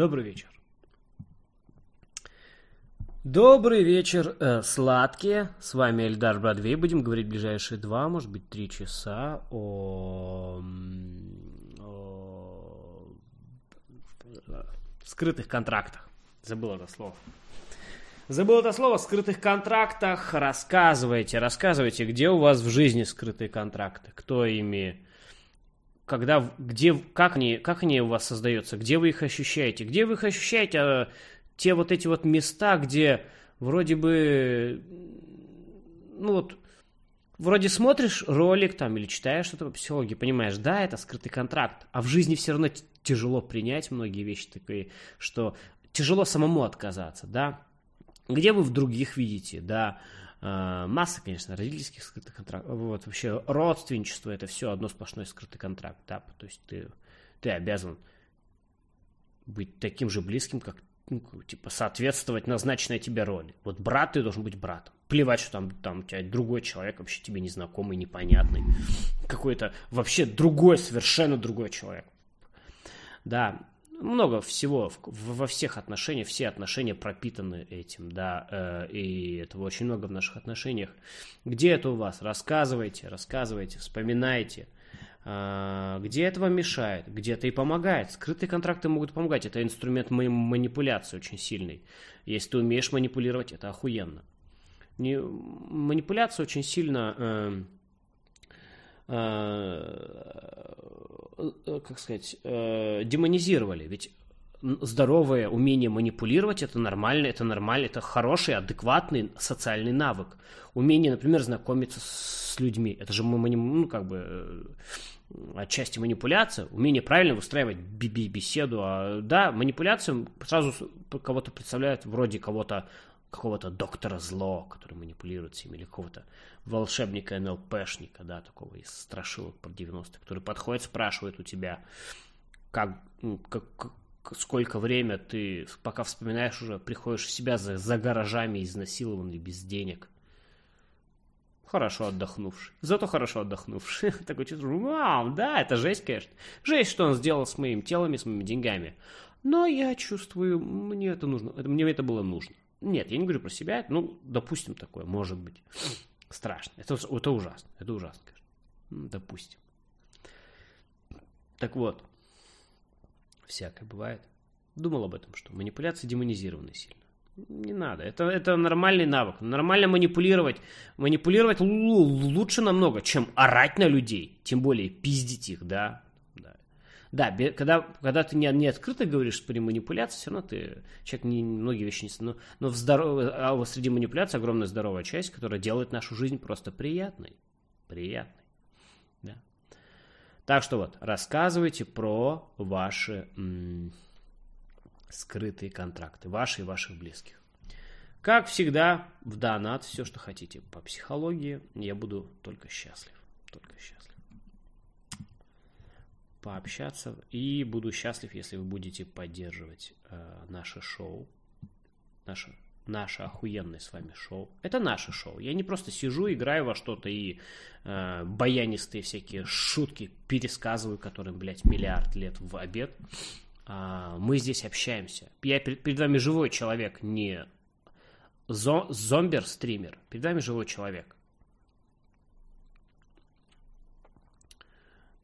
Добрый вечер. Добрый вечер, э, сладкие. С вами Эльдар Бродвей. Будем говорить ближайшие два, может быть, три часа о, о скрытых контрактах. Забыл это слово. Забыл это слово, скрытых контрактах. Рассказывайте, рассказывайте, где у вас в жизни скрытые контракты, кто ими? Когда, где, как они, как они у вас создаются, где вы их ощущаете, где вы их ощущаете, а, те вот эти вот места, где вроде бы, ну вот, вроде смотришь ролик там или читаешь что-то по психологии, понимаешь, да, это скрытый контракт, а в жизни все равно тяжело принять многие вещи такие, что тяжело самому отказаться, да, где вы в других видите, да, а, масса, конечно, родительских скрытых контрактов. Вот вообще родственничество это все одно сплошной скрытый контракт, да. То есть ты, ты обязан быть таким же близким, как ну, типа соответствовать назначенной тебе роли. Вот брат ты должен быть братом. Плевать, что там, там у тебя другой человек, вообще тебе незнакомый, непонятный. Какой-то вообще другой, совершенно другой человек. Да, много всего во всех отношениях, все отношения пропитаны этим, да, э, и этого очень много в наших отношениях. Где это у вас? Рассказывайте, рассказывайте, вспоминайте. А, где это вам мешает? Где это и помогает? Скрытые контракты могут помогать. Это инструмент манипуляции очень сильный. Если ты умеешь манипулировать, это охуенно. Не, манипуляция очень сильно... Э, как сказать, э, демонизировали. Ведь здоровое умение манипулировать это нормально, это нормально, это хороший, адекватный социальный навык. Умение, например, знакомиться с людьми. Это же мы, ну, как бы э, отчасти манипуляция, умение правильно выстраивать беседу. А, да, манипуляция сразу кого-то представляет вроде кого-то какого-то доктора зло, который манипулирует всеми, или какого-то волшебника НЛПшника, да, такого из страшилок про 90 который подходит, спрашивает у тебя, как, ну, как, сколько время ты, пока вспоминаешь уже, приходишь в себя за, за гаражами изнасилованный, без денег. Хорошо отдохнувший. Зато хорошо отдохнувший. Такой чувствую, вау, да, это жесть, конечно. Жесть, что он сделал с моим телом и с моими деньгами. Но я чувствую, мне это нужно, мне это было нужно. Нет, я не говорю про себя, ну, допустим, такое, может быть. Страшно. Это, это ужасно. Это ужасно, конечно. Допустим. Так вот, всякое бывает. Думал об этом, что манипуляции демонизированы сильно. Не надо. Это, это нормальный навык. Нормально манипулировать. Манипулировать лучше намного, чем орать на людей. Тем более пиздить их, да. Да, когда, когда ты не, не открыто говоришь при манипуляции, все равно ты, человек не, многие вещи не... Но, но в здоров, а среди манипуляций огромная здоровая часть, которая делает нашу жизнь просто приятной. Приятной. Да. Так что вот, рассказывайте про ваши м- скрытые контракты, ваши и ваших близких. Как всегда, в донат все, что хотите по психологии, я буду только счастлив. Только счастлив пообщаться. И буду счастлив, если вы будете поддерживать э, наше шоу. Наше, наше охуенное с вами шоу. Это наше шоу. Я не просто сижу, играю во что-то и э, баянистые всякие шутки пересказываю, которым, блядь, миллиард лет в обед. А, мы здесь общаемся. Я перед, перед вами живой человек, не зо, зомбер-стример. Перед вами живой человек.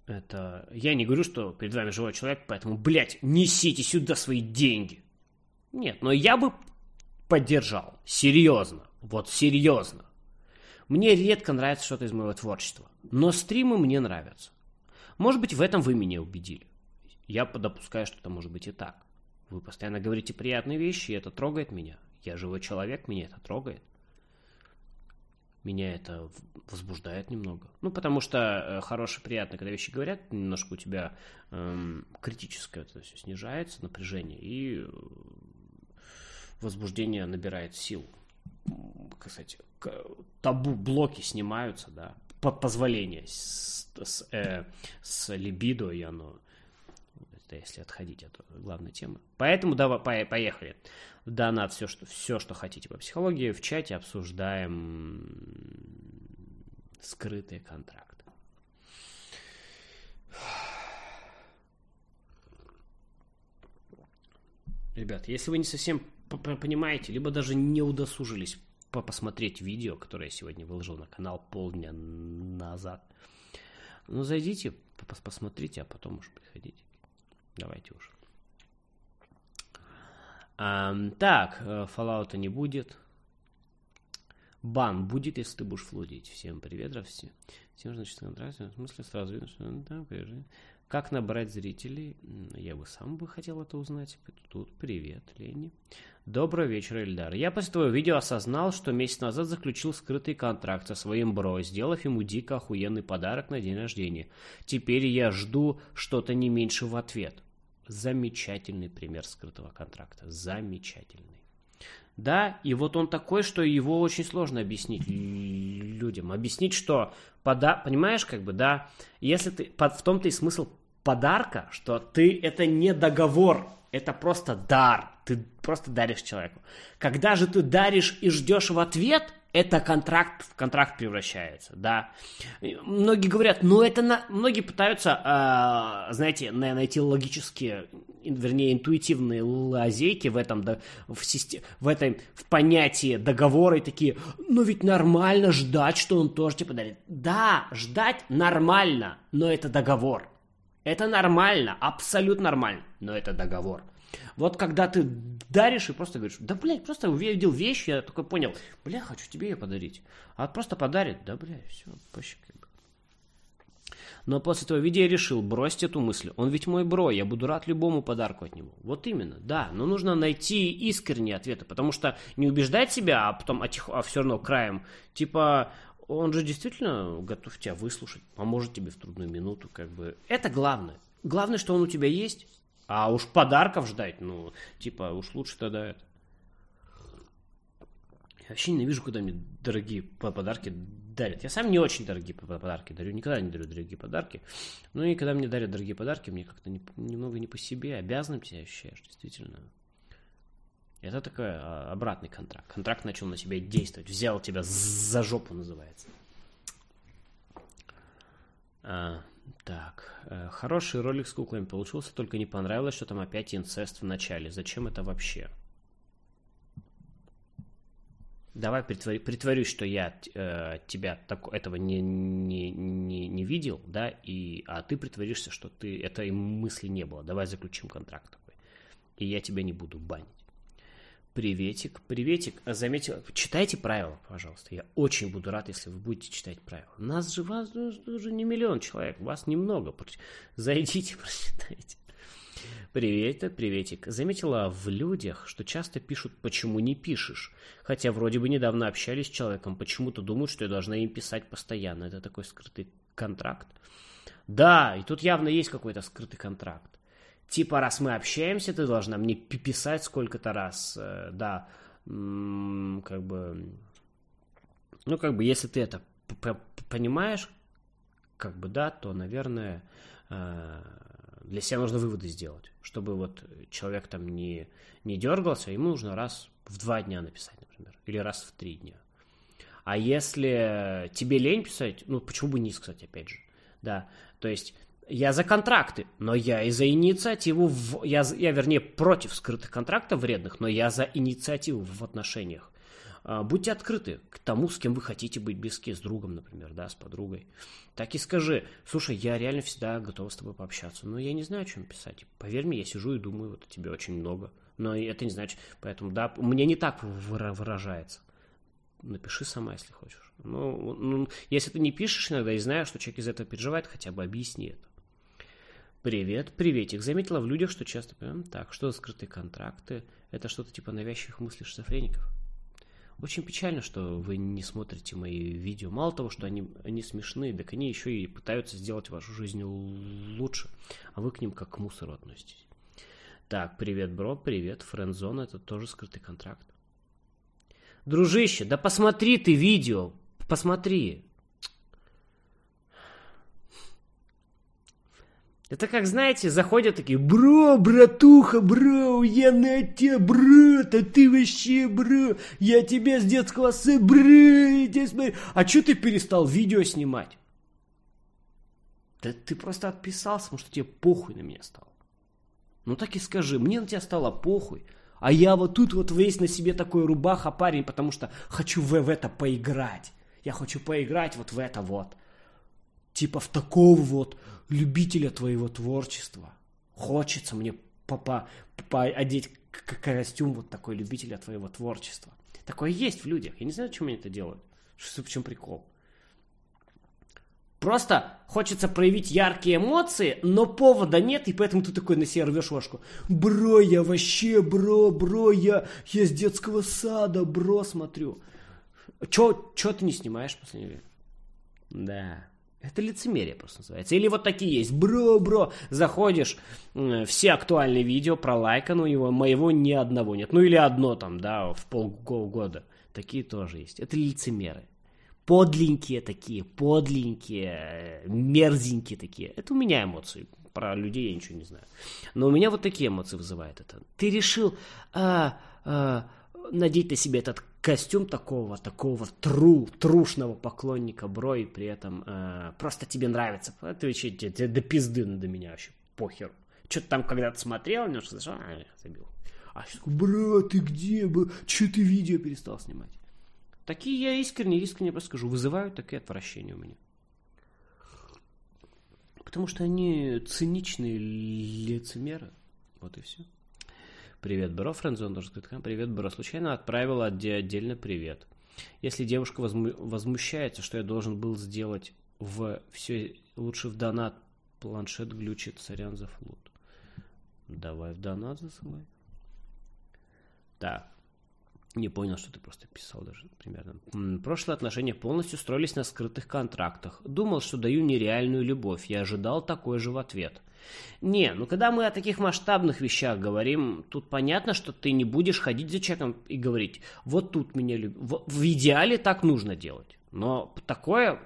Это... Я не говорю, что перед вами живой человек, поэтому, блядь, несите сюда свои деньги. Нет, но я бы поддержал. Серьезно. Вот серьезно. Мне редко нравится что-то из моего творчества. Но стримы мне нравятся. Может быть, в этом вы меня убедили. Я допускаю, что это может быть и так. Вы постоянно говорите приятные вещи, и это трогает меня. Я живой человек, меня это трогает меня это возбуждает немного. Ну, потому что э, хорошо, приятно, когда вещи говорят, немножко у тебя эм, критическое это все снижается, напряжение, и э, возбуждение набирает сил. Как сказать, табу, блоки снимаются, да, под позволение с, с, э, с либидо, и оно это если отходить от главной темы. Поэтому давай, поехали. Донат все что, все, что хотите по психологии. В чате обсуждаем скрытые контракты. Ребят, если вы не совсем понимаете, либо даже не удосужились посмотреть видео, которое я сегодня выложил на канал полдня назад, ну, зайдите, посмотрите, а потом уж приходите. Давайте уж. А, так, э, Fallout не будет. Бан будет, если ты будешь флудить. Всем привет, здравствуйте. Всем, значит, контракт. В смысле, сразу видно, что... Да, как набрать зрителей? Я бы сам бы хотел это узнать. Тут привет, Лени. Добрый вечер, Эльдар. Я после твоего видео осознал, что месяц назад заключил скрытый контракт со своим бро, сделав ему дико охуенный подарок на день рождения. Теперь я жду что-то не меньше в ответ. Замечательный пример скрытого контракта. Замечательный. Да, и вот он такой, что его очень сложно объяснить людям. Объяснить, что, пода... понимаешь, как бы, да, если ты, в том-то и смысл подарка, что ты, это не договор, это просто дар, ты просто даришь человеку. Когда же ты даришь и ждешь в ответ, это контракт в контракт превращается, да. Многие говорят, ну это на... Многие пытаются, э, знаете, найти логические, вернее, интуитивные лазейки в этом, да, в, системе, в этом, в понятии договора и такие, ну ведь нормально ждать, что он тоже типа дарит. Да, ждать нормально, но это договор. Это нормально, абсолютно нормально, но это договор. Вот когда ты даришь и просто говоришь, да, блядь, просто увидел вещь, я такой понял, бля, хочу тебе ее подарить. А просто подарит, да, бля, все, бы. Но после этого видео я решил бросить эту мысль. Он ведь мой бро, я буду рад любому подарку от него. Вот именно, да. Но нужно найти искренние ответы, потому что не убеждать себя, а потом а, тихо, а все равно краем. Типа, он же действительно готов тебя выслушать, поможет тебе в трудную минуту, как бы. Это главное. Главное, что он у тебя есть, а уж подарков ждать, ну, типа, уж лучше тогда это. Я вообще ненавижу, когда мне дорогие подарки дарят. Я сам не очень дорогие подарки дарю, никогда не дарю дорогие подарки. Ну и когда мне дарят дорогие подарки, мне как-то не, немного не по себе, обязанным тебя ощущаешь, действительно. Это такой а, обратный контракт. Контракт начал на тебя действовать, взял тебя за жопу, называется. А, так, э, хороший ролик с куклами получился, только не понравилось, что там опять инцест в начале. Зачем это вообще? Давай притвори, притворюсь, что я э, тебя так, этого не, не, не, не видел, да, и, а ты притворишься, что ты этой мысли не было. Давай заключим контракт такой. И я тебя не буду банить. Приветик, приветик. Заметил, читайте правила, пожалуйста. Я очень буду рад, если вы будете читать правила. Нас же вас уже не миллион человек, вас немного. Зайдите, прочитайте. Привет, приветик. Заметила в людях, что часто пишут «почему не пишешь?». Хотя вроде бы недавно общались с человеком, почему-то думают, что я должна им писать постоянно. Это такой скрытый контракт. Да, и тут явно есть какой-то скрытый контракт типа, раз мы общаемся, ты должна мне писать сколько-то раз, э, да, как бы, ну, как бы, если ты это понимаешь, как бы, да, то, наверное, э, для себя нужно выводы сделать, чтобы вот человек там не, не дергался, ему нужно раз в два дня написать, например, или раз в три дня. А если тебе лень писать, ну, почему бы не сказать, опять же, да, то есть я за контракты, но я и за инициативу, в... я, я вернее против скрытых контрактов вредных, но я за инициативу в отношениях. А, будьте открыты к тому, с кем вы хотите быть близки, с другом, например, да, с подругой. Так и скажи, слушай, я реально всегда готов с тобой пообщаться, но я не знаю, о чем писать. Поверь мне, я сижу и думаю вот о тебе очень много. Но это не значит, поэтому, да, мне не так выражается. Напиши сама, если хочешь. Ну, ну, если ты не пишешь иногда и знаешь, что человек из этого переживает, хотя бы объясни это. Привет, приветик. Заметила в людях, что часто... Так, что за скрытые контракты? Это что-то типа навязчивых мыслей шизофреников? Очень печально, что вы не смотрите мои видео. Мало того, что они, они смешные, так они еще и пытаются сделать вашу жизнь лучше. А вы к ним как к мусору относитесь. Так, привет, бро, привет. Френдзон это тоже скрытый контракт. Дружище, да посмотри ты видео. Посмотри. Это как, знаете, заходят такие, бро, братуха, бро, я на тебя, брат, а ты вообще, бро, я тебя с детского сада, бро, тебя смотрю. А что ты перестал видео снимать? Да ты просто отписался, потому что тебе похуй на меня стало. Ну так и скажи, мне на тебя стало похуй, а я вот тут вот весь на себе такой рубаха парень, потому что хочу в, в это поиграть. Я хочу поиграть вот в это вот. Типа в такого вот любителя твоего творчества. Хочется мне попа, попа одеть костюм вот такой любителя твоего творчества. Такое есть в людях. Я не знаю, почему они это делают. Что, в чем прикол? Просто хочется проявить яркие эмоции, но повода нет, и поэтому ты такой на себя рвешь ложку. Бро, я вообще, бро, бро, я, я с детского сада, бро, смотрю. Чё, чё ты не снимаешь в последнее время? Да. Это лицемерие просто называется. Или вот такие есть. Бро, бро, заходишь, все актуальные видео про лайка, но его, моего ни одного нет. Ну или одно там, да, в полгода. Такие тоже есть. Это лицемеры. Подленькие такие, подленькие, мерзенькие такие. Это у меня эмоции. Про людей я ничего не знаю. Но у меня вот такие эмоции вызывает это. Ты решил а, а, надеть на себя этот костюм такого, такого тру, трушного поклонника бро, и при этом э, просто тебе нравится. Ты вообще тебе до пизды до меня вообще похер. Что-то там когда-то смотрел, немножко зашел, а, забил. А сейчас такой, бро, ты где бы? Че ты видео перестал снимать? Такие я искренне, искренне просто скажу, вызывают такие отвращения у меня. Потому что они циничные лицемеры. Вот и все. Привет, бро, френдзон тоже открыт. Привет, бро. Случайно отправил отдельно привет. Если девушка возму... возмущается, что я должен был сделать в все лучше в донат, планшет глючит, сорян за флут. Давай в донат засылай. Так. Не понял, что ты просто писал даже примерно. Прошлые отношения полностью строились на скрытых контрактах. Думал, что даю нереальную любовь. Я ожидал такой же в ответ. Не, ну когда мы о таких масштабных вещах говорим, тут понятно, что ты не будешь ходить за человеком и говорить, вот тут меня любят. В, идеале так нужно делать. Но такое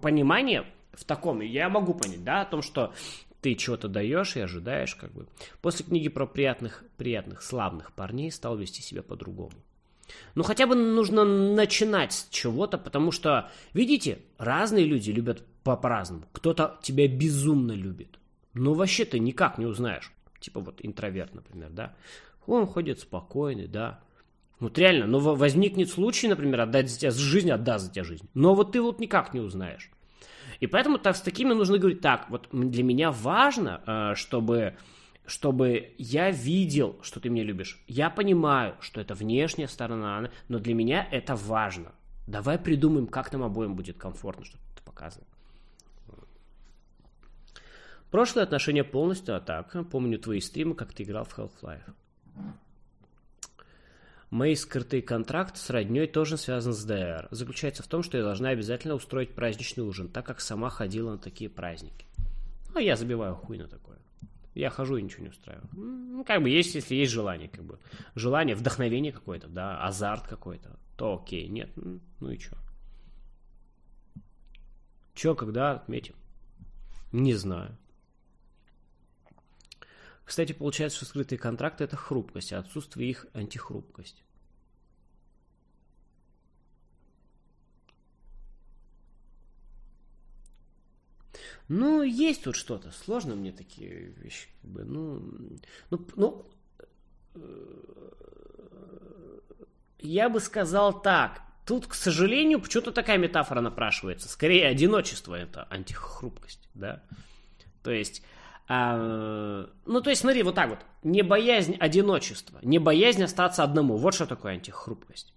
понимание в таком, я могу понять, да, о том, что ты чего-то даешь и ожидаешь, как бы. После книги про приятных, приятных, славных парней стал вести себя по-другому. Ну, хотя бы нужно начинать с чего-то, потому что, видите, разные люди любят по-разному. Кто-то тебя безумно любит. Но вообще ты никак не узнаешь. Типа вот интроверт, например, да. Он ходит спокойный, да. Вот реально, но возникнет случай, например, отдать за тебя жизнь, отдаст за тебя жизнь. Но вот ты вот никак не узнаешь. И поэтому так, с такими нужно говорить, так, вот для меня важно, э, чтобы чтобы я видел, что ты меня любишь. Я понимаю, что это внешняя сторона, но для меня это важно. Давай придумаем, как нам обоим будет комфортно, чтобы ты показывал. Прошлые отношения полностью а так. Помню твои стримы, как ты играл в Half-Life. Мои скрытые контракты с родней тоже связан с ДР. Заключается в том, что я должна обязательно устроить праздничный ужин, так как сама ходила на такие праздники. Ну, я забиваю хуй на такое. Я хожу и ничего не устраиваю. Ну, как бы есть, если есть желание, как бы. Желание, вдохновение какое-то, да, азарт какой-то, то окей. Нет, ну и что? Че, когда отметим? Не знаю. Кстати, получается, что скрытые контракты – это хрупкость, а отсутствие их – антихрупкость. Ну, есть тут что-то. Сложно мне такие вещи. Как бы, ну, ну, ну, э, я бы сказал так. Тут, к сожалению, почему-то такая метафора напрашивается. Скорее, одиночество – это антихрупкость, да? То есть, а, ну, то есть, смотри, вот так вот. Не боязнь одиночества, не боязнь остаться одному. Вот что такое антихрупкость.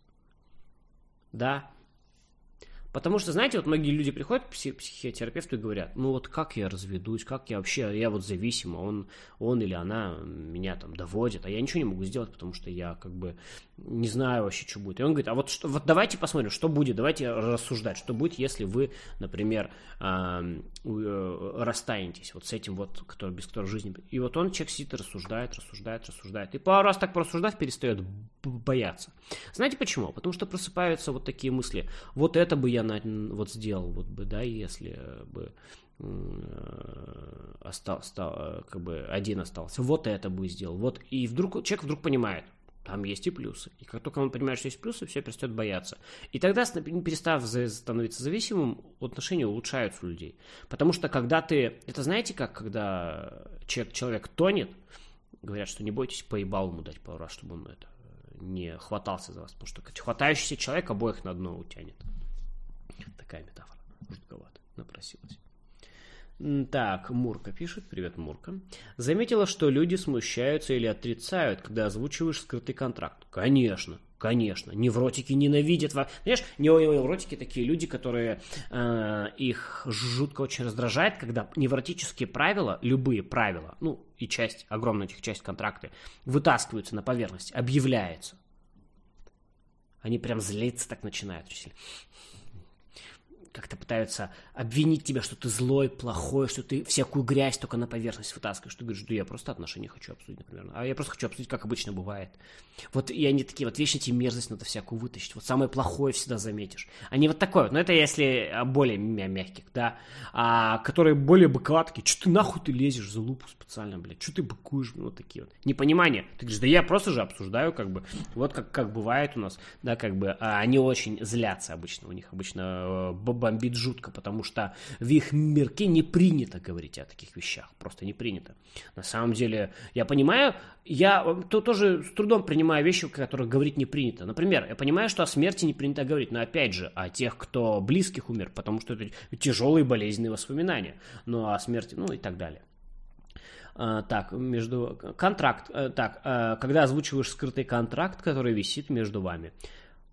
Да? Потому что, знаете, вот многие люди приходят к психотерапевту и говорят, ну вот как я разведусь, как я вообще, я вот зависим, он, он или она меня там доводит, а я ничего не могу сделать, потому что я как бы не знаю вообще, что будет. И он говорит, а вот, что, вот давайте посмотрим, что будет, давайте рассуждать, что будет, если вы, например, э, расстанетесь вот с этим вот, который, без которого жизни... И вот он, человек сидит и рассуждает, рассуждает, рассуждает. И пару раз так порассуждать перестает бояться. Знаете почему? Потому что просыпаются вот такие мысли. Вот это бы я на, вот сделал, вот бы, да, если бы остался, как бы один остался, вот это бы сделал, вот, и вдруг человек вдруг понимает, там есть и плюсы. И как только он понимает, что есть плюсы, все перестает бояться. И тогда, перестав становиться зависимым, отношения улучшаются у людей. Потому что когда ты... Это знаете, как когда человек, человек тонет, говорят, что не бойтесь поебал ему дать пару раз, чтобы он это не хватался за вас. Потому что хватающийся человек обоих на дно утянет. Такая метафора. Жутковато. Напросилась. Так, Мурка пишет, привет, Мурка. Заметила, что люди смущаются или отрицают, когда озвучиваешь скрытый контракт. Конечно, конечно. Невротики ненавидят вас. Понимаешь, невротики такие люди, которые э, их жутко очень раздражает, когда невротические правила, любые правила, ну и часть, огромная их часть контракты, вытаскиваются на поверхность, объявляются. Они прям злиться так начинают как-то пытаются обвинить тебя, что ты злой, плохой, что ты всякую грязь только на поверхность вытаскиваешь. Ты говоришь, да я просто отношения хочу обсудить, например. А я просто хочу обсудить, как обычно бывает. Вот и они такие, вот вечно тебе мерзость надо всякую вытащить. Вот самое плохое всегда заметишь. Они вот такое вот, но это если более мягких, да. А которые более быкладки, что ты нахуй ты лезешь за лупу специально, блядь, что ты быкуешь, вот такие вот. Непонимание. Ты говоришь, да я просто же обсуждаю, как бы, вот как, как бывает у нас, да, как бы, а они очень злятся обычно, у них обычно э, бомбит жутко, потому что в их мирке не принято говорить о таких вещах, просто не принято. На самом деле, я понимаю, я то, тоже с трудом принимаю вещи, о которых говорить не принято. Например, я понимаю, что о смерти не принято говорить, но опять же, о тех, кто близких умер, потому что это тяжелые болезненные воспоминания, ну о смерти, ну и так далее. А, так, между контракт, э, так, э, когда озвучиваешь скрытый контракт, который висит между вами.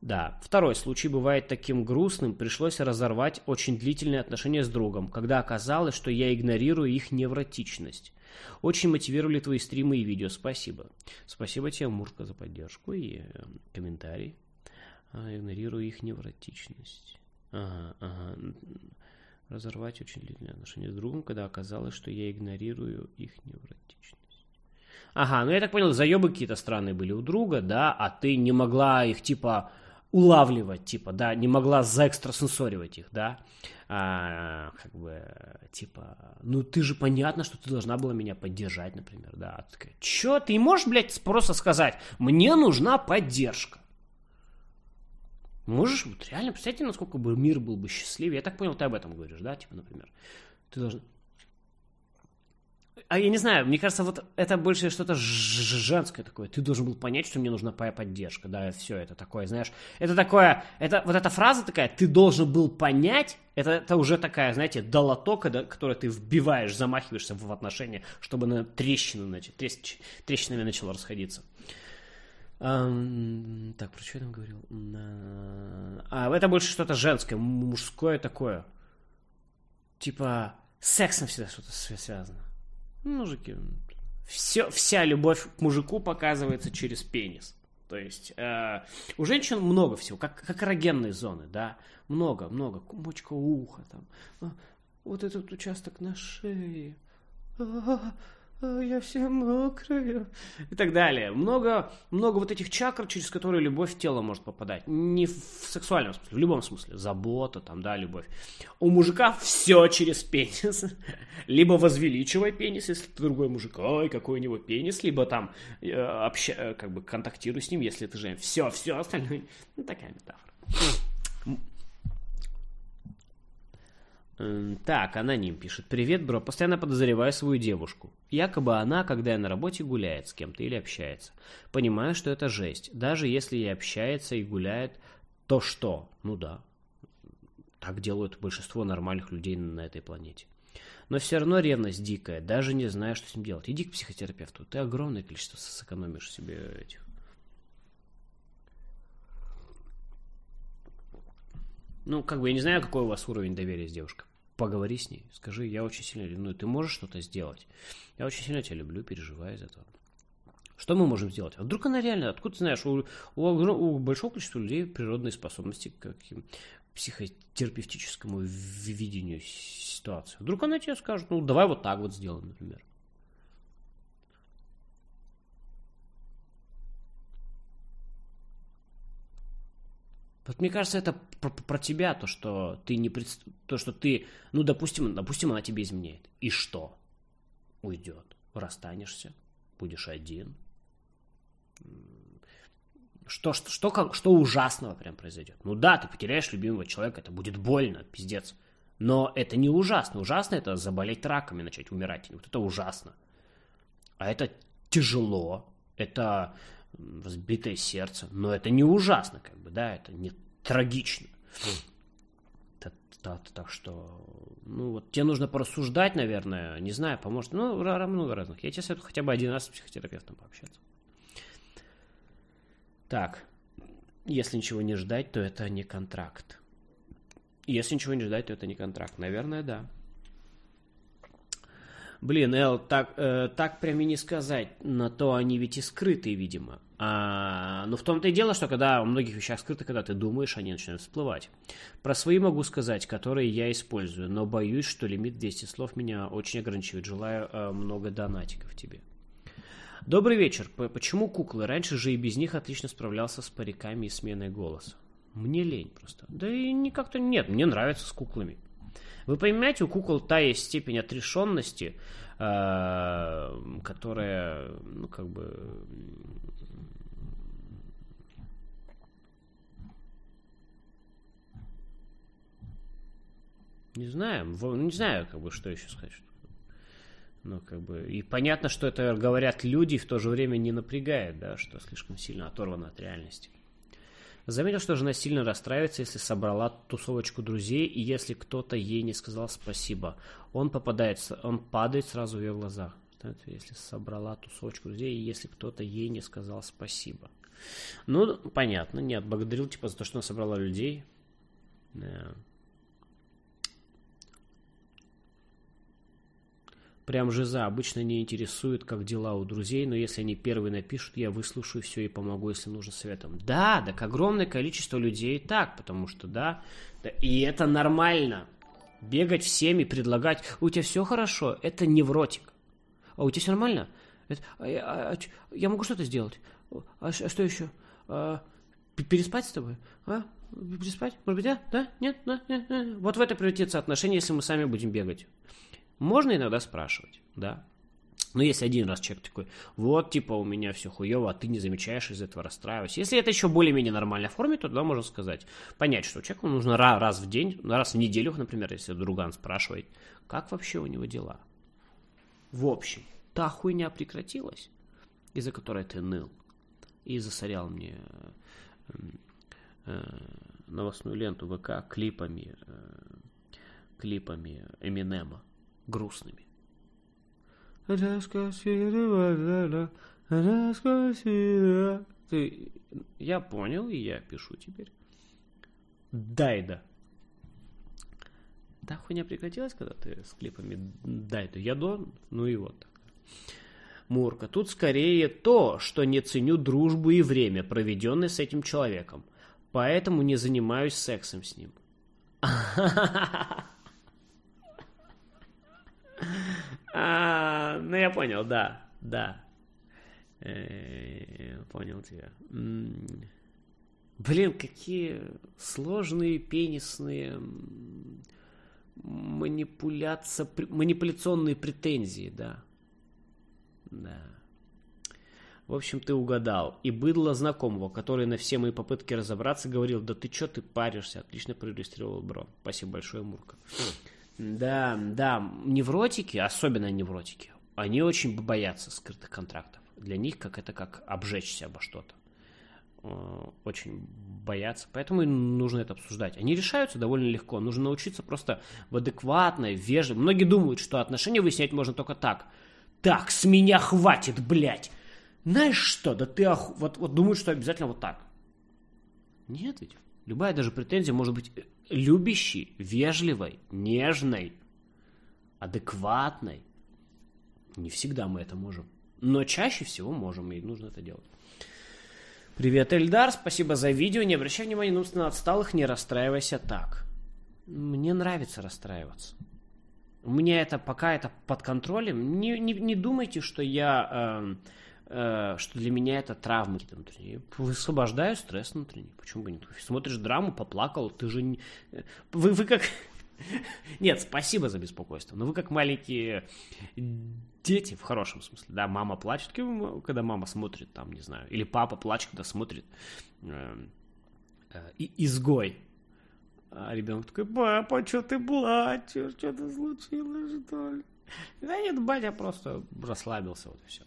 Да, второй случай бывает таким грустным. Пришлось разорвать очень длительные отношения с другом, когда оказалось, что я игнорирую их невротичность. Очень мотивировали твои стримы и видео. Спасибо. Спасибо тебе, Мурка, за поддержку и э, комментарий. А, игнорирую их невротичность. Ага, ага. Разорвать очень длительные отношения с другом, когда оказалось, что я игнорирую их невротичность. Ага, ну я так понял, заебы какие-то странные были у друга, да, а ты не могла их типа улавливать, типа, да, не могла заэкстрасенсоривать их, да, а, как бы, типа, ну ты же понятно, что ты должна была меня поддержать, например, да, а такая, чё, ты можешь, блядь, просто сказать, мне нужна поддержка. Можешь, вот реально, представьте, насколько бы мир был бы счастливее. Я так понял, ты об этом говоришь, да, типа, например. Ты должен, а я не знаю, мне кажется, вот это больше что-то женское такое. Ты должен был понять, что мне нужна поддержка. Да, все это такое, знаешь. Это такое, это, вот эта фраза такая, ты должен был понять, это, это уже такая, знаете, долотока, да, которую ты вбиваешь, замахиваешься в отношения, чтобы на трещины, значит, трещ, трещинами начало расходиться. Так, про что я там говорил? А, это больше что-то женское, мужское такое. Типа, сексом всегда что-то связано. Мужики, все, вся любовь к мужику показывается через пенис. То есть э, у женщин много всего, как, как эрогенные зоны, да, много, много, кумочка уха, там, а, вот этот участок на шее, а, я вся мокрая и так далее. Много, много вот этих чакр, через которые любовь в тело может попадать. Не в сексуальном смысле, в любом смысле. Забота, там, да, любовь. У мужика все через пенис. Либо возвеличивай пенис, если ты другой мужик, ой, какой у него пенис, либо там э, обща, э, как бы контактируй с ним, если ты же Все, все остальное. Ну, такая метафора. Так, аноним пишет. Привет, бро. Постоянно подозреваю свою девушку. Якобы она, когда я на работе, гуляет с кем-то или общается. Понимаю, что это жесть. Даже если и общается, и гуляет, то что? Ну да. Так делают большинство нормальных людей на этой планете. Но все равно ревность дикая, даже не знаю, что с ним делать. Иди к психотерапевту. Ты огромное количество сэкономишь себе этих Ну, как бы я не знаю, какой у вас уровень доверия с девушкой. Поговори с ней, скажи, я очень сильно ревную, ты можешь что-то сделать? Я очень сильно тебя люблю, переживаю из этого. Что мы можем сделать? А вдруг она реально, откуда ты знаешь, у, у, у большого количества людей природные способности к психотерапевтическому видению ситуации. Вдруг она тебе скажет, ну давай вот так вот сделаем, например. Вот мне кажется, это про, про тебя, то, что ты не пред... то, что ты, ну, допустим, допустим, она тебе изменяет. И что? Уйдет. Расстанешься, будешь один. Что, что, что, как, что ужасного прям произойдет? Ну да, ты потеряешь любимого человека, это будет больно, пиздец. Но это не ужасно. Ужасно это заболеть раком и начать умирать. Вот это ужасно. А это тяжело, это разбитое сердце, но это не ужасно, как бы, да, это не трагично. Так, что, ну вот, тебе нужно порассуждать, наверное, не знаю, поможет, ну, много разных. Я тебе советую хотя бы один раз с психотерапевтом пообщаться. Так, если ничего не ждать, то это не контракт. Если ничего не ждать, то это не контракт. Наверное, да. Блин, Эл, так, э, так прям и не сказать. На то они ведь и скрытые, видимо. А, но в том-то и дело, что когда у многих вещах скрыто, когда ты думаешь, они начинают всплывать. Про свои могу сказать, которые я использую, но боюсь, что лимит 200 слов меня очень ограничивает. Желаю э, много донатиков тебе. Добрый вечер. Почему куклы? Раньше же и без них отлично справлялся с париками и сменой голоса. Мне лень просто. Да и не как-то нет, мне нравится с куклами. Вы понимаете, у кукол та есть степень отрешенности, э, которая, ну, как бы... Не знаю, не знаю, как бы, что еще сказать. Ну, как бы, и понятно, что это говорят люди, в то же время не напрягает, да, что слишком сильно оторвано от реальности. Заметил, что жена сильно расстраивается, если собрала тусовочку друзей, и если кто-то ей не сказал спасибо. Он попадает, он падает сразу в ее глазах. Если собрала тусовочку друзей, и если кто-то ей не сказал спасибо. Ну, понятно, не отблагодарил, типа, за то, что она собрала людей. Да. Прям жиза обычно не интересует, как дела у друзей, но если они первые напишут, я выслушаю все и помогу, если нужно советом. Да, так огромное количество людей так, потому что да, да и это нормально. Бегать всеми, предлагать, у тебя все хорошо, это невротик. А у тебя все нормально? Это, а, а, а, я могу что-то сделать? А, а что еще? А, переспать с тобой? А? Переспать? Может быть, да? Да? Нет? Да? Нет? Нет? Вот в это превратится отношение, если мы сами будем бегать. Можно иногда спрашивать, да. Но если один раз человек такой, вот, типа, у меня все хуево, а ты не замечаешь из этого расстраиваюсь. Если это еще более-менее нормальная форме, то тогда можно сказать, понять, что человеку нужно раз в день, раз в неделю, например, если друган спрашивает, как вообще у него дела. В общем, та хуйня прекратилась, из-за которой ты ныл, и засорял мне э, новостную ленту ВК клипами, э, клипами Эминема грустными. Ты... Я понял, и я пишу теперь. Дайда. Та хуйня прекратилась, когда ты с клипами Дайду? Я до... Ну и вот. Мурка. Тут скорее то, что не ценю дружбу и время, проведенное с этим человеком. Поэтому не занимаюсь сексом с ним. А, ну, я понял, да, да. Э, понял тебя. Блин, какие сложные пенисные манипуляция, манипуляционные претензии, да. Да. В общем, ты угадал. И быдло знакомого, который на все мои попытки разобраться говорил, да ты чё ты паришься, отлично проиллюстрировал бро. Спасибо большое, Мурка. Да, да, невротики, особенно невротики, они очень боятся скрытых контрактов. Для них как это как обжечься обо что-то. Э, очень боятся, поэтому нужно это обсуждать. Они решаются довольно легко. Нужно научиться просто в адекватной, вежливой. Многие думают, что отношения выяснять можно только так. Так, с меня хватит, блядь! Знаешь что, да ты ох... вот, вот думают, что обязательно вот так. Нет ведь. Любая даже претензия может быть любящей, вежливой, нежной, адекватной. Не всегда мы это можем. Но чаще всего можем, и нужно это делать. Привет, Эльдар, спасибо за видео. Не обращай внимания на отсталых, не расстраивайся так. Мне нравится расстраиваться. У меня это пока это под контролем. Не, не, не думайте, что я э, что для меня это травмы какие-то внутренние. Высвобождаю стресс внутренний. Почему бы нет? Смотришь драму, поплакал, ты же не... Э, вы, вы как... Нет, спасибо за беспокойство. Но вы как маленькие дети, в хорошем смысле, да, мама плачет, когда мама смотрит там, не знаю, или папа плачет, когда смотрит э, э, изгой. А ребенок такой, папа, что ты плачешь, что-то случилось, что ли? Да нет, батя просто расслабился, вот и все.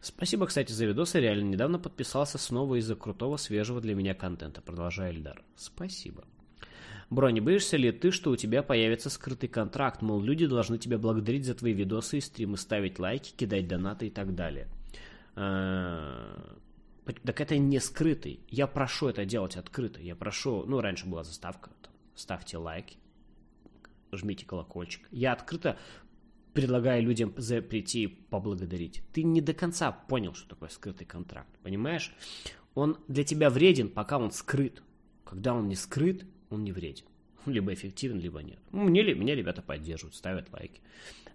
Спасибо, кстати, за видосы. Реально недавно подписался снова из-за крутого, свежего для меня контента. Продолжай, Эльдар. Спасибо. Бро, не боишься ли ты, что у тебя появится скрытый контракт? Мол, люди должны тебя благодарить за твои видосы и стримы, ставить лайки, кидать донаты и так далее. А, так это не скрытый. Я прошу это делать открыто. Я прошу, ну, раньше была заставка, ставьте лайки, жмите колокольчик. Я открыто предлагаю людям прийти и поблагодарить. Ты не до конца понял, что такое скрытый контракт, понимаешь? Он для тебя вреден, пока он скрыт. Когда он не скрыт, он не вреден. Либо эффективен, либо нет. Мне, меня ребята поддерживают, ставят лайки.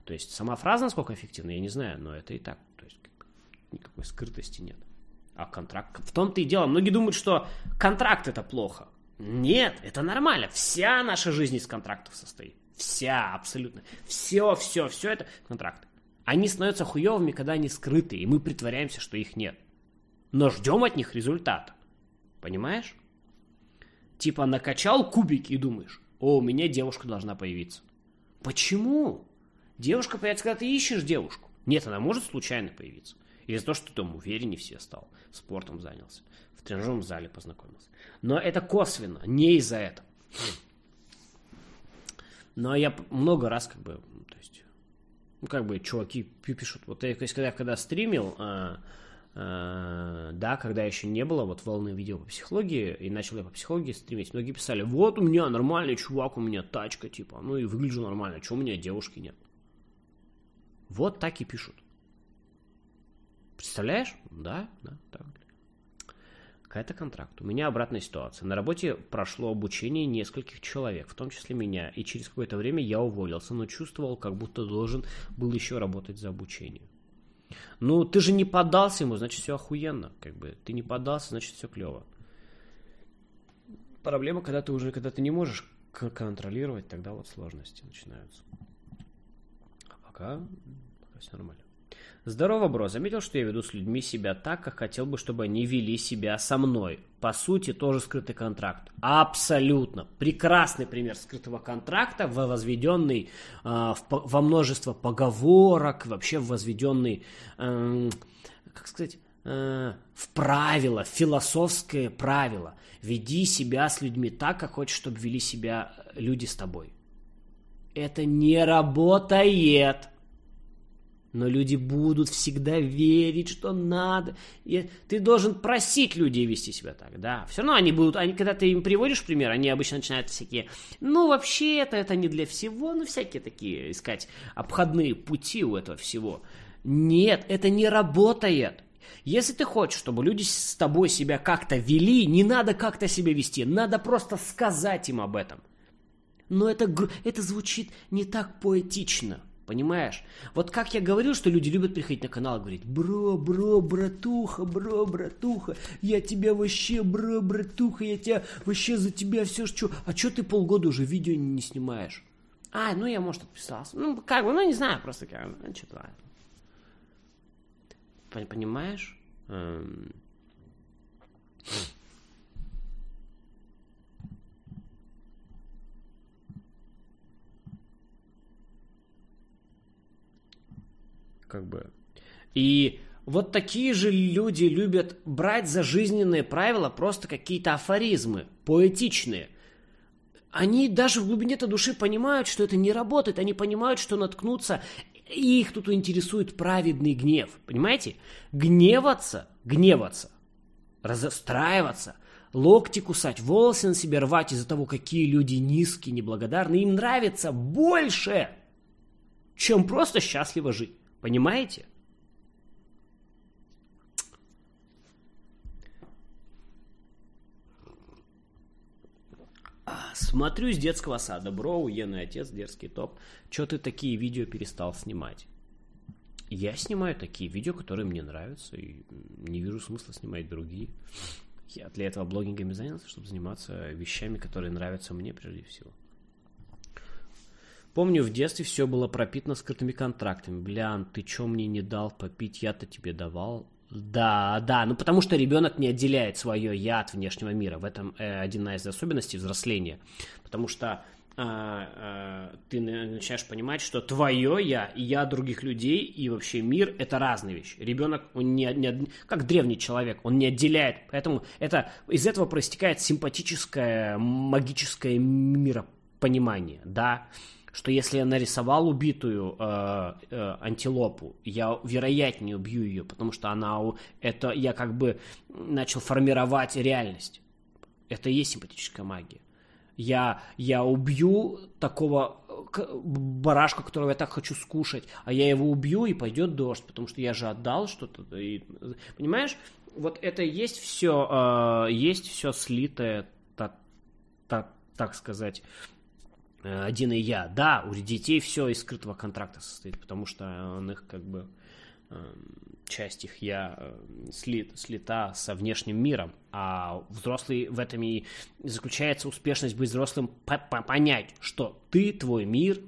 То есть сама фраза, насколько эффективна, я не знаю, но это и так. То есть никакой скрытости нет. А контракт... В том-то и дело. Многие думают, что контракт это плохо. Нет, это нормально. Вся наша жизнь из контрактов состоит. Вся, абсолютно. Все, все, все это контракты. Они становятся хуевыми, когда они скрыты, и мы притворяемся, что их нет. Но ждем от них результата. Понимаешь? Типа накачал кубики и думаешь, о, у меня девушка должна появиться. Почему? Девушка появится, когда ты ищешь девушку. Нет, она может случайно появиться. Или за то, что ты там увереннее все стал, спортом занялся, в тренажерном зале познакомился. Но это косвенно, не из-за этого. Но я много раз как бы, то есть, ну как бы чуваки пишут, вот я, когда, когда стримил, а, Э, да, когда еще не было вот волны видео по психологии, и начал я по психологии стримить, многие писали, вот у меня нормальный чувак, у меня тачка, типа, ну и выгляжу нормально, что у меня девушки нет? Вот так и пишут. Представляешь? Да, да, так. Какая-то контракт. У меня обратная ситуация. На работе прошло обучение нескольких человек, в том числе меня, и через какое-то время я уволился, но чувствовал, как будто должен был еще работать за обучение. Ну, ты же не поддался ему, значит, все охуенно. Как бы. Ты не поддался, значит, все клево. Проблема, когда ты уже, когда ты не можешь контролировать, тогда вот сложности начинаются. А пока, пока все нормально. Здорово, бро. Заметил, что я веду с людьми себя так, как хотел бы, чтобы они вели себя со мной. По сути, тоже скрытый контракт. Абсолютно. Прекрасный пример скрытого контракта, возведенный э, в, во множество поговорок, вообще возведенный, э, как сказать, э, в правило, в философское правило. Веди себя с людьми так, как хочешь, чтобы вели себя люди с тобой. Это не работает но люди будут всегда верить, что надо. И ты должен просить людей вести себя так, да. Все равно они будут, они, когда ты им приводишь пример, они обычно начинают всякие, ну, вообще это, это не для всего, ну, всякие такие искать обходные пути у этого всего. Нет, это не работает. Если ты хочешь, чтобы люди с тобой себя как-то вели, не надо как-то себя вести, надо просто сказать им об этом. Но это, это звучит не так поэтично. Понимаешь? Вот как я говорил, что люди любят приходить на канал и говорить, бро, бро, братуха, бро, братуха, я тебя вообще, бро, братуха, я тебя вообще за тебя все что. А что ты полгода уже видео не, снимаешь? А, ну я, может, отписался. Ну, как бы, ну не знаю, просто как, ну, что-то. Понимаешь? Эм... как бы. И вот такие же люди любят брать за жизненные правила просто какие-то афоризмы, поэтичные. Они даже в глубине-то души понимают, что это не работает, они понимают, что наткнутся, и их тут интересует праведный гнев. Понимаете? Гневаться, гневаться, разостраиваться, локти кусать, волосы на себе рвать из-за того, какие люди низкие, неблагодарные, им нравится больше, чем просто счастливо жить. Понимаете? Смотрю с детского сада. Бро, уенный отец, дерзкий топ. Че ты такие видео перестал снимать? я снимаю такие видео, которые мне нравятся, и не вижу смысла снимать другие. Я для этого блогингами занялся, чтобы заниматься вещами, которые нравятся мне прежде всего. Помню, в детстве все было пропитано скрытыми контрактами. Блян, ты чё мне не дал попить? Я-то тебе давал. Да, да, ну потому что ребенок не отделяет свое я от внешнего мира. В этом э, одна из особенностей взросления. Потому что э, э, ты начинаешь понимать, что твое я и я других людей и вообще мир это разные вещи. Ребенок, он не, не как древний человек, он не отделяет. Поэтому это из этого проистекает симпатическое магическое миропонимание, да что если я нарисовал убитую э, э, антилопу, я вероятнее убью ее, потому что она это я как бы начал формировать реальность. Это и есть симпатическая магия. Я, я убью такого барашка, которого я так хочу скушать, а я его убью, и пойдет дождь, потому что я же отдал что-то. И, понимаешь, вот это есть все, э, есть все слитое, так, так, так сказать, Э, один и я. Да, у детей все из скрытого контракта состоит, потому что он их как бы эм, часть их я э, слит, слита со внешним миром, а взрослый в этом и заключается успешность быть взрослым, понять, что ты, твой мир,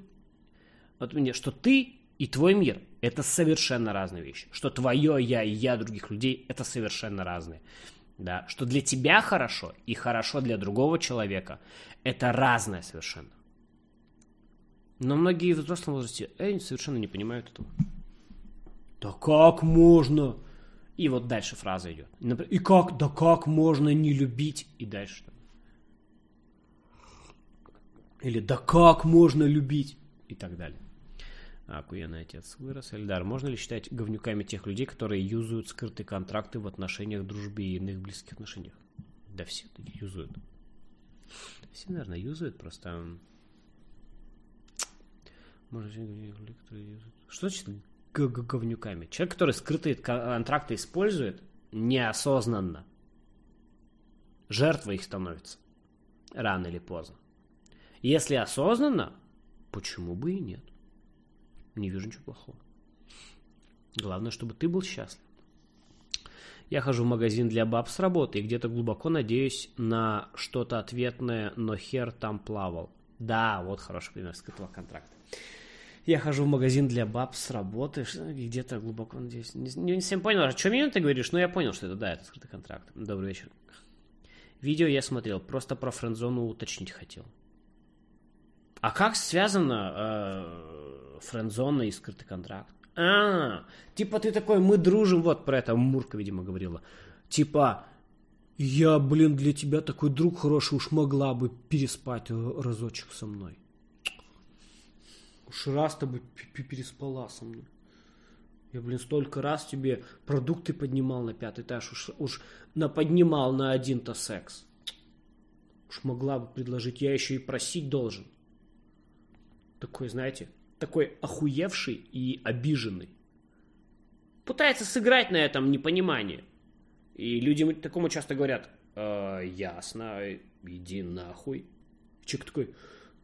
вот мне, что ты и твой мир – это совершенно разные вещи, что твое я и я других людей – это совершенно разные, да, что для тебя хорошо и хорошо для другого человека – это разное совершенно. Но многие в взрослом возрасте они совершенно не понимают этого. Да как можно? И вот дальше фраза идет. И как, да как можно не любить? И дальше. Или да как можно любить? И так далее. Охуенный отец вырос. Эльдар, можно ли считать говнюками тех людей, которые юзают скрытые контракты в отношениях, дружбе и иных близких отношениях? Да все юзают. Все, наверное, юзают, просто Что значит говнюками? Человек, который скрытые контракты использует неосознанно, жертва их становится рано или поздно. Если осознанно, почему бы и нет? Не вижу ничего плохого. Главное, чтобы ты был счастлив. Я хожу в магазин для баб с работы и где-то глубоко надеюсь на что-то ответное, но хер там плавал. Да, вот хороший пример скрытого контракта. Я хожу в магазин для баб с работы, где-то глубоко надеюсь. Не, не совсем понял, о чем именно ты говоришь, но я понял, что это, да, это скрытый контракт. Добрый вечер. Видео я смотрел, просто про френдзону уточнить хотел. А как связано э, френдзона и скрытый контракт? А, типа ты такой, мы дружим, вот про это Мурка, видимо, говорила. Типа, я, блин, для тебя такой друг хороший, уж могла бы переспать разочек со мной. Уж раз то бы переспала со мной. Я, блин, столько раз тебе продукты поднимал на пятый этаж, уж, уж наподнимал на один-то секс. Уж могла бы предложить, я еще и просить должен. Такой, знаете, такой охуевший и обиженный. Пытается сыграть на этом непонимании. И люди такому часто говорят, э, ясно, иди нахуй. Человек такой,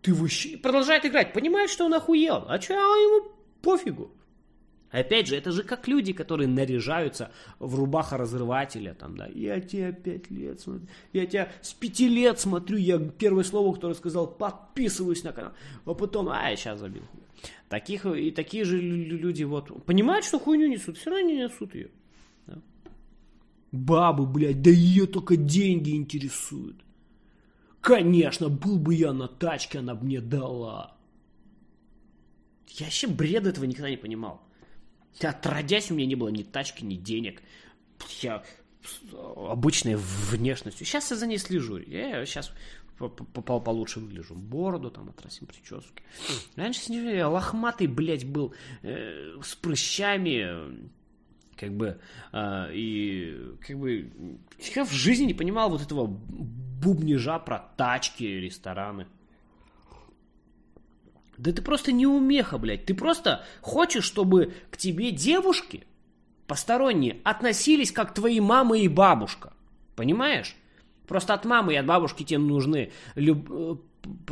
ты вообще... Продолжает играть, понимает, что он охуел. А что а ему пофигу. Опять же, это же как люди, которые наряжаются в рубаха разрывателя, там, да, я тебя пять лет смотрю, я тебя с пяти лет смотрю, я первое слово, которое сказал, подписываюсь на канал, а потом, а, я сейчас забил. Таких, и такие же люди вот понимают, что хуйню несут, все равно не несут ее. Да? Бабы, блядь, да ее только деньги интересуют. Конечно, был бы я на тачке, она бы мне дала. Я вообще бред этого никогда не понимал. Отродясь, у меня не было ни тачки, ни денег. Я обычной внешностью. Сейчас я за ней слежу. Я сейчас попал получше выгляжу. Бороду там отрастим, прически. Раньше я лохматый, блядь, был э, с прыщами. Как бы, э, и как бы я в жизни не понимал вот этого бубнижа про тачки, рестораны. Да ты просто не умеха, блядь. Ты просто хочешь, чтобы к тебе девушки посторонние относились как твои мама и бабушка. Понимаешь? Просто от мамы и от бабушки тебе нужны люб... Э,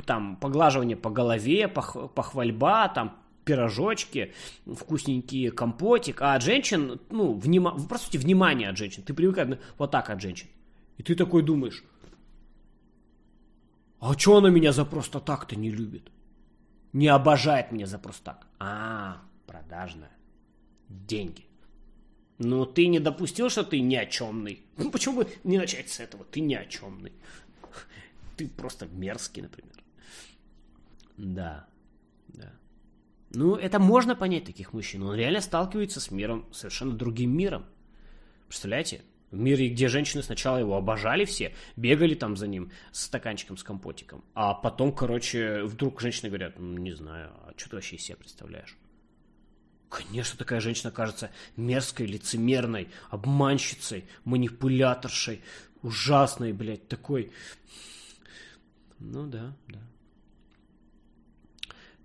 там, поглаживание по голове, пох... похвальба, там, пирожочки, вкусненький компотик, а от женщин, ну, внима... по сути, внимание от женщин. Ты привыкаешь вот так от женщин. И ты такой думаешь, а что она меня за просто так-то не любит? Не обожает меня за просто так. А, продажная. Деньги. Но ты не допустил, что ты ни о чемный. Ну, почему бы не начать с этого? Ты ни о чемный. Ты просто мерзкий, например. Да, да. Ну, это можно понять таких мужчин. Он реально сталкивается с миром, совершенно другим миром. Представляете? В мире, где женщины сначала его обожали все, бегали там за ним с стаканчиком, с компотиком. А потом, короче, вдруг женщины говорят, ну, не знаю, а что ты вообще из себя представляешь? Конечно, такая женщина кажется мерзкой, лицемерной, обманщицей, манипуляторшей, ужасной, блядь, такой. Ну да, да.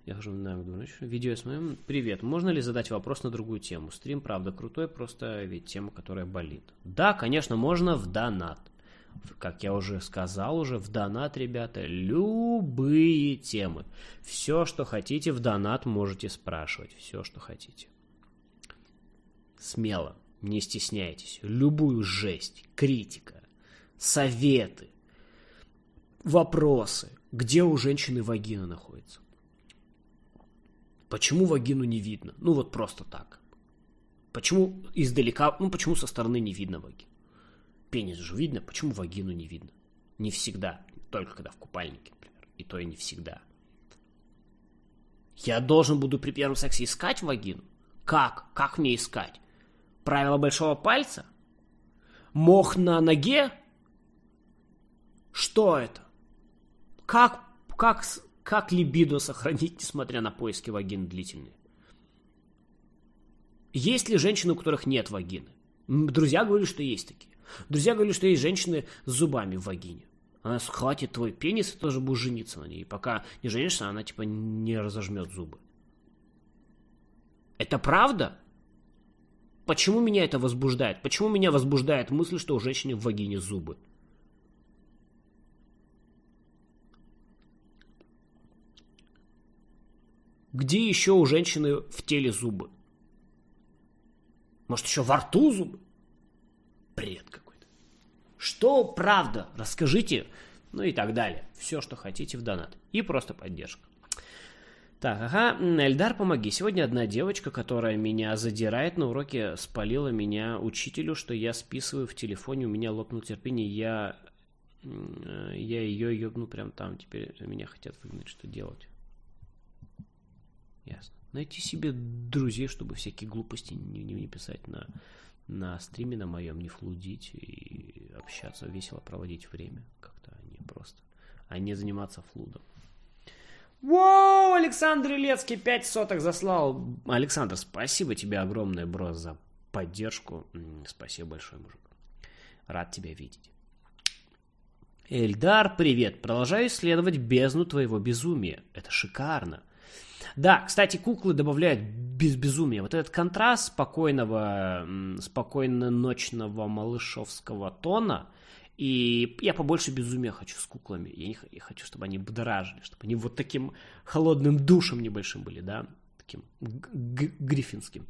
Я хожу на видео с моим. Привет, можно ли задать вопрос на другую тему? Стрим, правда, крутой, просто ведь тема, которая болит. Да, конечно, можно в донат. Как я уже сказал уже, в донат, ребята, любые темы. Все, что хотите, в донат можете спрашивать. Все, что хотите. Смело, не стесняйтесь. Любую жесть, критика, советы, вопросы. Где у женщины вагина находится? Почему вагину не видно? Ну вот просто так. Почему издалека, ну почему со стороны не видно вагину? Пенис же видно, почему вагину не видно? Не всегда, только когда в купальнике, например. И то и не всегда. Я должен буду при первом сексе искать вагину? Как? Как мне искать? Правило большого пальца? Мох на ноге? Что это? Как, как, как либидо сохранить, несмотря на поиски вагины длительные? Есть ли женщины, у которых нет вагины? Друзья говорили, что есть такие. Друзья говорили, что есть женщины с зубами в вагине. Она схватит твой пенис и тоже будет жениться на ней. И пока не женишься, она типа не разожмет зубы. Это правда? Почему меня это возбуждает? Почему меня возбуждает мысль, что у женщины в вагине зубы? Где еще у женщины в теле зубы? Может, еще во рту зубы? Бред какой-то. Что правда? Расскажите. Ну и так далее. Все, что хотите в донат. И просто поддержка. Так, ага, Эльдар, помоги. Сегодня одна девочка, которая меня задирает на уроке, спалила меня учителю, что я списываю в телефоне, у меня лопнул терпение, я, я ее ебну прям там, теперь меня хотят выгнать, что делать. Ясно. Найти себе друзей, чтобы всякие глупости не, не, не писать на, на стриме на моем, не флудить и общаться, весело проводить время. Как-то не просто. А не заниматься флудом. Воу, Александр Илецкий 5 соток заслал. Александр, спасибо тебе огромное, бро, за поддержку. Спасибо большое, мужик. Рад тебя видеть. Эльдар, привет. Продолжаю исследовать бездну твоего безумия. Это шикарно. Да, кстати, куклы добавляют без безумия. Вот этот контраст спокойного, спокойно-ночного малышовского тона, и я побольше безумия хочу с куклами. Я, не, я хочу, чтобы они будоражили, чтобы они вот таким холодным душем небольшим были, да, таким гриффинским.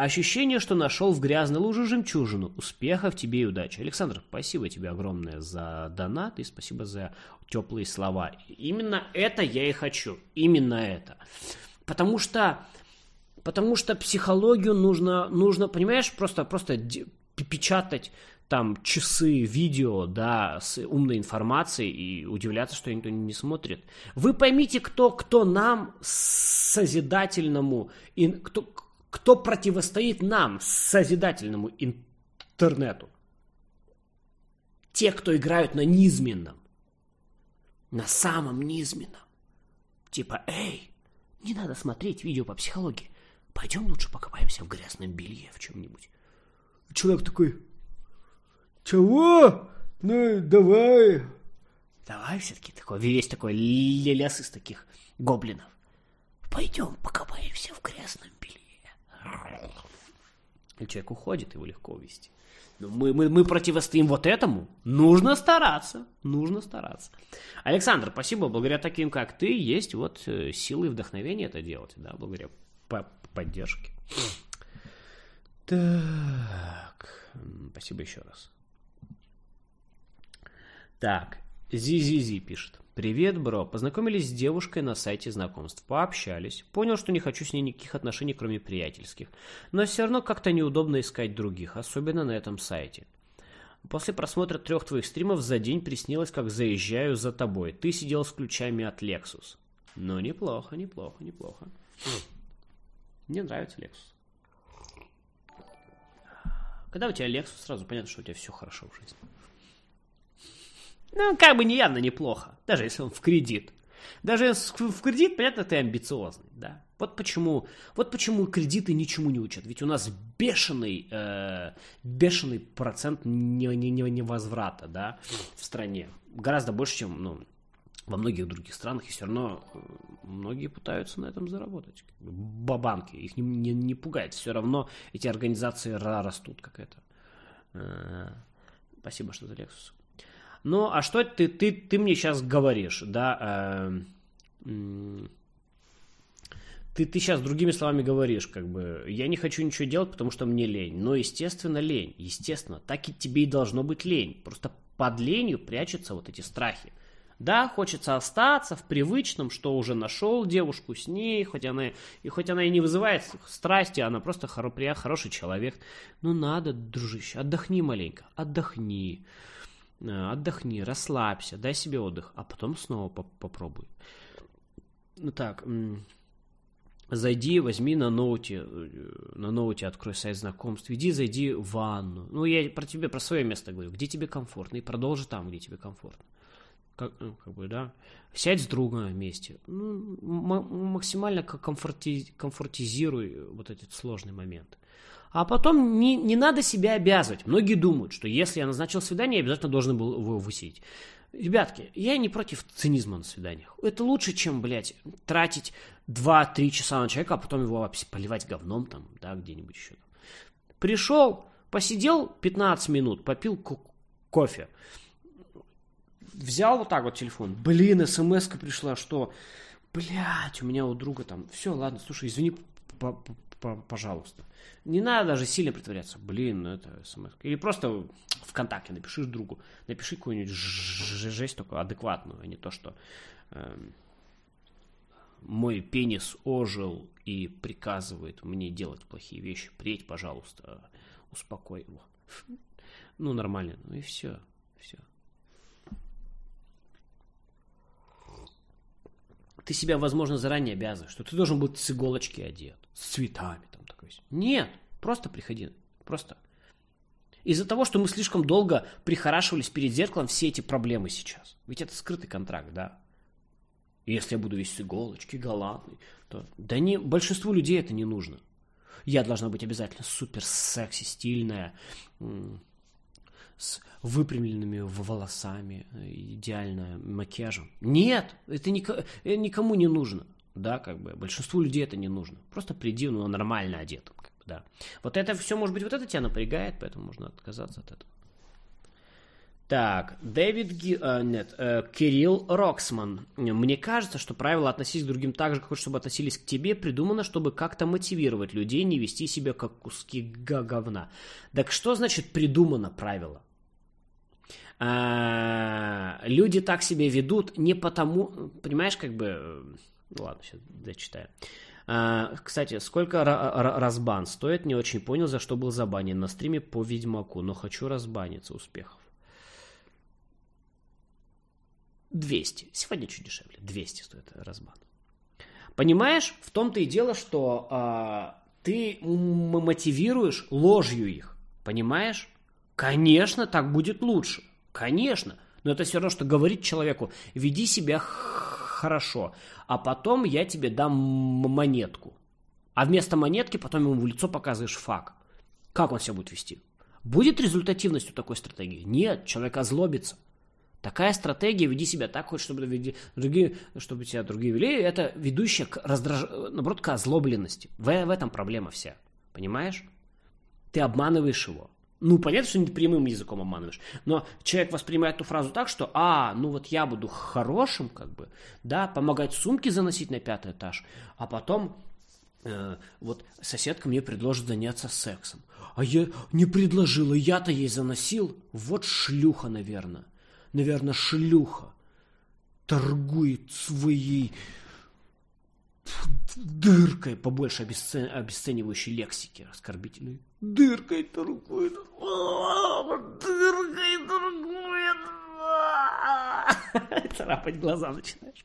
Ощущение, что нашел в грязной луже жемчужину. Успехов тебе и удачи. Александр, спасибо тебе огромное за донат и спасибо за теплые слова. Именно это я и хочу. Именно это. Потому что, потому что психологию нужно, нужно понимаешь, просто, просто печатать там часы видео, да, с умной информацией и удивляться, что никто не смотрит. Вы поймите, кто, кто нам созидательному, кто, кто противостоит нам, созидательному интернету? Те, кто играют на низменном. На самом низменном. Типа, эй, не надо смотреть видео по психологии. Пойдем лучше покопаемся в грязном белье в чем-нибудь. Человек такой, чего? Ну, давай. Давай все-таки такой, весь такой лес из таких гоблинов. Пойдем покопаемся в грязном человек уходит, его легко увести. Но мы, мы, мы противостоим вот этому. Нужно стараться. Нужно стараться. Александр, спасибо. Благодаря таким, как ты, есть вот э, силы и вдохновение это делать. Да, благодаря по поддержке. Так. Спасибо еще раз. Так. Зи-зи-зи пишет. Привет, бро. Познакомились с девушкой на сайте знакомств. Пообщались. Понял, что не хочу с ней никаких отношений, кроме приятельских. Но все равно как-то неудобно искать других, особенно на этом сайте. После просмотра трех твоих стримов за день приснилось, как заезжаю за тобой. Ты сидел с ключами от Lexus. Ну, неплохо, неплохо, неплохо. Мне нравится Lexus. Когда у тебя Lexus, сразу понятно, что у тебя все хорошо в жизни. Ну, как бы не явно неплохо, даже если он в кредит. Даже в кредит, понятно, ты амбициозный, да. Вот почему, вот почему кредиты ничему не учат. Ведь у нас бешеный, э, бешеный процент невозврата, не, не да, в стране. Гораздо больше, чем, ну, во многих других странах, и все равно э, многие пытаются на этом заработать. Бабанки, их не, не, не пугает. Все равно эти организации растут, как это. Э, спасибо, что за Lexus. Ну, а что ты, ты, ты мне сейчас говоришь, да? Э, ты, ты сейчас другими словами говоришь, как бы, я не хочу ничего делать, потому что мне лень. Но, естественно, лень. Естественно, так и тебе и должно быть лень. Просто под ленью прячутся вот эти страхи. Да, хочется остаться в привычном, что уже нашел девушку с ней, хоть она, и хоть она и не вызывает страсти, она просто хоро, хороший человек. Ну надо, дружище, отдохни маленько, отдохни. Э, отдохни, расслабься, дай себе отдых, а потом снова поп попробуй. Ну так, зайди, возьми на ноуте, э, на ноуте открой сайт знакомств, иди, зайди в ванну. Ну, я про тебя, про свое место говорю, где тебе комфортно, и продолжи там, где тебе комфортно. Как, ну, как бы, да. Сядь с другом вместе. Ну, максимально комфорти, комфортизируй вот этот сложный момент. А потом не, не надо себя обязывать. Многие думают, что если я назначил свидание, я обязательно должен был его высидеть. Ребятки, я не против цинизма на свиданиях. Это лучше, чем, блядь, тратить 2-3 часа на человека, а потом его поливать говном там, да, где-нибудь еще. Пришел, посидел 15 минут, попил кофе, взял вот так вот телефон, блин, смс пришла, что, блядь, у меня у друга там, все, ладно, слушай, извини, пожалуйста. Не надо даже сильно притворяться. Блин, ну это смс. Или просто ВКонтакте напиши другу. Напиши какую-нибудь жесть такую адекватную, а не то, что э, мой пенис ожил и приказывает мне делать плохие вещи. Приедь, пожалуйста, успокой его. Ну, нормально. Ну и все. Все. Ты себя, возможно, заранее обязываешь, что ты должен быть с иголочки одет, с цветами там такой. Нет, просто приходи, просто. Из-за того, что мы слишком долго прихорашивались перед зеркалом, все эти проблемы сейчас. Ведь это скрытый контракт, да? И если я буду весь с иголочки, галантный, то... Да не, большинству людей это не нужно. Я должна быть обязательно супер секси, стильная, с выпрямленными волосами, идеально макияжем. Нет, это никому не нужно да, как бы большинству людей это не нужно. Просто приди, ну, нормально одетым, как бы, да. Вот это все, может быть, вот это тебя напрягает, поэтому можно отказаться от этого. Так, Дэвид Ги... Э, нет, э, Кирилл Роксман. Мне кажется, что правило относись к другим так же, как чтобы относились к тебе, придумано, чтобы как-то мотивировать людей не вести себя как куски говна. Так что значит придумано правило? А, люди так себя ведут не потому, понимаешь, как бы Ладно, сейчас дочитаю. А, кстати, сколько разбан стоит? Не очень понял, за что был забанен на стриме по Ведьмаку, но хочу разбаниться. Успехов. 200. Сегодня чуть дешевле. 200 стоит разбан. Понимаешь, в том-то и дело, что а, ты мотивируешь ложью их. Понимаешь? Конечно, так будет лучше. Конечно. Но это все равно, что говорить человеку, веди себя хорошо, а потом я тебе дам монетку. А вместо монетки потом ему в лицо показываешь факт. Как он себя будет вести? Будет результативность у такой стратегии? Нет, человек озлобится. Такая стратегия, веди себя так, хоть чтобы другие, чтобы тебя другие вели, это ведущая к раздраж... наоборот, к озлобленности. В, в этом проблема вся. Понимаешь? ты обманываешь его. Ну, понятно, что не прямым языком обманываешь, но человек воспринимает эту фразу так, что, а, ну вот я буду хорошим, как бы, да, помогать сумки заносить на пятый этаж, а потом э, вот соседка мне предложит заняться сексом. А я не предложила, я-то ей заносил. Вот шлюха, наверное. Наверное, шлюха. Торгует своей дыркой, побольше обесцен... обесценивающей лексики оскорбительной. Дыркой торгует. Дыркой торгует. Царапать глаза начинаешь.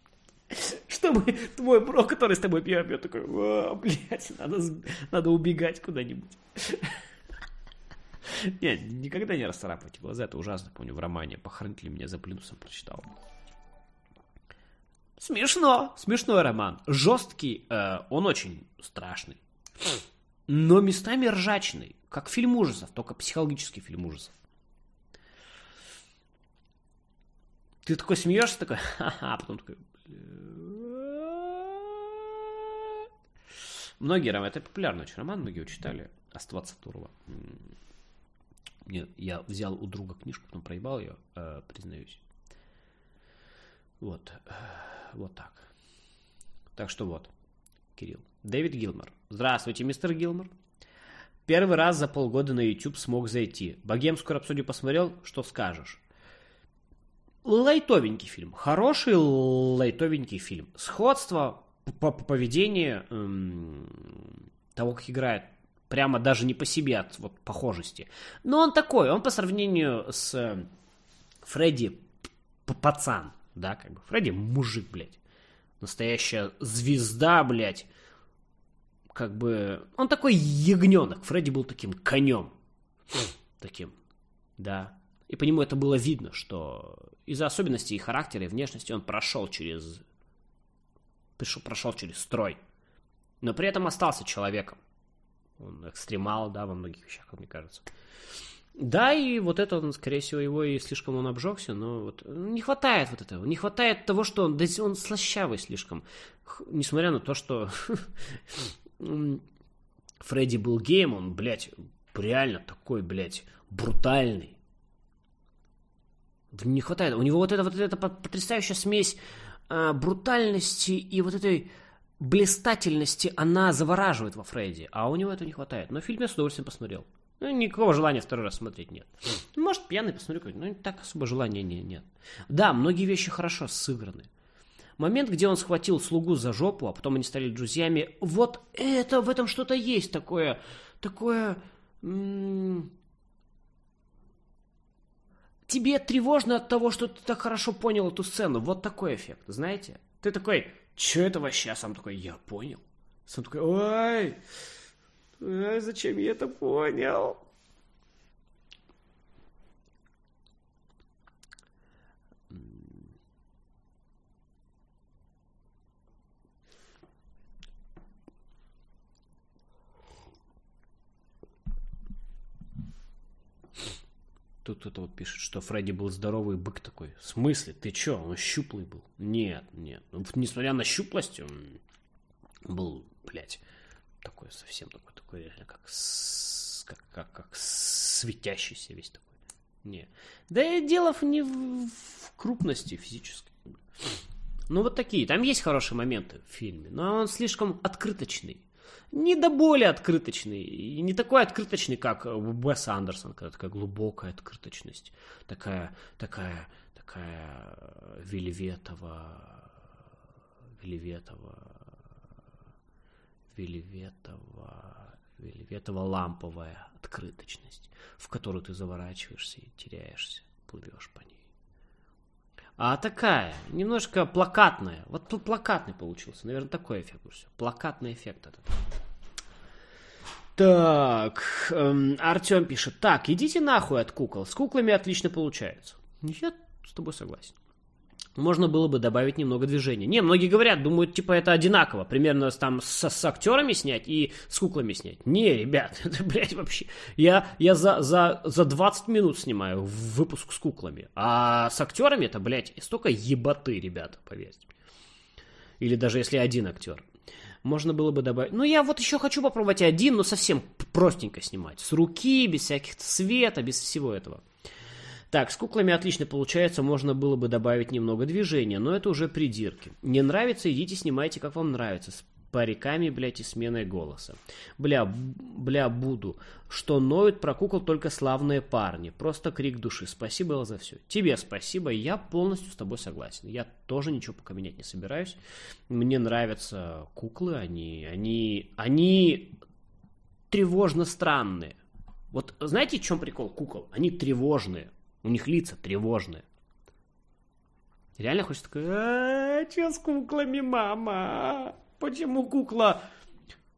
Чтобы твой бро, который с тобой пьет, пьет такой, блядь, надо, надо убегать куда-нибудь. Нет, никогда не расцарапывайте глаза, это ужасно, помню, в романе «Похоронители меня за плинтусом» прочитал. Смешно, смешной роман. Жесткий, э, он очень страшный. Но местами ржачный, как фильм ужасов, только психологический фильм ужасов. Ты такой смеешься, такой, ха-ха, а потом такой... Многие романы, это популярный очень роман, многие его читали. Оставаться Турова. Мне, я взял у друга книжку, потом проебал ее, э, признаюсь. Вот. Вот так. Так что вот. Кирилл. Дэвид Гилмор. Здравствуйте, мистер Гилмор. Первый раз за полгода на YouTube смог зайти. Богемскую рапсодию посмотрел, что скажешь? Лайтовенький фильм. Хороший лайтовенький фильм. Сходство по поведению эм, того, как играет прямо даже не по себе от вот, похожести. Но он такой, он по сравнению с э, Фредди пацан, да, как бы. Фредди мужик, блядь. Настоящая звезда, блядь. Как бы... Он такой ягненок. Фредди был таким конем. Таким. Да. И по нему это было видно, что из-за особенностей и характера, и внешности он прошел через... Пришел, прошел через строй. Но при этом остался человеком. Он экстремал, да, во многих вещах, мне кажется. Да, и вот это, он, скорее всего, его и слишком он обжегся, но вот не хватает вот этого. Не хватает того, что он, да он слащавый слишком. Несмотря на то, что Фредди был геем, он, блядь, реально такой, блядь, брутальный. Не хватает. У него вот эта вот эта потрясающая смесь э, брутальности и вот этой блистательности, она завораживает во Фредди, а у него этого не хватает. Но фильм я с удовольствием посмотрел. Ну, никакого желания второй раз смотреть нет. Может, пьяный посмотрю но так особо желания не, нет. Да, многие вещи хорошо сыграны. Момент, где он схватил слугу за жопу, а потом они стали друзьями, вот это, в этом что-то есть такое, такое... М- тебе тревожно от того, что ты так хорошо понял эту сцену. Вот такой эффект, знаете? Ты такой, что это вообще? А сам такой, я понял. Сам такой, ой, а зачем я это понял? Тут кто-то вот пишет, что Фредди был здоровый бык такой. В смысле? Ты чё? Он щуплый был. Нет, нет. Несмотря на щуплость, он был, блядь, такой совсем такой, такой реально как, как, как, как светящийся весь такой. Не. Да и дело не в, в крупности физической. Ну вот такие. Там есть хорошие моменты в фильме, но он слишком открыточный. Не до боли открыточный. И не такой открыточный, как Уэс Андерсон, когда такая глубокая открыточность. Такая, такая, такая Вельветова, Вельветова вельветово, вельветово-ламповая открыточность, в которую ты заворачиваешься и теряешься, плывешь по ней. А такая, немножко плакатная. Вот тут плакатный получился. Наверное, такой эффект. Все. Плакатный эффект этот. Так, эм, Артем пишет. Так, идите нахуй от кукол. С куклами отлично получается. Я с тобой согласен можно было бы добавить немного движения. Не, многие говорят, думают, типа, это одинаково. Примерно там с, с актерами снять и с куклами снять. Не, ребят, это, блядь, вообще... Я, я за, за, за 20 минут снимаю выпуск с куклами. А с актерами это, блядь, столько ебаты, ребята, поверьте. Или даже если один актер. можно было бы добавить. Ну, я вот еще хочу попробовать один, но совсем простенько снимать. С руки, без всяких света, без всего этого. Так, с куклами отлично получается, можно было бы добавить немного движения, но это уже придирки. Не нравится, идите снимайте, как вам нравится париками, блядь, и сменой голоса. Бля, бля, буду. Что ноют про кукол только славные парни. Просто крик души. Спасибо за все. Тебе спасибо, я полностью с тобой согласен. Я тоже ничего пока менять не собираюсь. Мне нравятся куклы, они, они, они тревожно странные. Вот знаете, в чем прикол кукол? Они тревожные. У них лица тревожные. Реально хочется такой, а, что с куклами, мама? Почему кукла...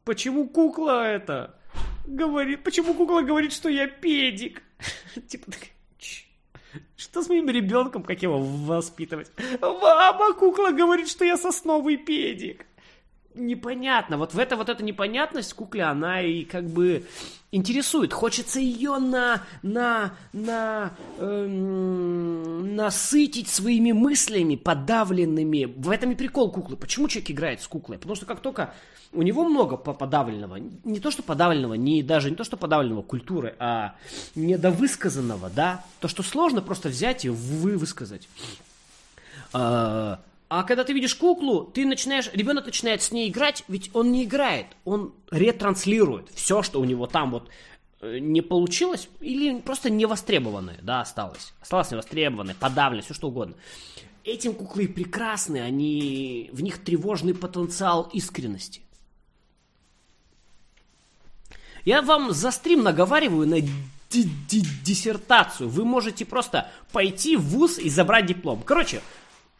Почему кукла это... Говорит... Почему кукла говорит, что я педик? Типа, что с моим ребенком, как его воспитывать? Мама, кукла говорит, что я сосновый педик непонятно. Вот в это вот эта непонятность кукле, она и как бы интересует. Хочется ее на, на, на, эм, насытить своими мыслями подавленными. В этом и прикол куклы. Почему человек играет с куклой? Потому что как только у него много подавленного, не то что подавленного, не даже не то что подавленного культуры, а недовысказанного, да, то, что сложно просто взять и вы высказать. А, а когда ты видишь куклу, ты начинаешь, ребенок начинает с ней играть, ведь он не играет, он ретранслирует все, что у него там вот э, не получилось или просто невостребованное, да, осталось. Осталось невостребованное, подавленное, все что угодно. Этим куклы прекрасны, они, в них тревожный потенциал искренности. Я вам за стрим наговариваю на диссертацию. Вы можете просто пойти в ВУЗ и забрать диплом. Короче,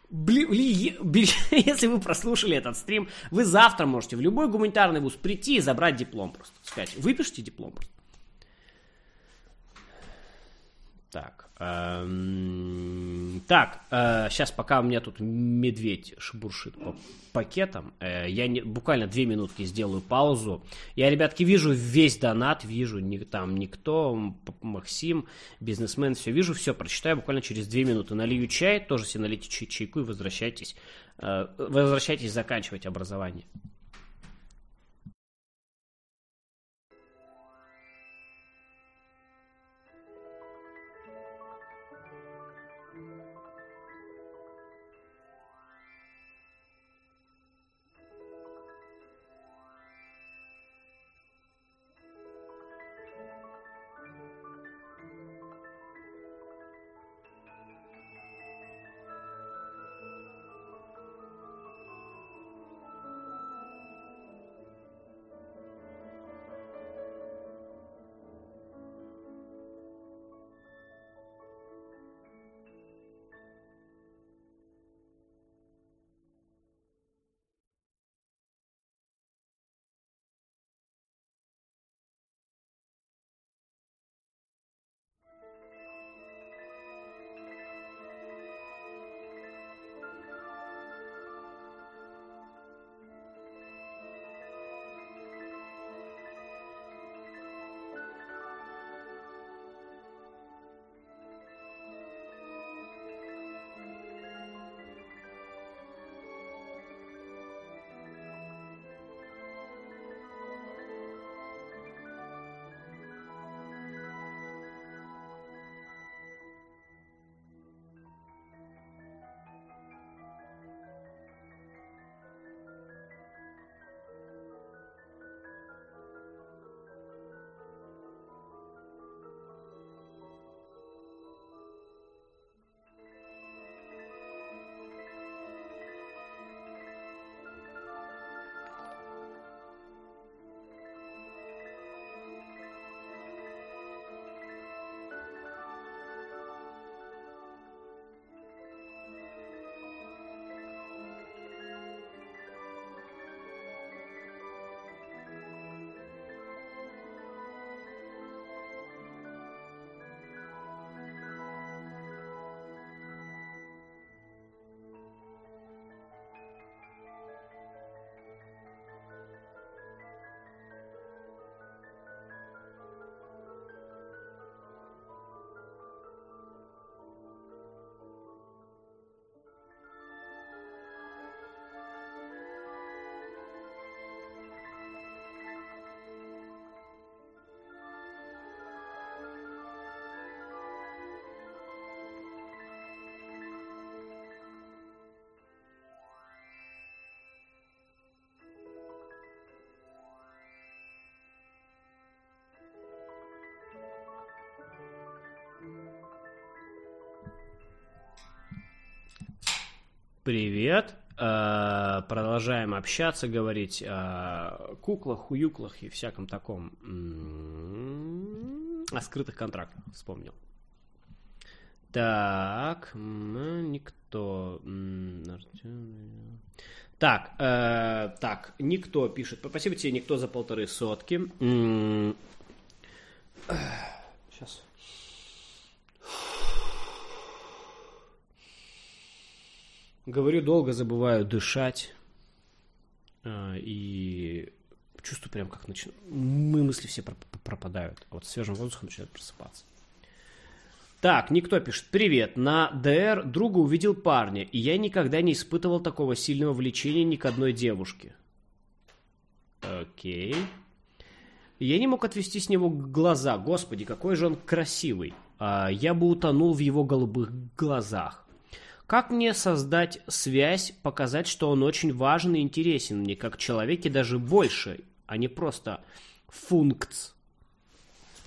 если вы прослушали этот стрим, вы завтра можете в любой гуманитарный вуз прийти и забрать диплом просто. Сказать, выпишите диплом. Так. Эм, так, э, сейчас пока у меня тут медведь шебуршит по пакетам, э, я не, буквально две минутки сделаю паузу. Я, ребятки, вижу весь донат, вижу там никто, Максим, бизнесмен, все вижу, все прочитаю буквально через две минуты. Налью чай, тоже себе налейте чай, чайку и возвращайтесь, э, возвращайтесь заканчивать образование. Привет. Э, продолжаем общаться, говорить о куклах, уюклах и всяком таком. О скрытых контрактах вспомнил. Так, никто. Так, э, так, никто пишет. Спасибо тебе, никто за полторы сотки. Сейчас. Говорю долго, забываю дышать. Э, и чувствую прям как начинаю... Мы мысли все пропадают. А вот свежим воздухом начинают просыпаться. Так, никто пишет. Привет. На ДР друга увидел парня, и я никогда не испытывал такого сильного влечения ни к одной девушке. Окей. Я не мог отвести с него глаза. Господи, какой же он красивый. А, я бы утонул в его голубых глазах. Как мне создать связь, показать, что он очень важен и интересен мне, как человек и даже больше, а не просто функц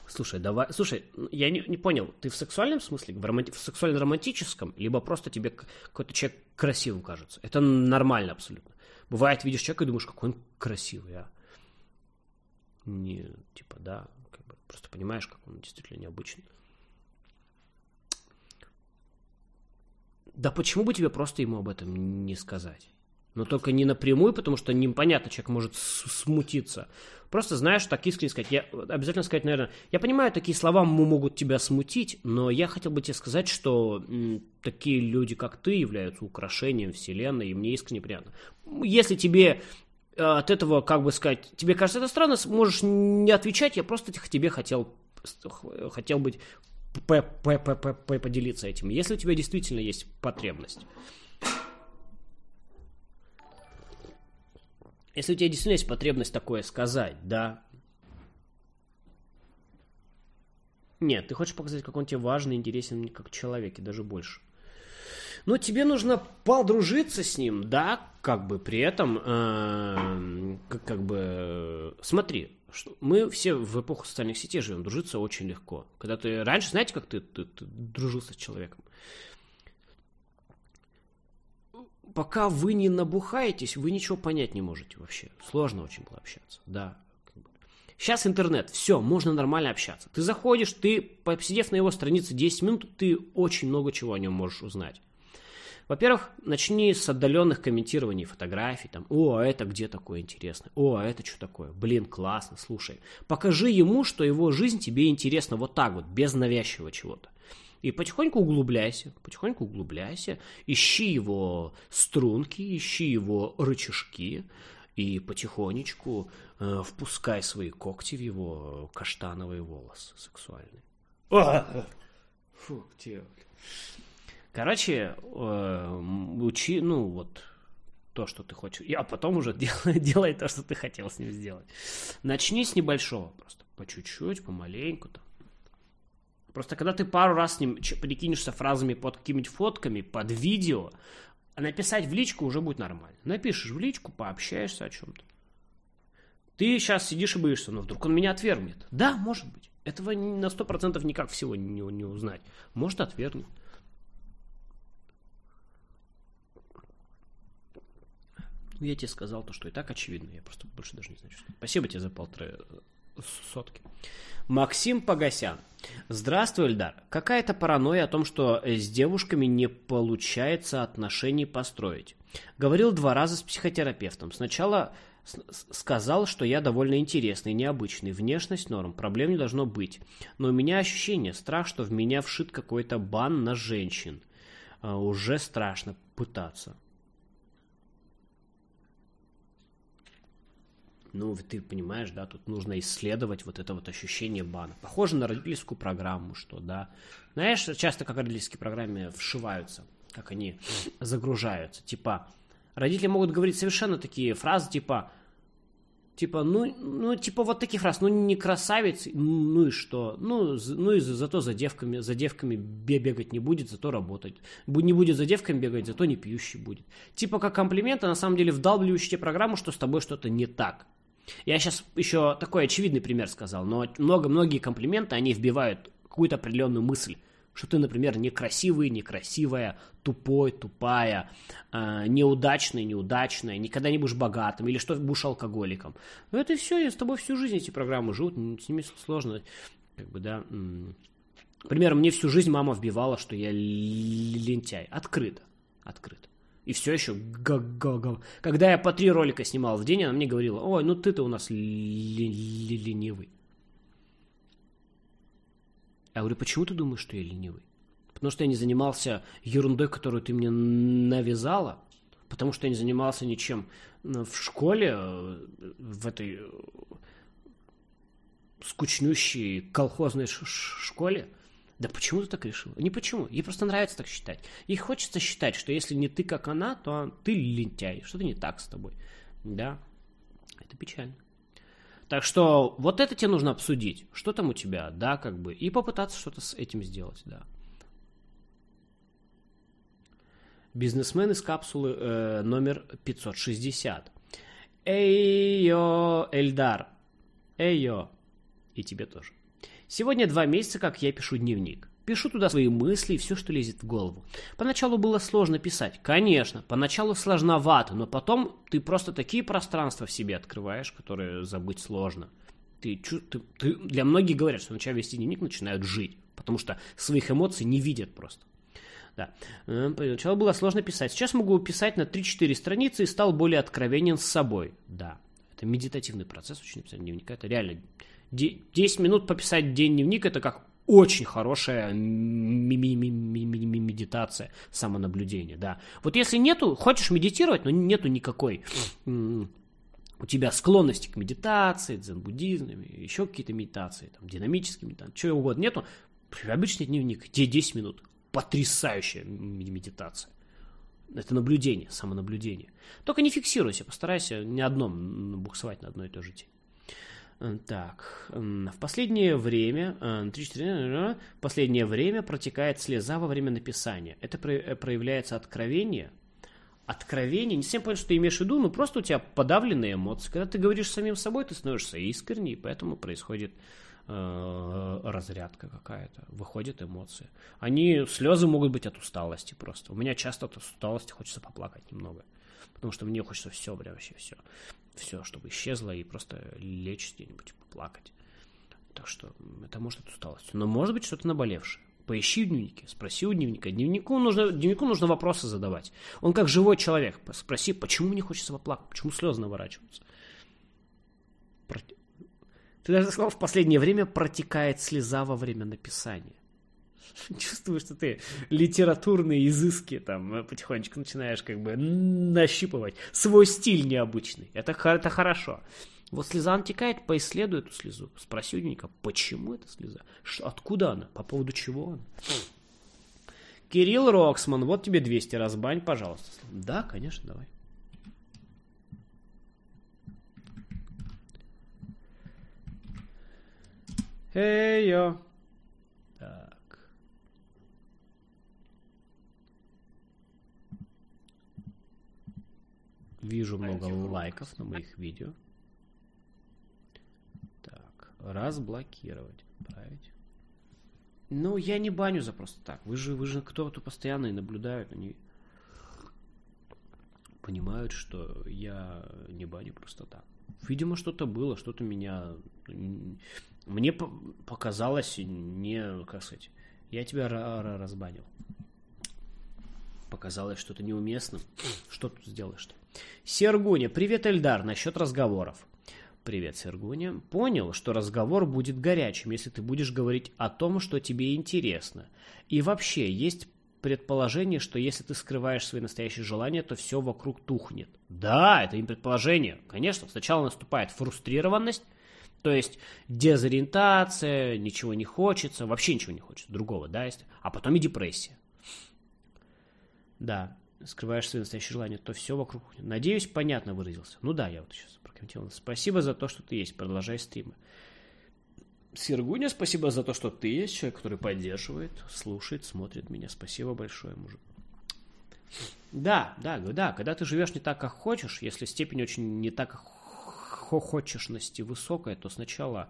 Слушай, давай. Слушай, я не, не понял, ты в сексуальном смысле, в, романти... в сексуально-романтическом, либо просто тебе какой-то человек красивым кажется? Это нормально абсолютно. Бывает, видишь человека и думаешь, какой он красивый, а. Не, типа, да, как бы, просто понимаешь, как он действительно необычный. Да почему бы тебе просто ему об этом не сказать? Но только не напрямую, потому что непонятно, человек может смутиться. Просто знаешь, так искренне сказать, я обязательно сказать, наверное, я понимаю, такие слова могут тебя смутить, но я хотел бы тебе сказать, что такие люди, как ты, являются украшением вселенной, и мне искренне приятно. Если тебе э, от этого, как бы сказать, тебе кажется это странно, можешь не отвечать, я просто тебе хотел, хотел быть поделиться этим. Если у тебя действительно есть потребность. Если у тебя действительно есть потребность такое сказать, да. Нет, ты хочешь показать, как он тебе важный, интересен как человек, и даже больше. Но тебе нужно подружиться с ним, да, как бы при этом, э, как, как бы, смотри, что мы все в эпоху социальных сетей живем, дружиться очень легко. Когда ты раньше, знаете, как ты, ты, ты дружился с человеком? пока вы не набухаетесь, вы ничего понять не можете вообще. Сложно очень было общаться, да. Сейчас интернет, все, можно нормально общаться. Ты заходишь, ты, посидев на его странице 10 минут, ты очень много чего о нем можешь узнать. Во-первых, начни с отдаленных комментирований фотографий, там, о, а это где такое интересное, о, а это что такое, блин, классно, слушай. Покажи ему, что его жизнь тебе интересна вот так вот, без навязчивого чего-то. И потихоньку углубляйся, потихоньку углубляйся, ищи его струнки, ищи его рычажки, и потихонечку э, впускай свои когти в его каштановые волосы сексуальные. Фу, те. Короче, э, учи, ну вот, то, что ты хочешь. А потом уже делай, делай то, что ты хотел с ним сделать. Начни с небольшого просто. По чуть-чуть, помаленьку там. Просто когда ты пару раз с ним прикинешься фразами под какими-нибудь фотками, под видео, написать в личку уже будет нормально. Напишешь в личку, пообщаешься о чем-то. Ты сейчас сидишь и боишься, но вдруг он меня отвергнет. Да, может быть. Этого на сто процентов никак всего не, не узнать. Может, отвергнет. Ну, я тебе сказал то, что и так очевидно. Я просто больше даже не знаю, что Спасибо тебе за полторы э, сотки. Максим Погосян. Здравствуй, Эльдар. Какая-то паранойя о том, что с девушками не получается отношений построить. Говорил два раза с психотерапевтом. Сначала сказал, что я довольно интересный, необычный, внешность норм, проблем не должно быть. Но у меня ощущение, страх, что в меня вшит какой-то бан на женщин. А, уже страшно пытаться. Ну, ты понимаешь, да, тут нужно исследовать вот это вот ощущение бана. Похоже на родительскую программу, что, да. Знаешь, часто как родительские программы вшиваются, как они загружаются. Типа, родители могут говорить совершенно такие фразы, типа, типа, ну, ну, типа вот таких фраз, ну, не красавец, ну и что? Ну, ну и за, зато за девками, за девками бегать не будет, зато работать. Не будет за девками бегать, зато не пьющий будет. Типа как комплимент, а на самом деле вдалбливающий тебе программу, что с тобой что-то не так. Я сейчас еще такой очевидный пример сказал, но много-многие комплименты, они вбивают какую-то определенную мысль Что ты, например, некрасивый, некрасивая, тупой, тупая, э, неудачный, неудачная, никогда не будешь богатым, или что будешь алкоголиком. Ну это все, я с тобой всю жизнь эти программы живут, с ними сложно, как бы, да. Например, мне всю жизнь мама вбивала, что я лентяй. Открыто. Открыто. И все еще, когда я по три ролика снимал в день, она мне говорила, ой, ну ты-то у нас ленивый. Я говорю, почему ты думаешь, что я ленивый? Потому что я не занимался ерундой, которую ты мне навязала, потому что я не занимался ничем в школе, э, в этой э, скучнющей колхозной школе. Да почему ты так решил? Не почему. Ей просто нравится так считать. Ей хочется считать, что если не ты как она, то ты лентяй. Что-то не так с тобой. Да. Это печально. Так что вот это тебе нужно обсудить. Что там у тебя, да, как бы. И попытаться что-то с этим сделать, да. Бизнесмен из капсулы э, номер 560. Эйо, Эльдар. Эйо. И тебе тоже. Сегодня два месяца, как я пишу дневник. Пишу туда свои мысли и все, что лезет в голову. Поначалу было сложно писать. Конечно, поначалу сложновато, но потом ты просто такие пространства в себе открываешь, которые забыть сложно. Ты, ты, ты, для многих говорят, что начав вести дневник, начинают жить, потому что своих эмоций не видят просто. Да. Э, поначалу было сложно писать. Сейчас могу писать на 3-4 страницы и стал более откровенен с собой. Да. Это медитативный процесс, очень написать дневника. Это реально 10 минут пописать день дневник, это как очень хорошая медитация, самонаблюдение, да. Вот если нету, хочешь медитировать, но нету никакой у тебя склонности к медитации, дзен-буддизм, еще какие-то медитации, там, динамические медитации, чего угодно нету, обычный дневник, тебе 10 минут, потрясающая медитация. Это наблюдение, самонаблюдение. Только не фиксируйся, постарайся не одном буксовать на одной и той же теме. Э, так, в последнее время, 3-4, э, в последнее время протекает слеза во время написания. Это э, проявляется откровение. Откровение, не совсем понятно, что ты имеешь в виду, но просто у тебя подавленные эмоции. Когда ты говоришь самим собой, ты становишься искренней, поэтому происходит э, разрядка какая-то, выходят эмоции. Они, слезы могут быть от усталости просто. У меня часто от усталости хочется поплакать немного. Потому что мне хочется все, прям вообще все все, чтобы исчезло и просто лечь где-нибудь, поплакать. Так что это может от усталости. Но может быть что-то наболевшее. Поищи в дневнике, спроси у дневника. Дневнику нужно, дневнику нужно вопросы задавать. Он как живой человек. Спроси, почему мне хочется поплакать, почему слезы наворачиваются. Ты даже сказал, в последнее время протекает слеза во время написания. чувствую, что ты литературные изыски там э, потихонечку начинаешь как бы нащипывать. Свой стиль необычный. Это, это хорошо. Вот слеза натекает, поисследуй эту слезу. Спроси у дневника, почему эта слеза? Откуда она? По поводу чего она? Кирилл Роксман, вот тебе 200 разбань, пожалуйста. Да, конечно, давай. Эй-йо. Вижу много лайков на моих видео. Так, разблокировать, отправить. Ну, я не баню за просто так. Вы же, вы же кто-то постоянно и наблюдают, они понимают, что я не баню просто так. Видимо, что-то было, что-то меня... Мне показалось не... Как сказать? Я тебя разбанил. Показалось что-то неуместным. Что тут сделаешь-то? Сергуня, привет, Эльдар, насчет разговоров. Привет, Сергуня. Понял, что разговор будет горячим, если ты будешь говорить о том, что тебе интересно. И вообще, есть предположение, что если ты скрываешь свои настоящие желания, то все вокруг тухнет. Да, это не предположение. Конечно, сначала наступает фрустрированность, то есть дезориентация, ничего не хочется, вообще ничего не хочется, другого, да, есть, а потом и депрессия. Да, скрываешь свои настоящие желания, то все вокруг. Надеюсь, понятно выразился. Ну да, я вот сейчас прокомментировал. Спасибо за то, что ты есть. Продолжай стримы. Сергуня, спасибо за то, что ты есть, человек, который поддерживает, слушает, смотрит меня. Спасибо большое, мужик. Да, да, да, когда ты живешь не так, как хочешь, если степень очень не так, как хочешности высокая, то сначала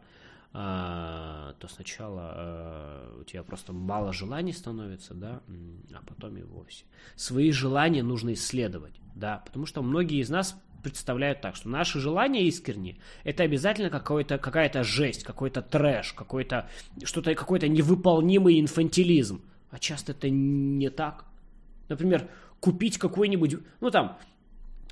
а, то сначала а, у тебя просто мало желаний становится, да, а потом и вовсе. Свои желания нужно исследовать, да, потому что многие из нас представляют так, что наши желания искренние, это обязательно какой-то, какая-то жесть, какой-то трэш, какой-то, что-то, какой-то невыполнимый инфантилизм. А часто это не так. Например, купить какой-нибудь, ну там,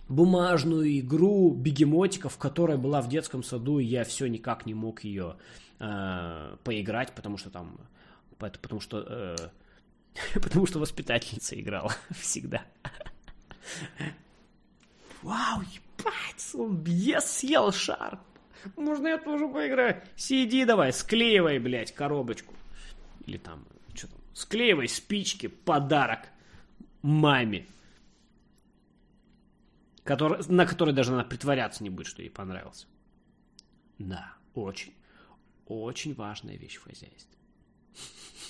бумажную игру бегемотиков, которая была в детском саду, и я все никак не мог ее э, поиграть, потому что там, потому что, э, потому что воспитательница играла всегда. Вау, ебать, я съел шар. Можно я тоже поиграю? Сиди давай, склеивай, блядь, коробочку. Или там, что там, склеивай спички, подарок маме. Который, на которой даже она притворяться не будет, что ей понравился. Да, очень, очень важная вещь в хозяйстве.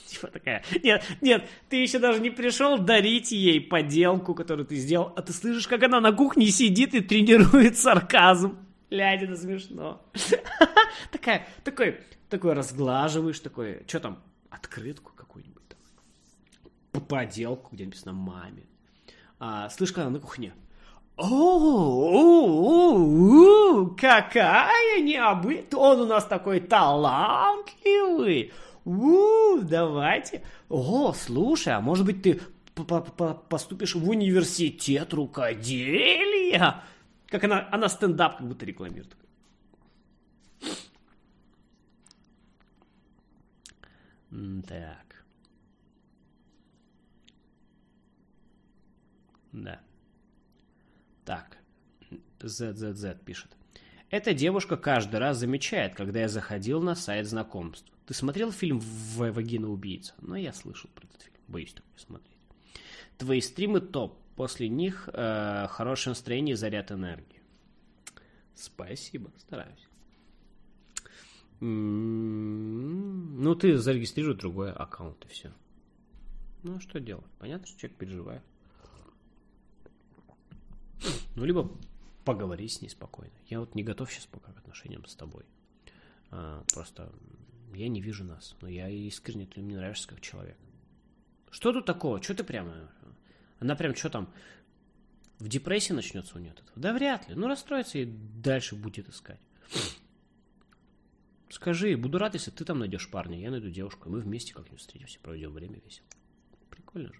Типа такая, нет, нет, ты еще даже не пришел дарить ей поделку, которую ты сделал, а ты слышишь, как она на кухне сидит и тренирует сарказм. Ляди, это смешно. Такая, такой, такой разглаживаешь, такой, что там, открытку какую-нибудь там, поделку, где написано маме. А, слышишь, когда на кухне, о, какая необычная, он у нас такой талантливый, у, давайте. О, слушай, а может быть ты поступишь в университет рукоделия? Как она, она стендап как будто рекламирует. Так. Да. Так. ZZZ пишет. Эта девушка каждый раз замечает, когда я заходил на сайт знакомств. Ты смотрел фильм «Вагина убийца»? Ну, я слышал про этот фильм. Боюсь такой смотреть. Твои стримы топ. После них э, хорошее настроение и заряд энергии. Спасибо, стараюсь. М-м-м. Ну, ты зарегистрируй другой аккаунт и все. Ну, что делать? Понятно, что человек переживает. Ну, либо поговори с ней спокойно. Я вот не готов сейчас пока к отношениям с тобой. А, просто я не вижу нас, но я искренне, ты мне нравишься как человек. Что тут такого? Что ты прямо... Она прям что там, в депрессии начнется у нее от этого? Да вряд ли. Ну, расстроится и дальше будет искать. Скажи, буду рад, если ты там найдешь парня, я найду девушку, и мы вместе как-нибудь встретимся, проведем время весело. Прикольно же.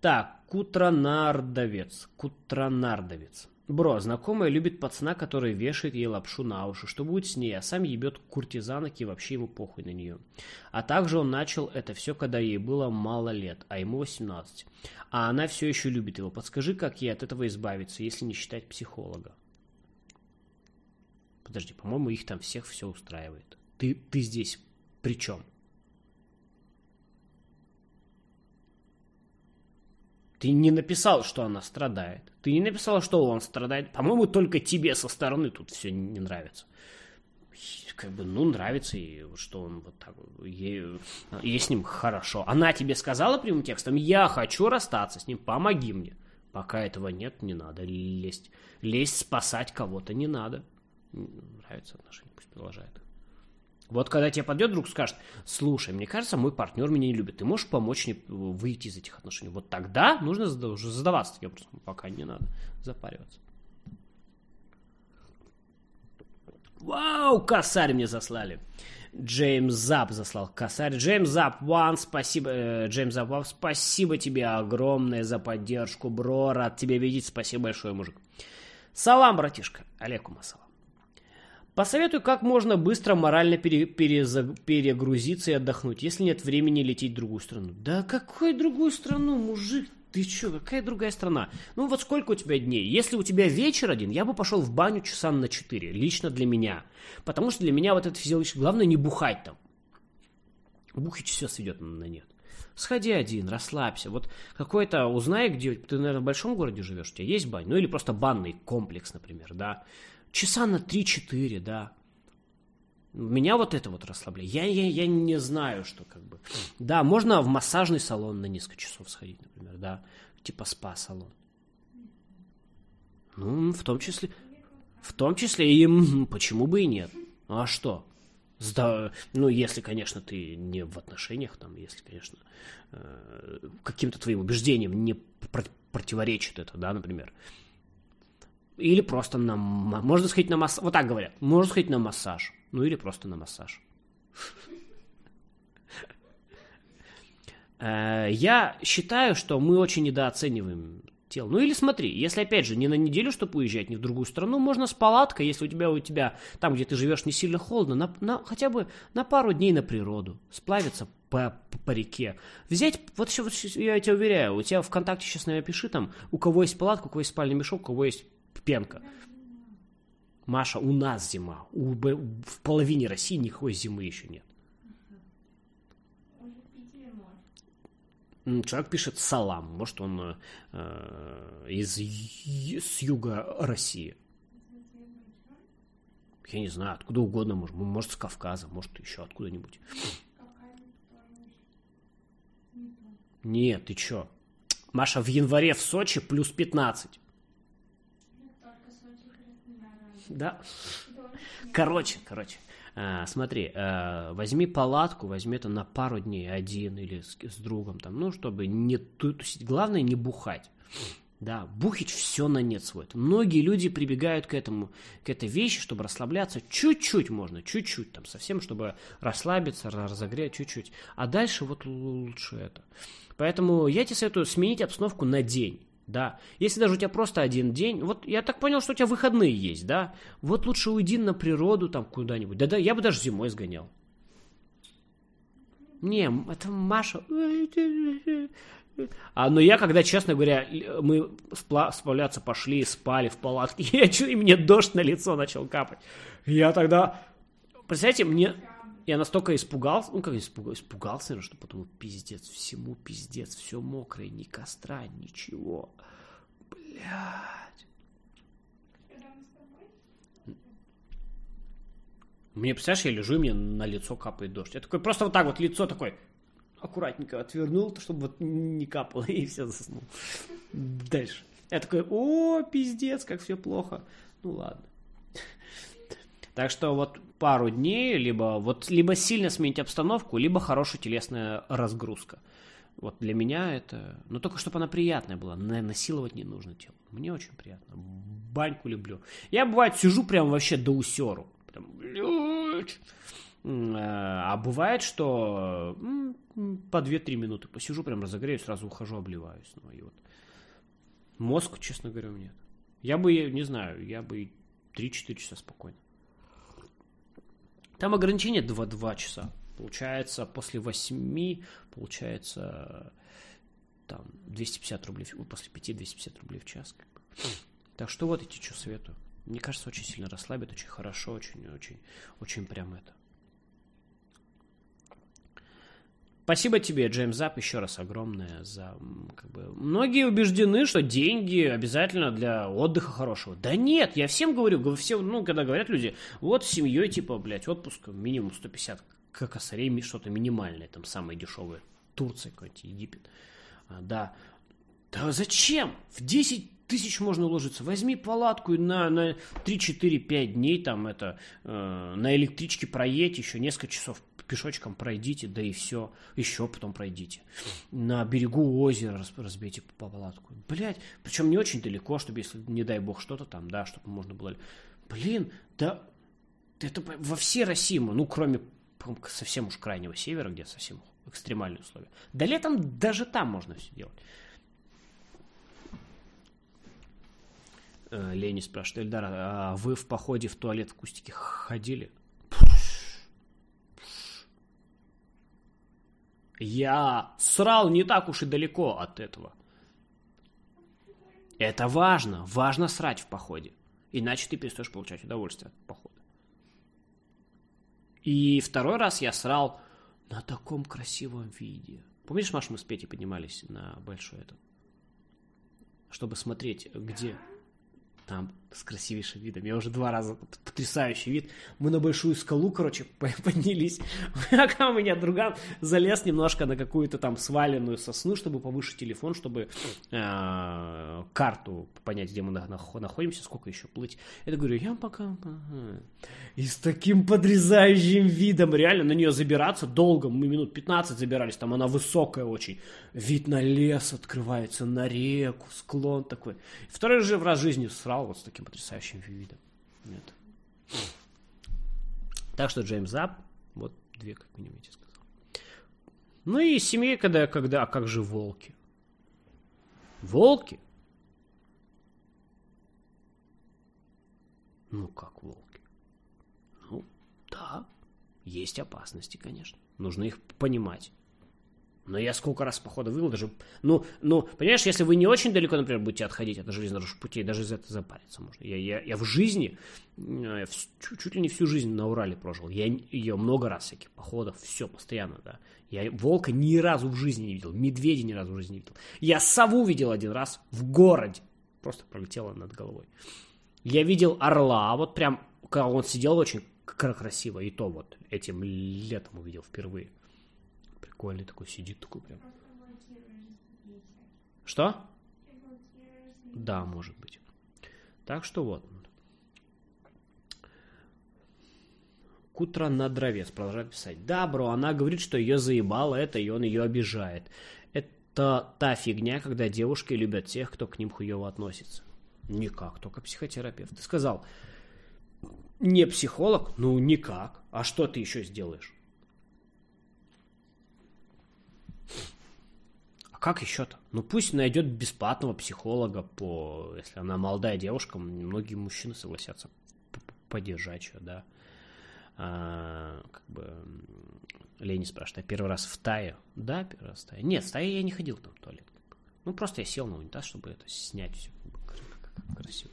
Так, Кутронардовец. Кутронардовец. Бро, знакомая любит пацана, который вешает ей лапшу на уши, что будет с ней, а сам ебет куртизанок и вообще ему похуй на нее. А также он начал это все, когда ей было мало лет, а ему 18. А она все еще любит его. Подскажи, как ей от этого избавиться, если не считать психолога? Подожди, по-моему, их там всех все устраивает. Ты, ты здесь при чем? Ты не написал, что она страдает. Ты не написал, что он страдает. По-моему, только тебе со стороны тут все не нравится. Как бы, ну, нравится ей, что он вот так, ей, ей с ним хорошо. Она тебе сказала прямым текстом, я хочу расстаться с ним, помоги мне. Пока этого нет, не надо лезть. Лезть спасать кого-то не надо. Нравится отношения, пусть продолжает. Вот когда тебе подойдет друг скажет, слушай, мне кажется, мой партнер меня не любит, ты можешь помочь мне выйти из этих отношений? Вот тогда нужно уже задаваться таким вопросом, пока не надо запариваться. Вау, косарь мне заслали. Джеймс Зап заслал косарь. Джеймс Зап, Ван, спасибо. Э, Джеймс Зап, Ван, спасибо тебе огромное за поддержку, бро. Рад тебя видеть. Спасибо большое, мужик. Салам, братишка. Алейкум ассалам. Посоветую, как можно быстро морально пере, перезаг, перегрузиться и отдохнуть, если нет времени лететь в другую страну. Да какую другую страну, мужик? Ты чё, какая другая страна? Ну вот сколько у тебя дней? Если у тебя вечер один, я бы пошел в баню часа на 4, лично для меня. Потому что для меня вот это физиологически, главное не бухать там. Бухать все сведет на нет. Сходи один, расслабься. Вот какой-то, узнай, где ты, наверное, в большом городе живешь, у тебя есть баня, ну или просто банный комплекс, например, да часа на 3-4, да. Меня вот это вот расслабляет. Я, я, я не знаю, что как бы... Да, можно в массажный салон на несколько часов сходить, например, да. Типа спа-салон. Ну, в том числе... В том числе и почему бы и нет. А что? Сда... Ну, если, конечно, ты не в отношениях, там, если, конечно, э, каким-то твоим убеждениям не пр- противоречит это, да, например. Или просто на... Можно сходить на массаж. Вот так говорят. Можно сходить на массаж. Ну, или просто на массаж. Э, я считаю, что мы очень недооцениваем тело. Ну или смотри, если опять же не на неделю, чтобы уезжать, не в другую страну, можно с палаткой, если у тебя, у тебя там, где ты живешь, не сильно холодно, на, на, хотя бы на пару дней на природу, сплавиться по, по, по реке. Взять, вот, все, вот я тебя уверяю, у тебя ВКонтакте сейчас напиши там, у кого есть палатка, у кого есть спальный мешок, у кого есть пенка. Маша, у нас зима. У, в половине России никакой зимы еще нет. Человек пишет салам, может он э, из с юга России. Я не знаю, откуда угодно, может, может с Кавказа, может еще откуда-нибудь. Нет, ты чё? Маша, в январе в Сочи плюс 15. Да. Короче, короче. А, смотри, а, возьми палатку, возьми это на пару дней, один или с, с другом, там, ну, чтобы не тусить. Главное, не бухать. Да, бухить все на нет сводит. Многие люди прибегают к этому, к этой вещи, чтобы расслабляться. Чуть-чуть можно, чуть-чуть, там, совсем, чтобы расслабиться, разогреть чуть-чуть. А дальше вот лучше это. Поэтому я тебе советую сменить обстановку на день. Да, если даже у тебя просто один день, вот я так понял, что у тебя выходные есть, да, вот лучше уйди на природу там куда-нибудь, да-да, я бы даже зимой сгонял. Не, это Маша. А, но я, когда, честно говоря, мы сплавляться пошли, спали в палатке, я чую, и мне дождь на лицо начал капать. Я тогда, представляете, мне, я настолько испугался, ну как испугался, испугался, что потом пиздец, всему пиздец, все мокрое, ни костра, ничего. Блядь. Мне, представляешь, я лежу, и мне на лицо капает дождь. Я такой, просто вот так вот лицо такой, аккуратненько отвернул, чтобы вот не капало, и все заснул. Дальше. Я такой, о, пиздец, как все плохо. Ну ладно. Так что вот пару дней, либо, вот, либо сильно сменить обстановку, либо хорошая телесная разгрузка. Вот для меня это... Ну, только чтобы она приятная была. Насиловать не нужно тело. Мне очень приятно. Баньку люблю. Я, бывает, сижу прям вообще до усеру. Прям, а бывает, что по 2-3 минуты посижу, прям разогрею, сразу ухожу, обливаюсь. Ну, и вот. Мозг, честно говоря, нет. Я бы, не знаю, я бы 3-4 часа спокойно. Там ограничение 2, 2 часа. Получается, после 8, получается, там, 250 рублей, после 5 250 рублей в час. Так что вот эти что советую. Мне кажется, очень сильно расслабит, очень хорошо, очень, очень, очень прям это. Спасибо тебе, Джеймс Зап, еще раз огромное за... Как бы, многие убеждены, что деньги обязательно для отдыха хорошего. Да нет, я всем говорю, все, ну, когда говорят люди, вот с семьей, типа, блядь, отпуск минимум 150 косарей, что-то минимальное, там, самое дешевое. Турция какой-нибудь, Египет. А, да. Да зачем? В 10 тысяч можно уложиться. Возьми палатку на, на 3-4-5 дней, там, это, э, на электричке проедь еще несколько часов пешочком пройдите, да и все, еще потом пройдите. На берегу озера разбейте палатку. Блять, причем не очень далеко, чтобы, если, не дай бог, что-то там, да, чтобы можно было... Блин, да, это во всей России, ну, кроме совсем уж крайнего севера, где совсем экстремальные условия. Да летом даже там можно все делать. Э, Лени спрашивает, Эльдар, а вы в походе в туалет в кустике ходили? Я срал не так уж и далеко от этого. Это важно. Важно срать в походе. Иначе ты перестаешь получать удовольствие от похода. И второй раз я срал на таком красивом виде. Помнишь, Маш, мы с Петей поднимались на большой этот? Чтобы смотреть, где... Там с красивейшим видом. Я уже два раза потрясающий вид. Мы на большую скалу, короче, поднялись. А у меня друган залез немножко на какую-то там сваленную сосну, чтобы повыше телефон, чтобы э, карту понять, где мы находимся, сколько еще плыть. Я говорю, я пока... И с таким подрезающим видом, реально, на нее забираться долго, мы минут 15 забирались, там она высокая очень. Вид на лес открывается, на реку, склон такой. Второй же раз жизни срал вот с таким потрясающим видом. Нет. Так что Джеймс Зап, вот две, как минимум, я тебе сказал. Ну и семьи, когда, когда, а как же волки? Волки? Ну, как волки? Ну, да, есть опасности, конечно. Нужно их понимать. Но я сколько раз, походу, вывел, даже... Ну, ну, понимаешь, если вы не очень далеко, например, будете отходить от железнодорожных путей, даже из этого запариться можно. Я, я, я в жизни, я в, чуть, чуть ли не всю жизнь на Урале прожил. Я ее много раз всяких походов, все, постоянно, да. Я волка ни разу в жизни не видел, медведя ни разу в жизни не видел. Я сову видел один раз в городе. Просто пролетела над головой. Я видел орла, вот прям, когда он сидел очень красиво, и то вот этим летом увидел впервые прикольный такой, сидит такой прям. Что? Да, может быть. Так что вот. Кутра на дровец продолжает писать. Да, бро, она говорит, что ее заебало это, и он ее обижает. Это та фигня, когда девушки любят тех, кто к ним хуево относится. Никак, только психотерапевт. Ты сказал, не психолог? Ну, никак. А что ты еще сделаешь? Как еще-то? Ну пусть найдет бесплатного психолога по, если она молодая девушка, многие мужчины согласятся поддержать ее, да. А, как бы Лени спрашивает, а первый раз в Тае? Да, первый раз в Тае. Нет, в Тае я не ходил там в туалет. Ну, просто я сел на унитаз, чтобы это снять все красиво.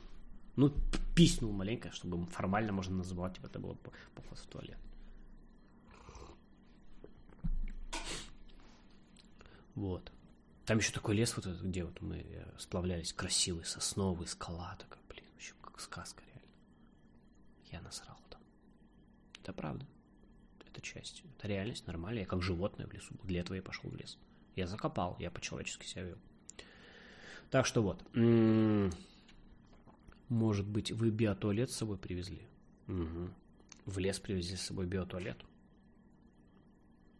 Ну, писнул маленько, чтобы формально можно называть, типа, это было поход в туалет. Вот. Там еще такой лес, вот этот, где вот мы э, сплавлялись, красивый, сосновый, скала такая, блин, вообще как сказка реально. Я насрал там. Это правда. Это часть. Это реальность нормальная. Я как животное в лесу. Для этого я пошел в лес. Я закопал, я по-человечески себя вел. Так что вот. Может быть, вы биотуалет с собой привезли? Угу. В лес привезли с собой биотуалет?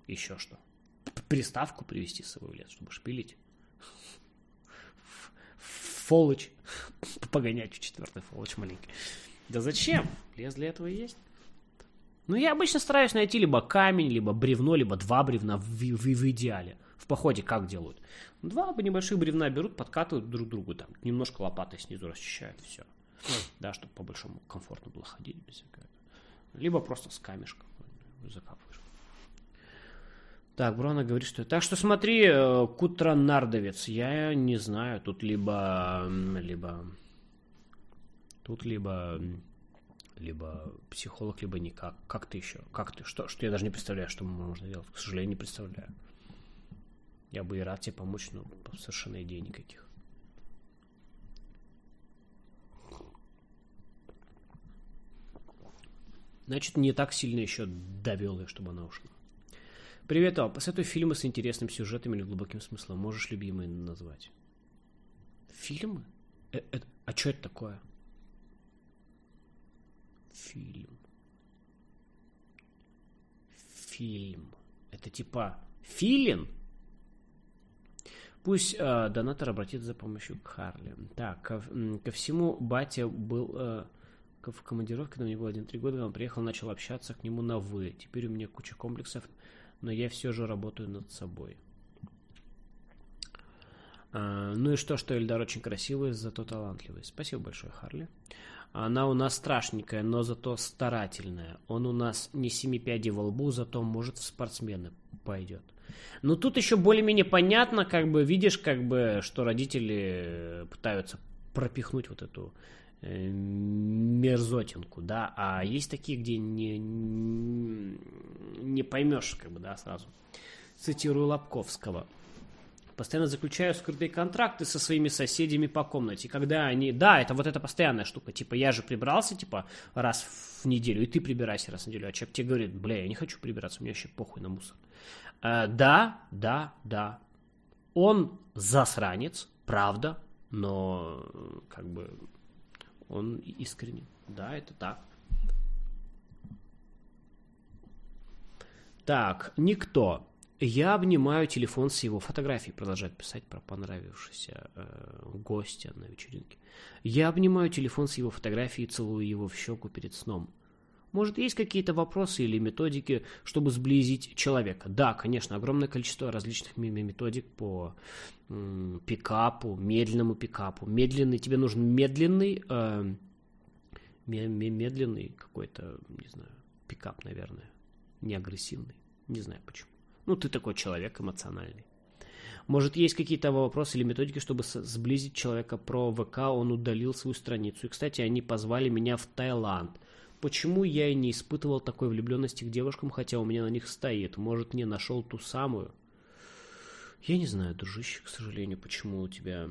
Еще что? Приставку привезти с собой в лес, чтобы шпилить. Фолыч. Погонять в четвертый фолыч маленький. Да зачем? Лес для этого есть. Ну, я обычно стараюсь найти либо камень, либо бревно, либо два бревна в, в, в идеале. В походе как делают? Два небольших бревна берут, подкатывают друг другу, там, немножко лопатой снизу расчищают, все. Да, чтобы по большому комфортно было ходить без всякого. Либо просто с камешком. Так, Брона говорит, что... Так что смотри, э, Кутранардовец, я не знаю, тут либо... Либо... Тут либо... Либо психолог, либо никак. Как ты еще? Как ты? Что, что я даже не представляю, что можно делать. К сожалению, не представляю. Я бы и рад тебе помочь, но совершенно идей никаких. Значит, не так сильно еще довел ее, чтобы она ушла. Привет, Ал. Посоветуй фильмы с интересным сюжетом или глубоким смыслом. Можешь любимые назвать? Фильмы? Э -э а что это такое? Фильм. Фильм. Это типа филин? Пусть э, донатор обратится за помощью к Харли. Так, ко, ко всему батя был э, в командировке, когда мне было 1-3 года, он приехал, начал общаться к нему на «вы». Теперь у меня куча комплексов но я все же работаю над собой. А, ну и что, что Эльдар очень красивый, зато талантливый. Спасибо большое, Харли. Она у нас страшненькая, но зато старательная. Он у нас не семи пядей во лбу, зато может в спортсмены пойдет. Но тут еще более-менее понятно, как бы видишь, как бы, что родители пытаются пропихнуть вот эту мерзотинку, да, а есть такие, где не, не поймешь, как бы, да, сразу. Цитирую Лобковского. Постоянно заключаю скрытые контракты со своими соседями по комнате. Когда они... Да, это вот эта постоянная штука. Типа, я же прибрался, типа, раз в неделю, и ты прибирайся раз в неделю. А человек тебе говорит, бля, я не хочу прибираться, меня вообще похуй на мусор. Э, да, да, да. Он засранец, правда, но как бы он искренне. Да, это так. Так, никто. Я обнимаю телефон с его фотографией, продолжает писать про понравившегося э, гостя на вечеринке. Я обнимаю телефон с его фотографией и целую его в щеку перед сном. Может, есть какие-то вопросы или методики, чтобы сблизить человека? Да, конечно, огромное количество различных методик по пикапу, медленному пикапу. Медленный, тебе нужен медленный, э, медленный какой-то, не знаю, пикап, наверное, не агрессивный. Не знаю почему. Ну, ты такой человек эмоциональный. Может, есть какие-то вопросы или методики, чтобы сблизить человека про ВК, он удалил свою страницу. И, кстати, они позвали меня в Таиланд. Почему я и не испытывал такой влюбленности к девушкам, хотя у меня на них стоит? Может, не нашел ту самую? Я не знаю, дружище, к сожалению, почему у тебя...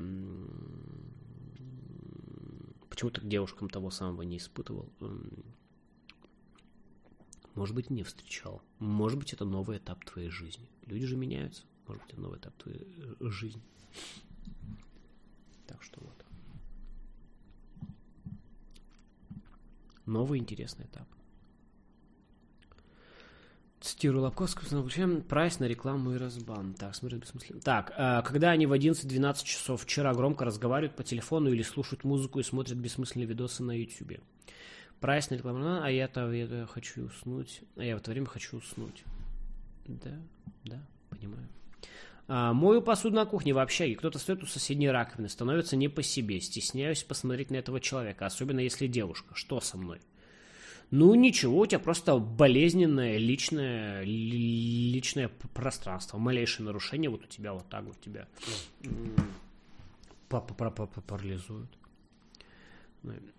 Почему ты к девушкам того самого не испытывал? Может быть, не встречал. Может быть, это новый этап твоей жизни. Люди же меняются. Может быть, это новый этап твоей э, жизни. Так что вот. Новый интересный этап. Цитирую Лобковского, получаем прайс на рекламу и разбан. Так, смотри, бессмысленно. Так, э, когда они в 11-12 часов вчера громко разговаривают по телефону или слушают музыку и смотрят бессмысленные видосы на YouTube. Прайс на рекламу, а я-то я хочу уснуть, а я в это время хочу уснуть. Да, да, понимаю. А, мою посуду на кухне в общаге. Кто-то стоит у соседней раковины, становится не по себе. Стесняюсь посмотреть на этого человека, особенно если девушка. Что со мной? Ну, ничего, у тебя просто болезненное личное, личное пространство. Малейшее нарушение вот у тебя вот так вот тебя парализует.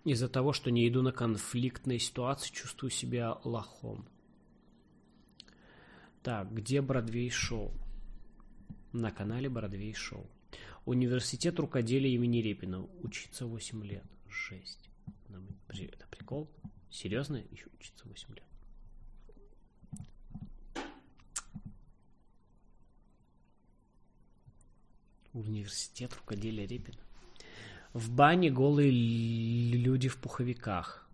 Из-за того, что не иду на конфликтные ситуации, чувствую себя лохом. Так, где Бродвей шоу? На канале Бродвей шоу. Университет рукоделия имени Репина. Учиться 8 лет. Жесть. Это прикол? Серьезно? Еще учиться 8 лет. Университет рукоделия Репина. В бане голые люди в пуховиках.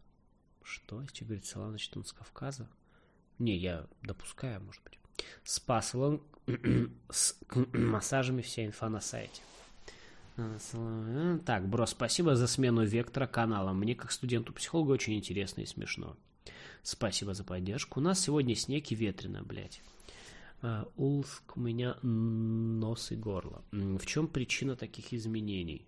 Что? Если говорит значит он с Кавказа? Не, я допускаю, может быть. Спа-салон с массажами, вся инфа на сайте. Так, бро, спасибо за смену вектора канала. Мне, как студенту-психологу, очень интересно и смешно. Спасибо за поддержку. У нас сегодня снег и ветрено, блядь. Uh, Улск, у меня нос и горло. В чем причина таких изменений?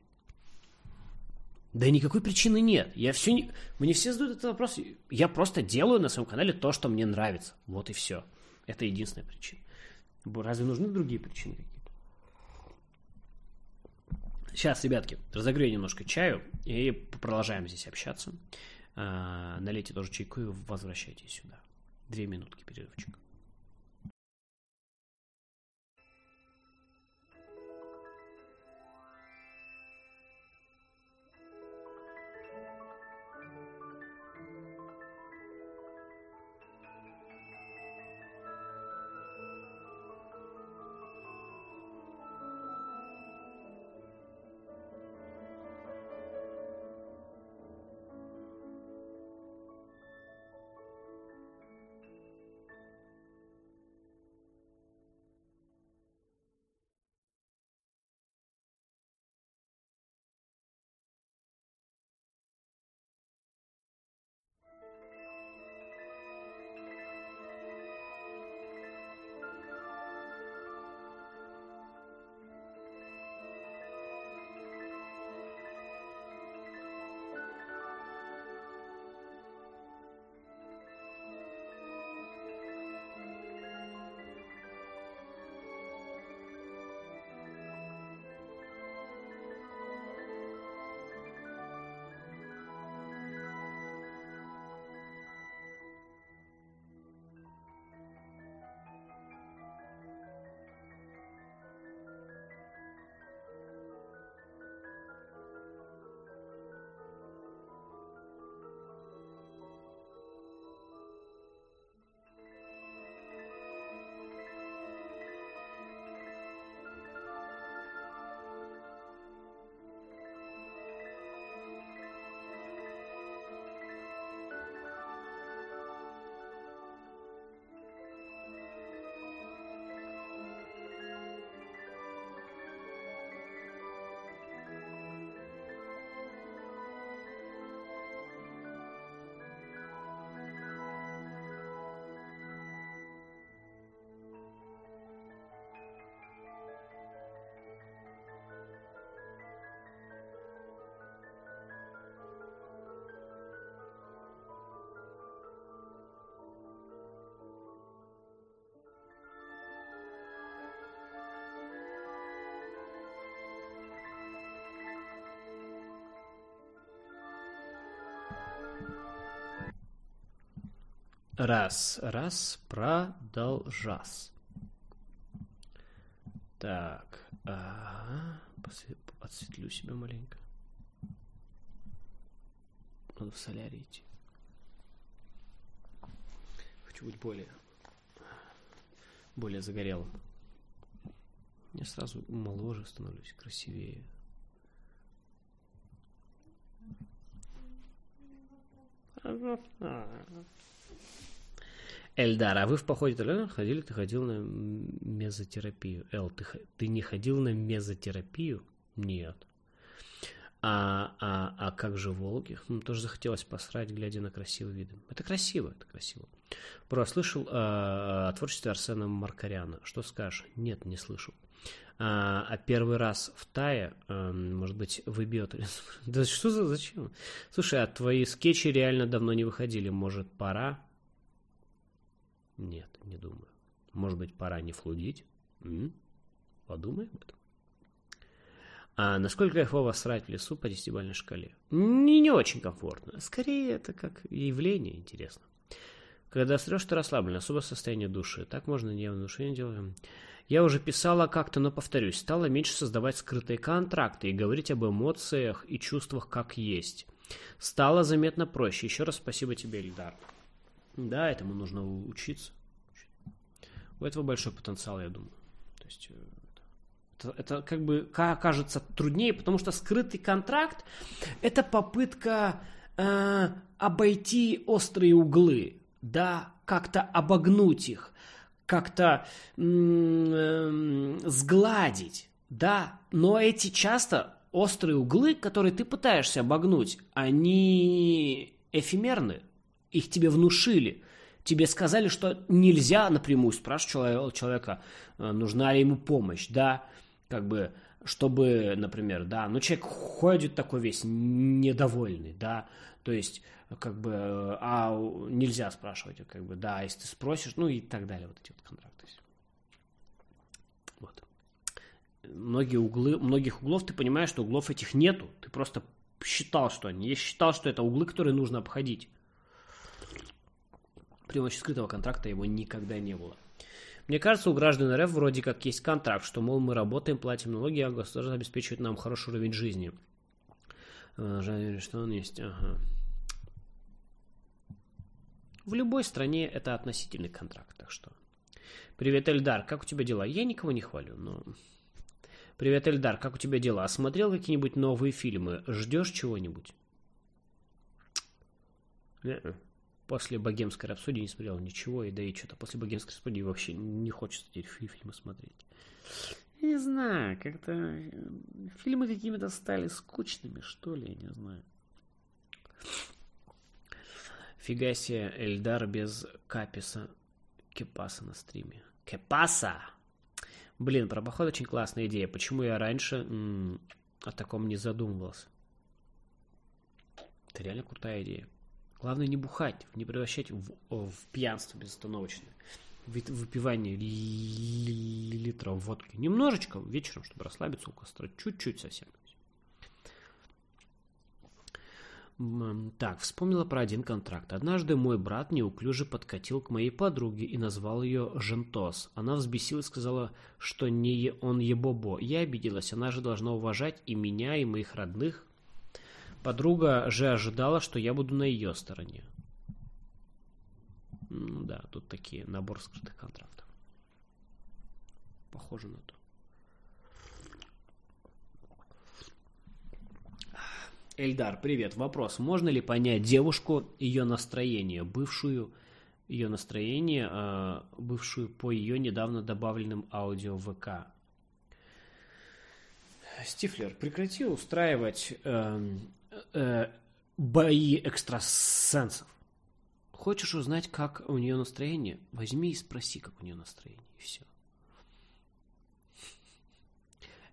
Да никакой причины нет. Я все не... Мне все задают этот вопрос. Я просто делаю на своем канале то, что мне нравится. Вот и все. Это единственная причина. Разве нужны другие причины какие-то? Сейчас, ребятки, разогрею немножко чаю и продолжаем здесь общаться. А, налейте тоже чайку и возвращайтесь сюда. Две минутки перерывчик. Раз, раз, продолжас. Так, ага, подсветлю себя маленько. Надо в солярий идти. Хочу быть более, более загорелым. Я сразу моложе становлюсь, красивее. Эльдар, а вы в походе ходили, ты ходил на мезотерапию. Эл, ты, ты не ходил на мезотерапию? Нет. А, а, а как же Волги? Ну, тоже захотелось посрать, глядя на красивые виды. Это красиво, это красиво. Бро, слышал э, о творчестве Арсена Маркаряна. Что скажешь? Нет, не слышал. А, а первый раз в Тае, э, может быть, выбьет. да что за зачем? Слушай, а твои скетчи реально давно не выходили. Может, пора? Нет, не думаю. Может быть, пора не флудить? М? Подумай об этом. А насколько кайфово срать в лесу по десятибалльной шкале? Не, не очень комфортно. Скорее, это как явление интересно. Когда срешь, ты расслаблен, особо состояние души. Так можно не внушение делаем. Я уже писала как-то, но повторюсь, стала меньше создавать скрытые контракты и говорить об эмоциях и чувствах как есть. Стало заметно проще. Еще раз спасибо тебе, Эльдар. Да, этому нужно учиться. У этого большой потенциал, я думаю. То есть э, это, это как бы кажется труднее, потому что скрытый контракт – это попытка э, обойти острые углы, да, как-то обогнуть их, как-то э, сгладить, да. Но эти часто острые углы, которые ты пытаешься обогнуть, они эфемерны, их тебе внушили. Тебе сказали, что нельзя напрямую спрашивать человека, э, нужна ли ему помощь, да, как бы, чтобы, например, да, ну человек ходит такой весь недовольный, да, то есть, как бы, а нельзя спрашивать, как бы, да, если ты спросишь, ну и так далее, вот эти вот контракты. Вот. Многие углы, многих углов ты понимаешь, что углов этих нету, ты просто считал, что они. Я считал, что это углы, которые нужно обходить. При помощи скрытого контракта его никогда не было. Мне кажется, у граждан РФ вроде как есть контракт, что, мол, мы работаем, платим налоги, а государство обеспечивает нам хороший уровень жизни. Жаль, что он есть. Ага. В любой стране это относительный контракт, так что. Привет, Эльдар, как у тебя дела? Я никого не хвалю, но... Привет, Эльдар, как у тебя дела? Осмотрел какие-нибудь новые фильмы? Ждешь чего-нибудь? После «Богемской рапсодии» не смотрел ничего, и да и что-то после «Богемской рапсодии» вообще не хочется теперь фильмы смотреть. Не знаю, как-то э, фильмы какими-то стали скучными, что ли, я не знаю. Фига себе, Эльдар без Каписа Кепаса на стриме. Кепаса! Блин, про поход очень классная идея. Почему я раньше м- о таком не задумывался? Это реально крутая идея. Главное не бухать, не превращать в, в пьянство безостановочное. Выпивание литров водки. Немножечко вечером, чтобы расслабиться у костра. Чуть-чуть совсем. Так, вспомнила про один контракт. Однажды мой брат неуклюже подкатил к моей подруге и назвал ее Жентос. Она взбесилась и сказала, что не он ебобо. Я обиделась, она же должна уважать и меня, и моих родных. Подруга же ожидала, что я буду на ее стороне. Ну да, тут такие набор скрытых контрактов. Похоже на то. Эльдар, привет. Вопрос. Можно ли понять девушку, ее настроение, бывшую ее настроение, э, бывшую по ее недавно добавленным аудио ВК? Стифлер, прекрати устраивать э, э, бои экстрасенсов. Хочешь узнать, как у нее настроение? Возьми и спроси, как у нее настроение, и все.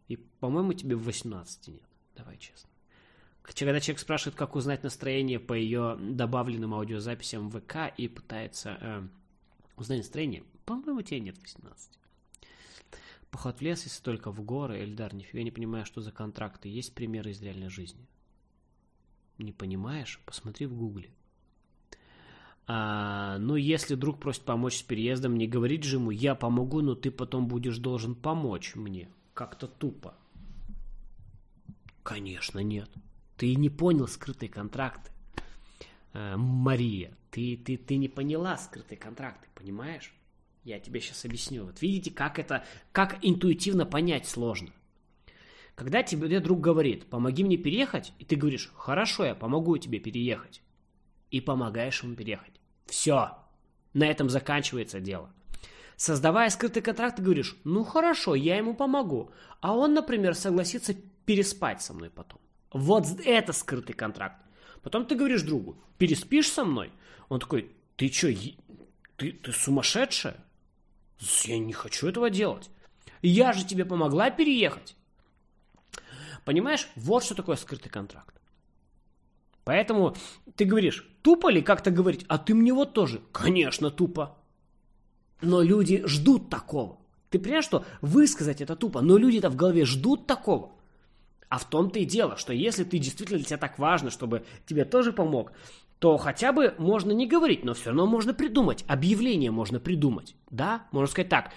И, по-моему, тебе в 18 нет. Давай честно. Когда человек спрашивает, как узнать настроение по ее добавленным аудиозаписям в ВК и пытается э, узнать настроение, по-моему, тебе нет 18. Поход в лес, если только в горы, Эльдар, нифига не понимаю, что за контракты. Есть примеры из реальной жизни. Не понимаешь? Посмотри в гугле. А, но если друг просит помочь с переездом, не говорить же ему, я помогу, но ты потом будешь должен помочь мне. Как-то тупо. Конечно, нет. Ты не понял скрытые контракты. А, Мария, ты, ты, ты не поняла скрытые контракты, понимаешь? Я тебе сейчас объясню. Вот видите, как это, как интуитивно понять сложно. Когда тебе друг говорит, помоги мне переехать, и ты говоришь, хорошо, я помогу тебе переехать. И помогаешь ему переехать. Все. На этом заканчивается дело. Создавая скрытый контракт, ты говоришь, ну хорошо, я ему помогу. А он, например, согласится переспать со мной потом. Вот это скрытый контракт. Потом ты говоришь другу, переспишь со мной? Он такой, ты что, ты, ты сумасшедшая? Я не хочу этого делать. Я же тебе помогла переехать. Понимаешь, вот что такое скрытый контракт. Поэтому ты говоришь, тупо ли как-то говорить, а ты мне вот тоже. Конечно, тупо. Но люди ждут такого. Ты понимаешь, что высказать это тупо, но люди-то в голове ждут такого. А в том-то и дело, что если ты действительно для тебя так важно, чтобы тебе тоже помог, то хотя бы можно не говорить, но все равно можно придумать. Объявление можно придумать. Да, можно сказать так.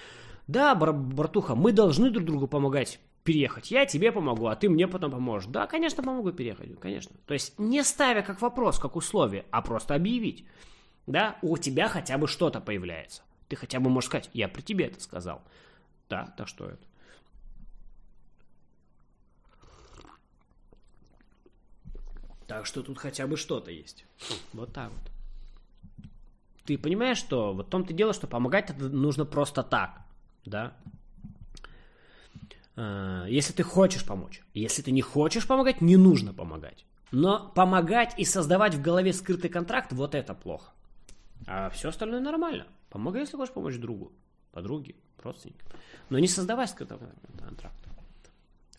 Да, братуха, мы должны друг другу помогать переехать. Я тебе помогу, а ты мне потом поможешь. Да, конечно, помогу переехать, конечно. То есть не ставя как вопрос, как условие, а просто объявить. Да, у тебя хотя бы что-то появляется. Ты хотя бы можешь сказать, я при тебе это сказал. Да, так что это? Так что тут хотя бы что-то есть. Вот так вот. Ты понимаешь, что в том-то дело, что помогать нужно просто так, да? А, если ты хочешь помочь. Если ты не хочешь помогать, не нужно помогать. Но помогать и создавать в голове скрытый контракт, вот это плохо. А все остальное нормально. Помогай, если хочешь помочь другу, подруге, родственнику. Но не создавай скрытого контракта.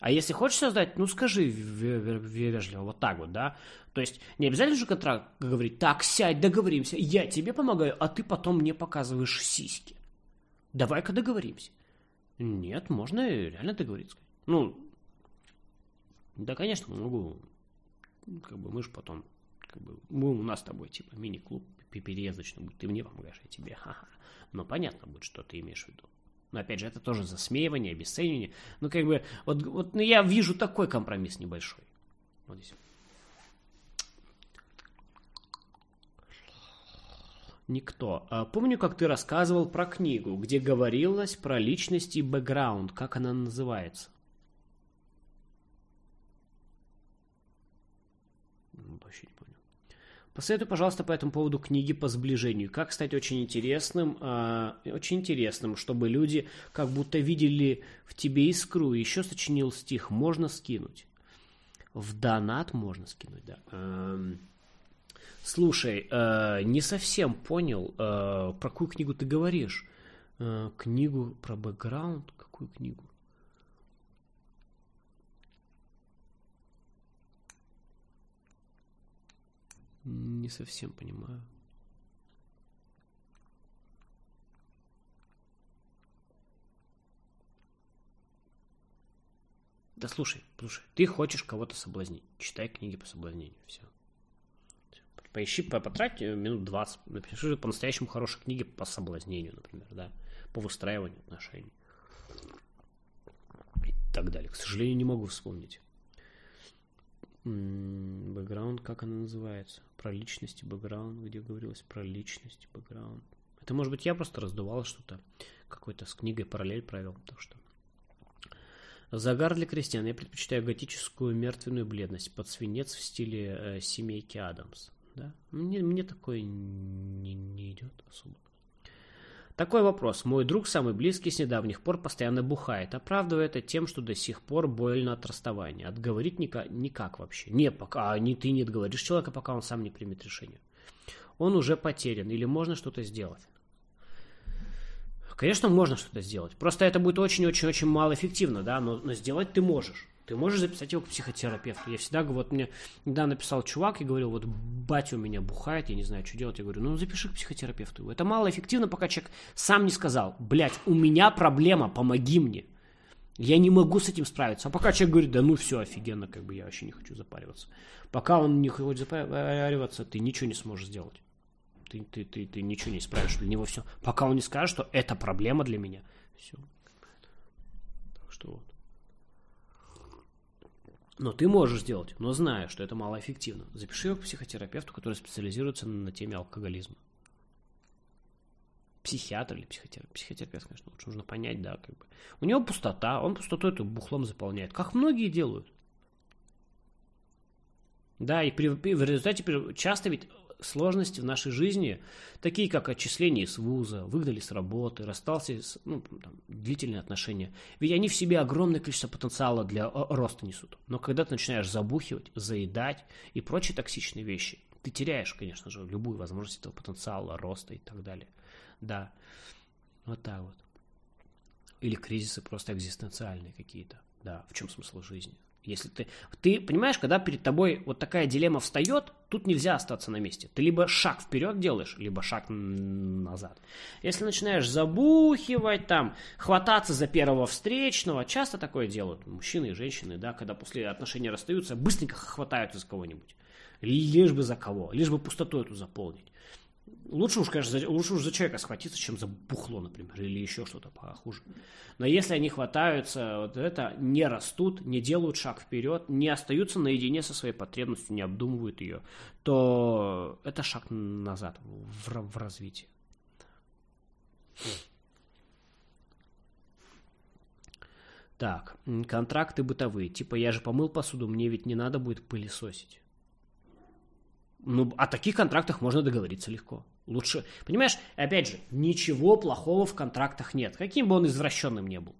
А если хочешь создать, ну скажи вежливо, вот так вот, да. То есть не обязательно же контракт говорить, так, сядь, договоримся, я тебе помогаю, а ты потом мне показываешь сиськи. Давай-ка договоримся. Нет, можно реально договориться. Ну, да, конечно, могу. Как бы мы же потом, как бы, мы, у нас с тобой, типа, мини-клуб переездочный будет. Ты мне помогаешь, я тебе, ха-ха. Но понятно будет, что ты имеешь в виду. Но опять же, это тоже засмеивание, обесценивание. Ну, как бы, вот, вот ну, я вижу такой компромисс небольшой. Вот здесь. Никто. А, помню, как ты рассказывал про книгу, где говорилось про личность и бэкграунд. Как она называется? Вообще не понял. Посоветуй, пожалуйста, по этому поводу книги по сближению. Как стать очень интересным, э, очень интересным, чтобы люди как будто видели в тебе искру. Еще сочинил стих. Можно скинуть. В донат можно скинуть, да. Эм, слушай, э, не совсем понял, э, про какую книгу ты говоришь. Э, книгу про бэкграунд? Какую книгу? Не совсем понимаю. Да слушай, слушай, ты хочешь кого-то соблазнить. Читай книги по соблазнению. Все. Поищи, потрать минут 20. Напиши по-настоящему хорошие книги по соблазнению, например, да. По выстраиванию отношений. И так далее. К сожалению, не могу вспомнить. Бэкграунд, как она называется? Про личность бэкграунд, где говорилось про личность бэкграунд. Это, может быть, я просто раздувал что-то, какой-то с книгой параллель провел, так что... Загар для крестьян. Я предпочитаю готическую мертвенную бледность под свинец в стиле э, семейки Адамс. Да? Мне, мне такое не, не идет особо. Такой вопрос. Мой друг, самый близкий с недавних пор, постоянно бухает. Оправдывая это тем, что до сих пор больно от расставания. Отговорить никак, никак вообще. Не, пока не, ты не отговоришь человека, пока он сам не примет решение. Он уже потерян. Или можно что-то сделать? Конечно, можно что-то сделать. Просто это будет очень-очень-очень малоэффективно, да, но, но сделать ты можешь. Ты можешь записать его к психотерапевту. Я всегда, вот мне недавно написал чувак и говорил, вот батя у меня бухает, я не знаю, что делать. Я говорю, ну запиши к психотерапевту. Это малоэффективно, пока человек сам не сказал, блядь, у меня проблема, помоги мне. Я не могу с этим справиться. А пока человек говорит, да ну все, офигенно, как бы я вообще не хочу запариваться. Пока он не хочет запариваться, ты ничего не сможешь сделать. Ты, ты, ты, ты ничего не исправишь для него все. Пока он не скажет, что это проблема для меня. Все. Так что вот. Но ты можешь сделать, но зная, что это малоэффективно. Запиши его к психотерапевту, который специализируется на теме алкоголизма. Психиатр или психотерапевт. Психотерапевт, конечно, лучше нужно понять, да, как бы. У него пустота, он пустоту эту бухлом заполняет. Как многие делают. Да, и при, в результате часто ведь сложности в нашей жизни, такие как отчисление из вуза, выгнали с работы, расстался, с, ну, там, длительные отношения. Ведь они в себе огромное количество потенциала для э, роста несут. Но когда ты начинаешь забухивать, заедать и прочие токсичные вещи, ты теряешь, конечно же, любую возможность этого потенциала, роста и так далее. Да, вот так вот. Или кризисы просто экзистенциальные какие-то. Да, в чем смысл жизни? Если ты, ты понимаешь, когда перед тобой вот такая дилемма встает, тут нельзя остаться на месте. Ты либо шаг вперед делаешь, либо шаг назад. Если начинаешь забухивать, там, хвататься за первого встречного, часто такое делают мужчины и женщины, да, когда после отношений расстаются, быстренько хватаются за кого-нибудь. Лишь бы за кого, лишь бы пустоту эту заполнить. Лучше уж, конечно, за, лучше уж за человека схватиться, чем за бухло, например, или еще что-то похуже. Но если они хватаются, вот это, не растут, не делают шаг вперед, не остаются наедине со своей потребностью, не обдумывают ее, то это шаг назад в, в развитии. Так, контракты бытовые. Типа, я же помыл посуду, мне ведь не надо будет пылесосить. Ну, о таких контрактах можно договориться легко. Лучше, понимаешь, опять же, ничего плохого в контрактах нет, каким бы он извращенным не был.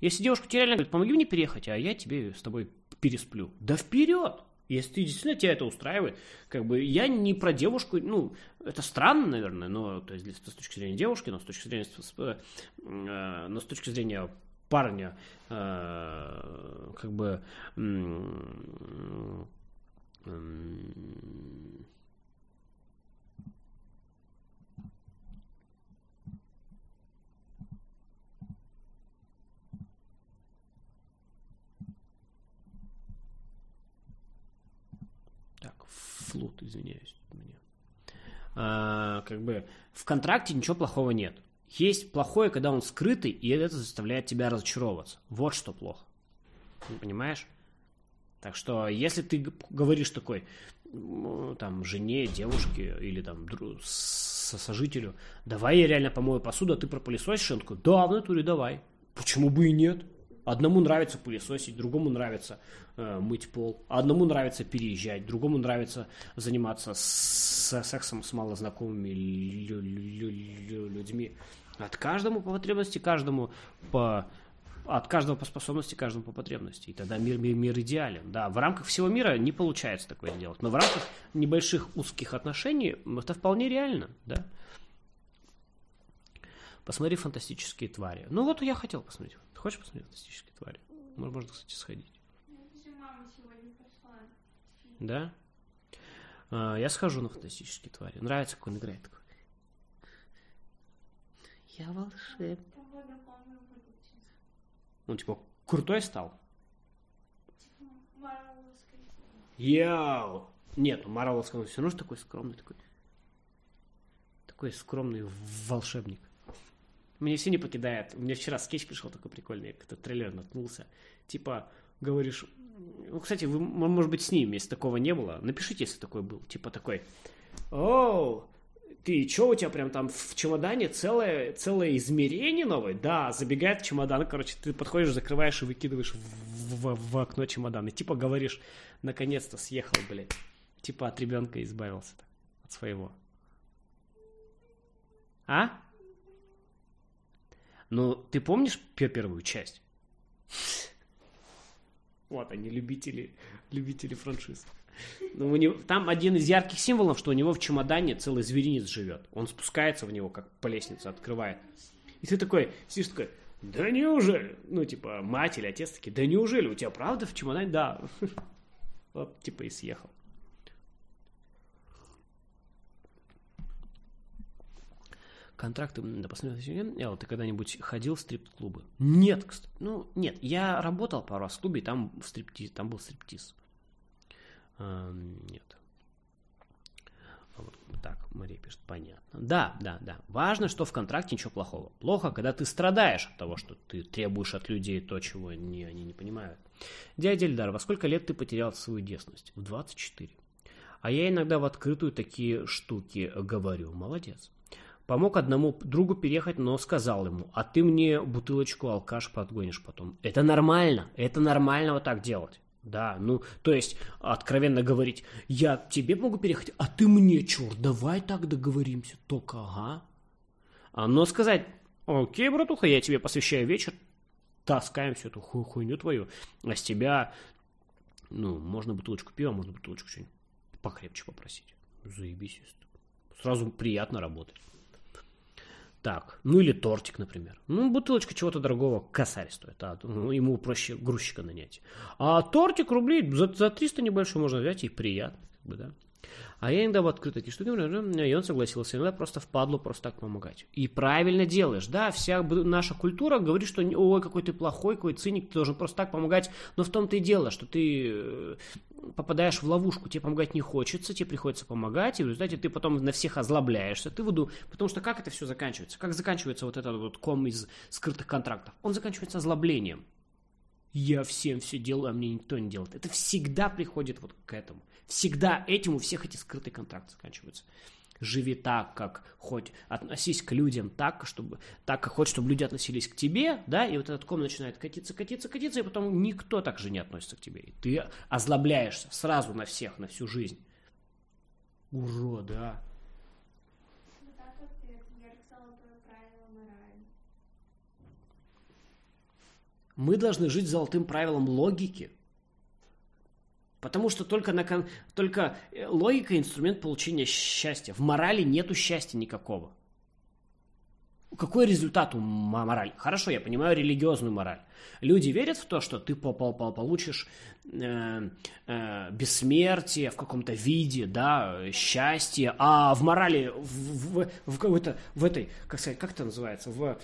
Если девушка тебе реально говорит, помоги мне переехать, а я тебе с тобой пересплю. Да вперед! Если ты действительно тебя это устраивает, как бы я не про девушку, ну, это странно, наверное, но то есть с точки зрения девушки, но с точки зрения, э, но с точки зрения парня, э, как бы так, флут, извиняюсь, мне. А, как бы в контракте ничего плохого нет. Есть плохое, когда он скрытый, и это заставляет тебя разочаровываться. Вот что плохо. Понимаешь? Так что, если ты говоришь такой, там, жене, девушке или там сожителю, давай я реально помою посуду, а ты пропылесосишь, он такой, да, в натуре давай. Почему бы и нет? Одному нравится пылесосить, другому нравится э, мыть пол, одному нравится переезжать, другому нравится заниматься с, сексом с малознакомыми людьми. От каждому по потребности, каждому по от каждого по способности, каждому по потребности. И тогда мир, мир, мир идеален. Да, в рамках всего мира не получается такое сделать. Но в рамках небольших узких отношений это вполне реально, да. Посмотри фантастические твари. Ну вот я хотел посмотреть. Хочешь посмотреть фантастические твари? Можно, кстати, сходить. Да? А, я схожу на фантастические твари. Нравится, как он играет такой. Я волшебник. Он типа крутой стал? Йоу! Нет, Марвеловский он все равно такой скромный, такой. Такой скромный волшебник. Меня все не покидает. Мне вчера скетч пришел такой прикольный, когда трейлер наткнулся. Типа, говоришь... Ну, кстати, вы, может быть, с ним, если такого не было. Напишите, если такой был. Типа такой... О, ты что у тебя прям там в чемодане целое, целое измерение новое? Да, забегает в чемодан, короче, ты подходишь, закрываешь и выкидываешь в, в, в окно чемодан. И типа говоришь, наконец-то съехал, блядь. Типа от ребенка избавился от своего. А? Ну, ты помнишь первую часть? Вот они, любители, любители франшиз. Ну, там один из ярких символов, что у него в чемодане целый зверинец живет. Он спускается в него, как по лестнице, открывает. И ты такой, сидишь такой, да неужели? Ну, типа, мать или отец такие, да неужели? У тебя правда в чемодане? Да. Вот, типа, и съехал. контракты на последовательность. Эл, ты когда-нибудь ходил в стрип-клубы? Нет, кстати. Ну, нет, я работал пару раз в клубе, там, в стриптиз, там был стриптиз. А, нет. Так, Мария пишет, понятно. Да, да, да. Важно, что в контракте ничего плохого. Плохо, когда ты страдаешь от того, что ты требуешь от людей то, чего не, они не понимают. Дядя Эльдар, во сколько лет ты потерял свою детственность? В 24. А я иногда в открытую такие штуки говорю. Молодец. Помог одному другу переехать, но сказал ему, а ты мне бутылочку алкаш подгонишь потом. Это нормально, это нормально вот так делать. Да, ну, то есть, откровенно говорить, я тебе могу переехать, а ты мне, чур, давай так договоримся, только, ага. А, но сказать, окей, братуха, я тебе посвящаю вечер, таскаем всю эту ху хуйню твою, а с тебя, ну, можно бутылочку пива, можно бутылочку что-нибудь покрепче попросить. Заебись. Сразу приятно работать. Так, ну или тортик, например. Ну, бутылочка чего-то дорогого косарь стоит, а ну, ему проще грузчика нанять. А тортик рублей за, за 300 небольшой можно взять, и приятно, как бы, да. А я иногда в открыто такие штуки, и он согласился, иногда просто впадло просто так помогать. И правильно делаешь, да, вся наша культура говорит, что ой, какой ты плохой, какой циник, ты должен просто так помогать, но в том-то и дело, что ты э, попадаешь в ловушку, тебе помогать не хочется, тебе приходится помогать, и в результате ты потом на всех озлобляешься, ты выду, потому что как это все заканчивается? Как заканчивается вот этот вот ком из скрытых контрактов? Он заканчивается озлоблением. Я всем все делаю, а мне никто не делает. Это всегда приходит вот к этому. Всегда этим у всех эти скрытые контракты заканчиваются. Живи так, как хоть относись к людям так, чтобы так, как хочешь, чтобы люди относились к тебе, да, и вот этот ком начинает катиться, катиться, катиться, и потом никто так же не относится к тебе. И ты озлобляешься сразу на всех, на всю жизнь. Урод, да. Мы должны жить золотым правилом логики – Потому что только, на, только э, логика – инструмент получения счастья. В морали нету счастья никакого. Какой результат у морали? Хорошо, я понимаю религиозную мораль. Люди верят в то, что ты получишь э, э, бессмертие в каком-то виде, да, счастье, а в морали, в, в, в какой-то, в этой, как сказать, как это называется, в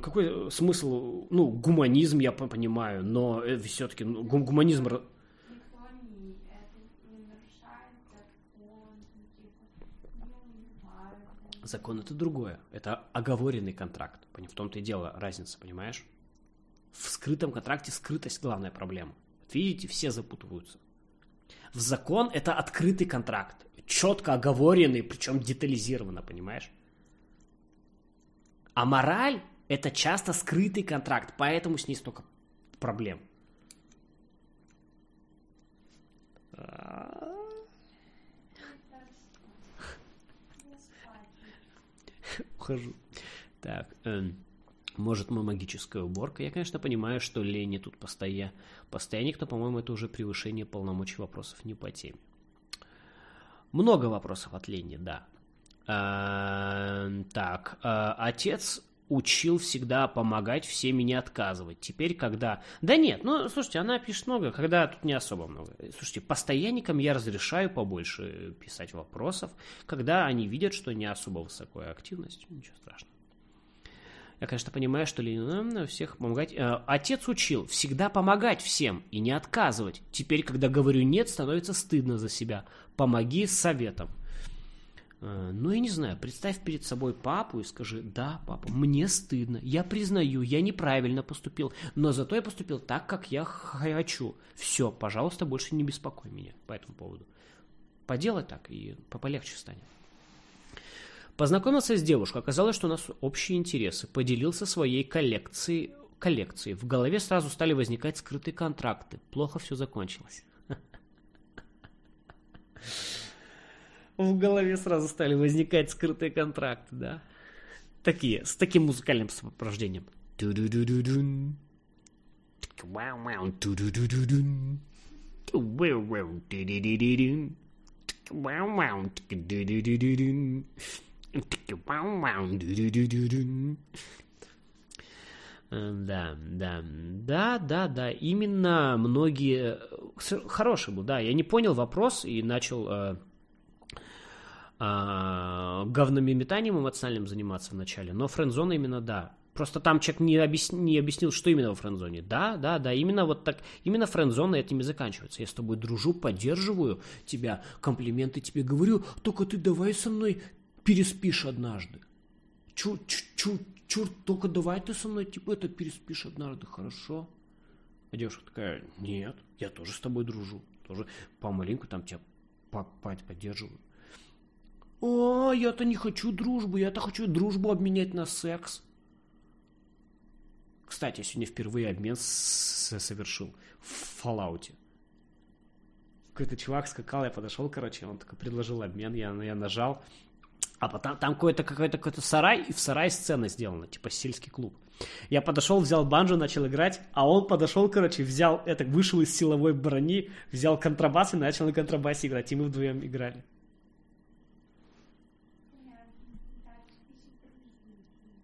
какой смысл, ну, гуманизм, я понимаю, но э, все-таки ну, гуманизм Закон это другое. Это оговоренный контракт. В том-то и дело разница, понимаешь? В скрытом контракте скрытость главная проблема. Вот видите, все запутываются. В закон это открытый контракт. Четко оговоренный, причем детализированно, понимаешь? А мораль это часто скрытый контракт, поэтому с ней столько проблем. Ухожу. Так, э, может, мы магическая уборка? Я, конечно, понимаю, что лени тут постоя... постоянник, но, по-моему, это уже превышение полномочий вопросов не по теме. Много вопросов от лени, да. Э, так, э, отец учил всегда помогать, всем и не отказывать. Теперь, когда... Да нет, ну, слушайте, она пишет много, когда тут не особо много. Слушайте, постоянникам я разрешаю побольше писать вопросов, когда они видят, что не особо высокая активность. Ничего страшного. Я, конечно, понимаю, что Ленина всех помогать. Э, отец учил всегда помогать всем и не отказывать. Теперь, когда говорю нет, становится стыдно за себя. Помоги с советом. Э, ну, я не знаю, представь перед собой папу и скажи, да, папа, мне стыдно, я признаю, я неправильно поступил, но зато я поступил так, как я хочу. Все, пожалуйста, больше не беспокой меня по этому поводу. Поделай так, и полегче станет. Познакомился с девушкой, оказалось, что у нас общие интересы, поделился своей коллекцией, коллекцией. В голове сразу стали возникать скрытые контракты. Плохо все закончилось. в голове сразу стали возникать скрытые контракты, да? Такие, с таким музыкальным сопровождением. Да, да, да, да, да, именно многие... Хороший был, да, я не понял вопрос и начал а, говными метанием эмоциональным заниматься вначале, но френдзона именно да. Просто там человек не, объясни, не объяснил, что именно во френдзоне. Да, да, да, именно вот так, именно френдзона этим и заканчивается. Я с тобой дружу, поддерживаю тебя, комплименты тебе говорю, только ты давай со мной переспишь однажды. Чур, чур, чур, только давай ты со мной, типа, это переспишь однажды, хорошо? А девушка такая, нет, я тоже с тобой дружу, тоже помаленьку там тебя поддерживаю. О, я-то не хочу дружбу, я-то хочу дружбу обменять на секс. Кстати, я сегодня впервые обмен совершил в Fallout. Какой-то чувак скакал, я подошел, короче, он такой предложил обмен, я, я нажал. А потом там какой-то какой-то какой-то сарай, и в сарае сцена сделана, типа сельский клуб. Я подошел, взял банджо, начал играть, а он подошел, короче, взял это, вышел из силовой брони, взял контрабас и начал на контрабасе играть, и мы вдвоем играли.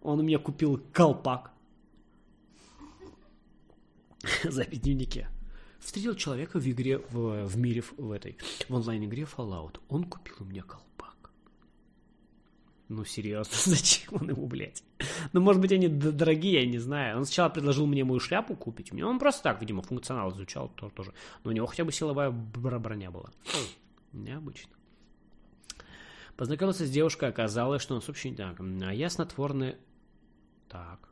Он у меня купил колпак. Запись в дневнике. Встретил человека в игре, в, в мире, в, этой, в онлайн-игре Fallout. Он купил у меня колпак. Ну, серьезно, зачем он ему, блядь? Ну, может быть, они дорогие, я не знаю. Он сначала предложил мне мою шляпу купить. У меня он просто так, видимо, функционал изучал то, тоже. Но у него хотя бы силовая броня была. Необычно. Познакомился с девушкой, оказалось, что он с общей... Так, а я снотворный... Так.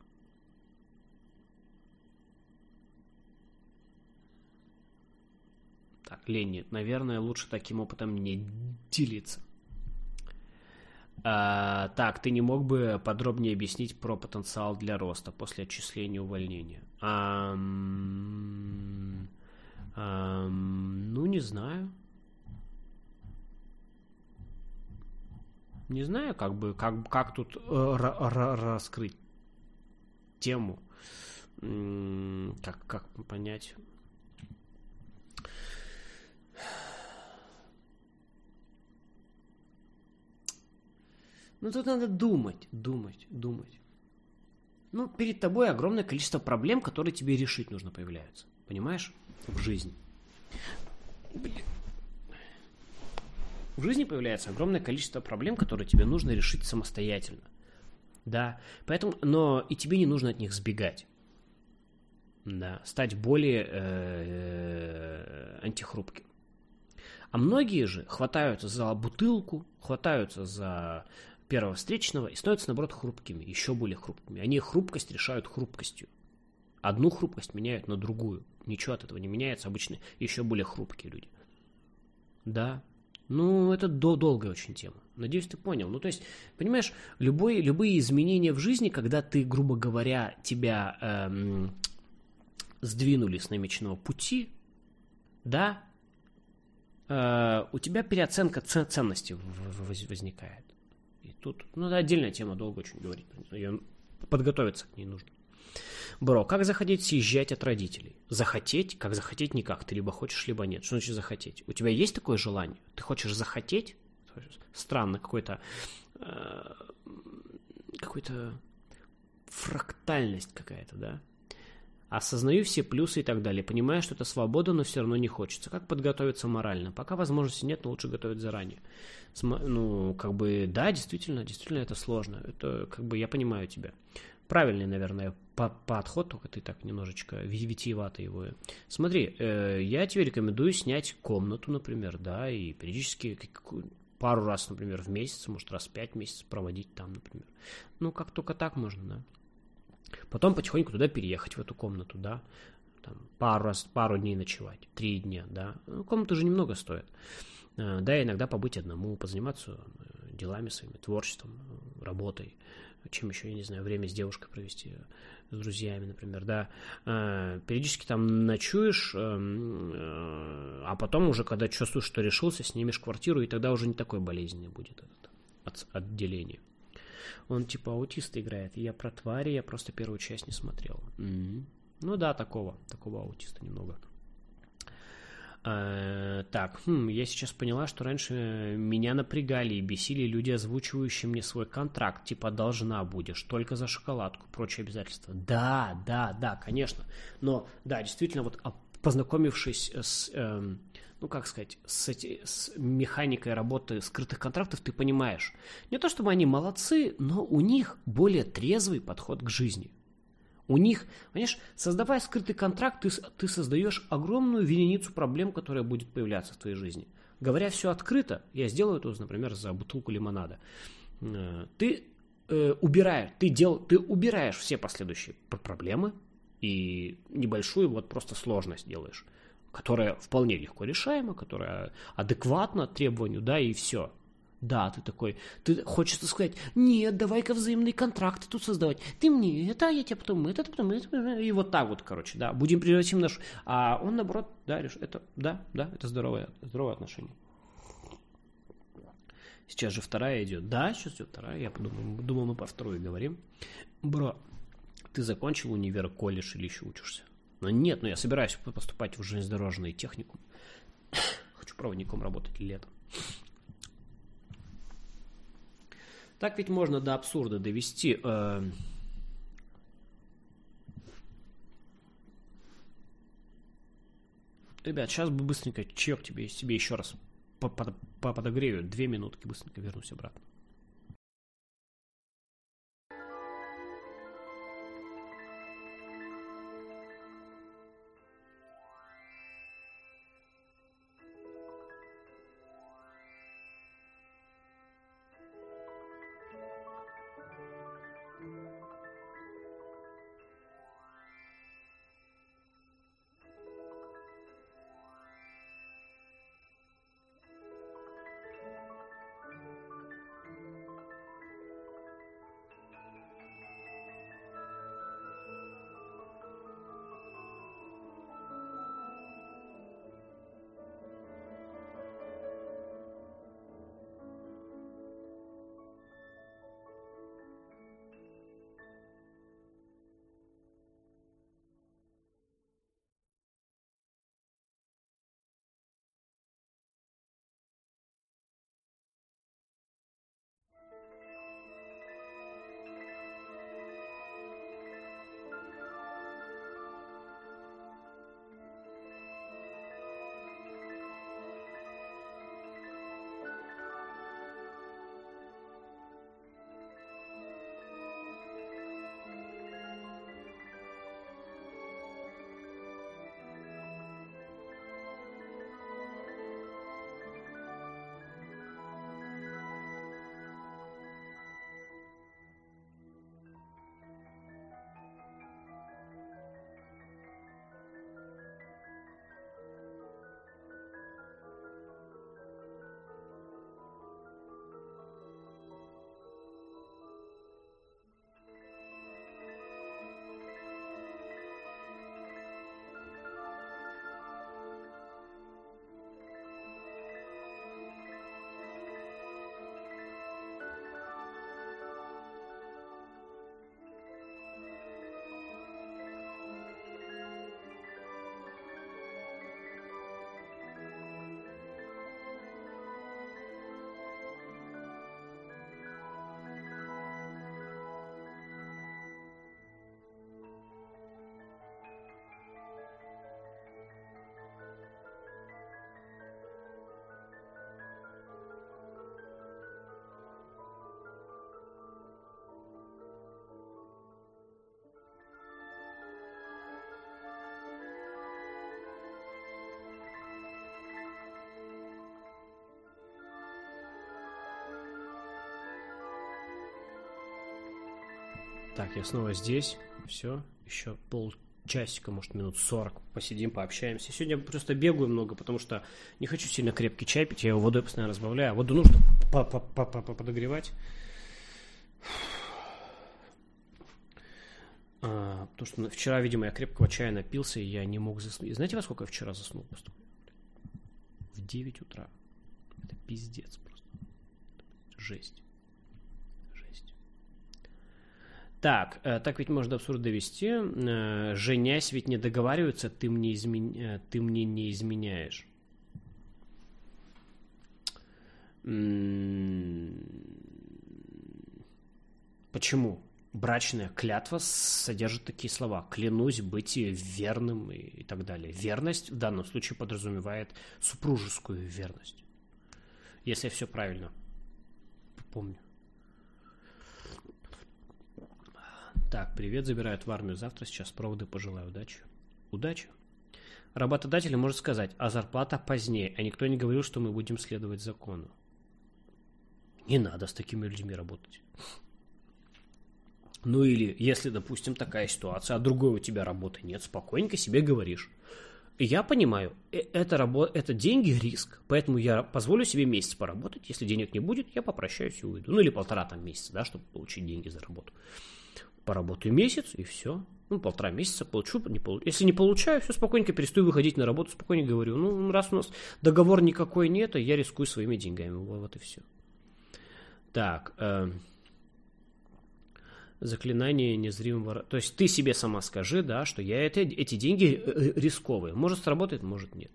Так, Ленни, наверное, лучше таким опытом не делиться. А, так, ты не мог бы подробнее объяснить про потенциал для роста после отчисления увольнения? А, а, ну, не знаю. Не знаю, как бы, как, как тут э, раскрыть тему. Как, как понять? Ну, тут надо думать, думать, думать. Ну, перед тобой огромное количество проблем, которые тебе решить нужно появляются. Понимаешь? В жизни. В жизни появляется огромное количество проблем, которые тебе нужно решить самостоятельно. Да, поэтому, но и тебе не нужно от них сбегать. Да, стать более э, антихрупким. А многие же хватаются за бутылку, хватаются за первого встречного и становятся, наоборот, хрупкими, еще более хрупкими. Они хрупкость решают хрупкостью. Одну хрупкость меняют на другую. Ничего от этого не меняется. Обычно еще более хрупкие люди. Да. Ну, это до долгая очень тема. Надеюсь, ты понял. Ну, то есть, понимаешь, любой, любые изменения в жизни, когда ты, грубо говоря, тебя эм, сдвинули с намеченного пути, да, э, у тебя переоценка ценности возникает. И тут, ну, это отдельная тема, долго очень говорить. Ее подготовиться к ней нужно. Бро, как захотеть съезжать от родителей? Захотеть? Как захотеть никак. Ты либо хочешь, либо нет. Что значит захотеть? У тебя есть такое желание? Ты хочешь захотеть? Странно, какой-то... Э, какой-то фрактальность какая-то, да? Осознаю все плюсы и так далее. Понимаю, что это свобода, но все равно не хочется. Как подготовиться морально? Пока возможности нет, но лучше готовить заранее. Ну, как бы, да, действительно, действительно это сложно. Это, как бы, я понимаю тебя. Правильный, наверное, подход, только ты так немножечко витиевато его. Смотри, э, я тебе рекомендую снять комнату, например, да, и периодически пару раз, например, в месяц, может, раз в пять месяцев проводить там, например. Ну, как только так можно, да. Потом потихоньку туда переехать, в эту комнату, да, там, пару раз, пару дней ночевать, три дня, да. Ну, комната же немного стоит. Э, да, иногда побыть одному, позаниматься э, делами своими, творчеством, э, работой, чем еще, я не знаю, время с девушкой провести, с друзьями, например, да. Периодически там ночуешь, эм, а потом уже, когда чувствуешь, что решился, снимешь квартиру, и тогда уже не такой болезненный будет этот отделение. Он типа аутиста играет. Я про твари, я просто первую часть не смотрел. Mm-hmm. Ну да, такого, такого аутиста немного. Э, так, хм, я сейчас поняла, что раньше меня напрягали и бесили люди, озвучивающие мне свой контракт, типа должна будешь, только за шоколадку, прочие обязательства. Да, да, да, конечно. Но, да, действительно, вот познакомившись с, э, ну как сказать, с, эти, с механикой работы скрытых контрактов ты понимаешь. Не то чтобы они молодцы, но у них более трезвый подход к жизни. У них, понимаешь, создавая скрытый контракт, ты, ты создаешь огромную вереницу проблем, которая будет появляться в твоей жизни. Говоря все открыто, я сделаю это, например, за бутылку лимонада. Э, ты э, убираешь, ты, дел, ты убираешь все последующие проблемы и небольшую вот просто сложность делаешь, которая вполне легко решаема, которая адекватна требованию, да, и все. Да, ты такой, ты хочется сказать, нет, давай-ка взаимные контракты тут создавать. Ты мне это, я тебе потом это, потом это, и вот так вот, короче, да, будем превратим наш... А он, наоборот, да, это, да, да, это здоровое, здоровое отношение. Сейчас же вторая идет. Да, сейчас идет вторая. Я подумал, думал, мы по второй говорим. Бро, ты закончил универ, колледж или еще учишься? Но нет, но я собираюсь поступать в железнодорожный техникум. Хочу проводником работать летом. Так ведь можно до абсурда довести. Э, Ребят, сейчас бы быстренько чек тебе, себе еще раз по, по, по подогрею. Две минутки быстренько вернусь обратно. Так, я снова здесь. Все, еще полчасика, может, минут 40 посидим, пообщаемся. Сегодня просто бегаю много, потому что не хочу сильно крепкий чай пить, я его водой постоянно разбавляю. А воду нужно подогревать. А, потому что вчера, видимо, я крепкого чая напился, и я не мог заснуть. И знаете, во сколько я вчера заснул? В 9 утра. Это пиздец просто. Жесть. Так, э, так ведь можно абсурд довести. Э, женясь ведь не договариваются, ты мне, измен... Э, ты мне не изменяешь. Почему? брачная клятва содержит такие слова. Клянусь быть верным и так далее. Верность в данном случае подразумевает супружескую верность. Если я все правильно помню. Так, привет, забирают в армию завтра, сейчас проводы пожелаю удачи. Удачи. Работодатель может сказать, а зарплата позднее, а никто не говорил, что мы будем следовать закону. Не надо с такими людьми работать. Ну или, если, допустим, такая ситуация, а другой у тебя работы нет, спокойненько себе говоришь. Я понимаю, э, это, рабо- это деньги, риск, поэтому я позволю себе месяц поработать. Если денег не будет, я попрощаюсь и уйду. Ну или полтора там месяца, да, чтобы получить деньги за работу. Поработаю месяц и все. Ну, полтора месяца получу, не получу. Если не получаю, все, спокойненько перестаю выходить на работу, спокойно говорю. Ну, раз у нас договор никакой нет, я рискую своими деньгами. Вот и все. Так, э, заклинание незримого... То есть ты себе сама скажи, да, что я это, эти деньги э, э, рисковые. Может сработает, может нет.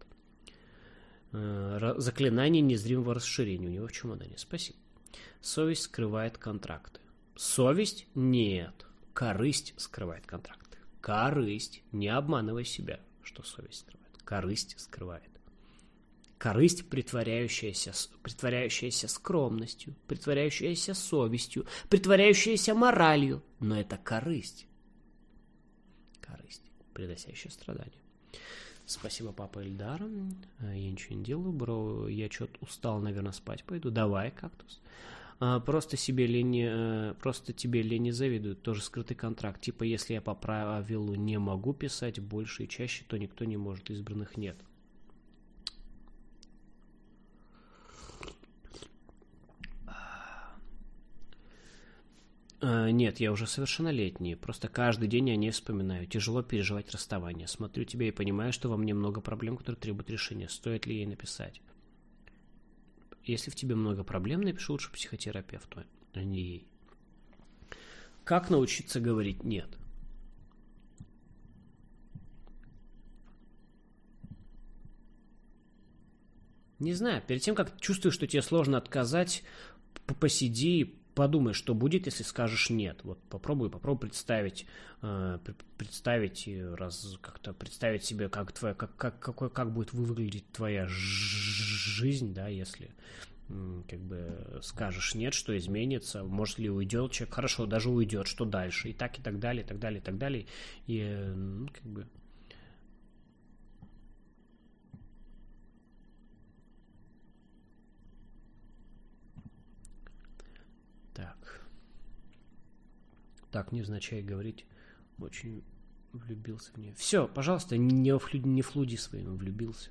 Э, заклинание незримого расширения у него в чемодане. Спасибо. Совесть скрывает контракты. Совесть? Нет. Корысть скрывает контракты. Корысть. Не обманывай себя, что совесть скрывает. Корысть скрывает. Корысть, притворяющаяся, притворяющаяся скромностью, притворяющаяся совестью, притворяющаяся моралью. Но это корысть. Корысть, приносящая страдания. Спасибо, папа Эльдар. Я ничего не делаю, бро. Я что-то устал, наверное, спать пойду. Давай, кактус. А, просто себе лень, э, просто тебе лень завидуют. Тоже скрытый контракт. Типа, если я по правилу не могу писать больше и чаще, то никто не может, избранных нет. Э, нет, я уже совершеннолетний. Просто каждый день о ней вспоминаю. Тяжело переживать расставание. Смотрю тебя и понимаю, что во мне много проблем, которые требуют решения. Стоит ли ей написать? Если в тебе много проблем, напиши лучше психотерапевту, а не ей. Как научиться говорить «нет»? Не знаю, перед тем, как чувствуешь, что тебе сложно отказать, посиди, подумай, что будет, если скажешь нет. Вот попробуй, попробуй представить, э, представить раз как-то представить себе, как твоя, как как какой, как будет выглядеть твоя жизнь, да, если как бы скажешь нет, что изменится, может ли уйдет человек, хорошо, даже уйдет, что дальше, и так, и так далее, и так далее, и так далее, и ну, как бы Так, невзначай говорить, очень влюбился в нее. Все, пожалуйста, не, флю, не флуди своим влюбился.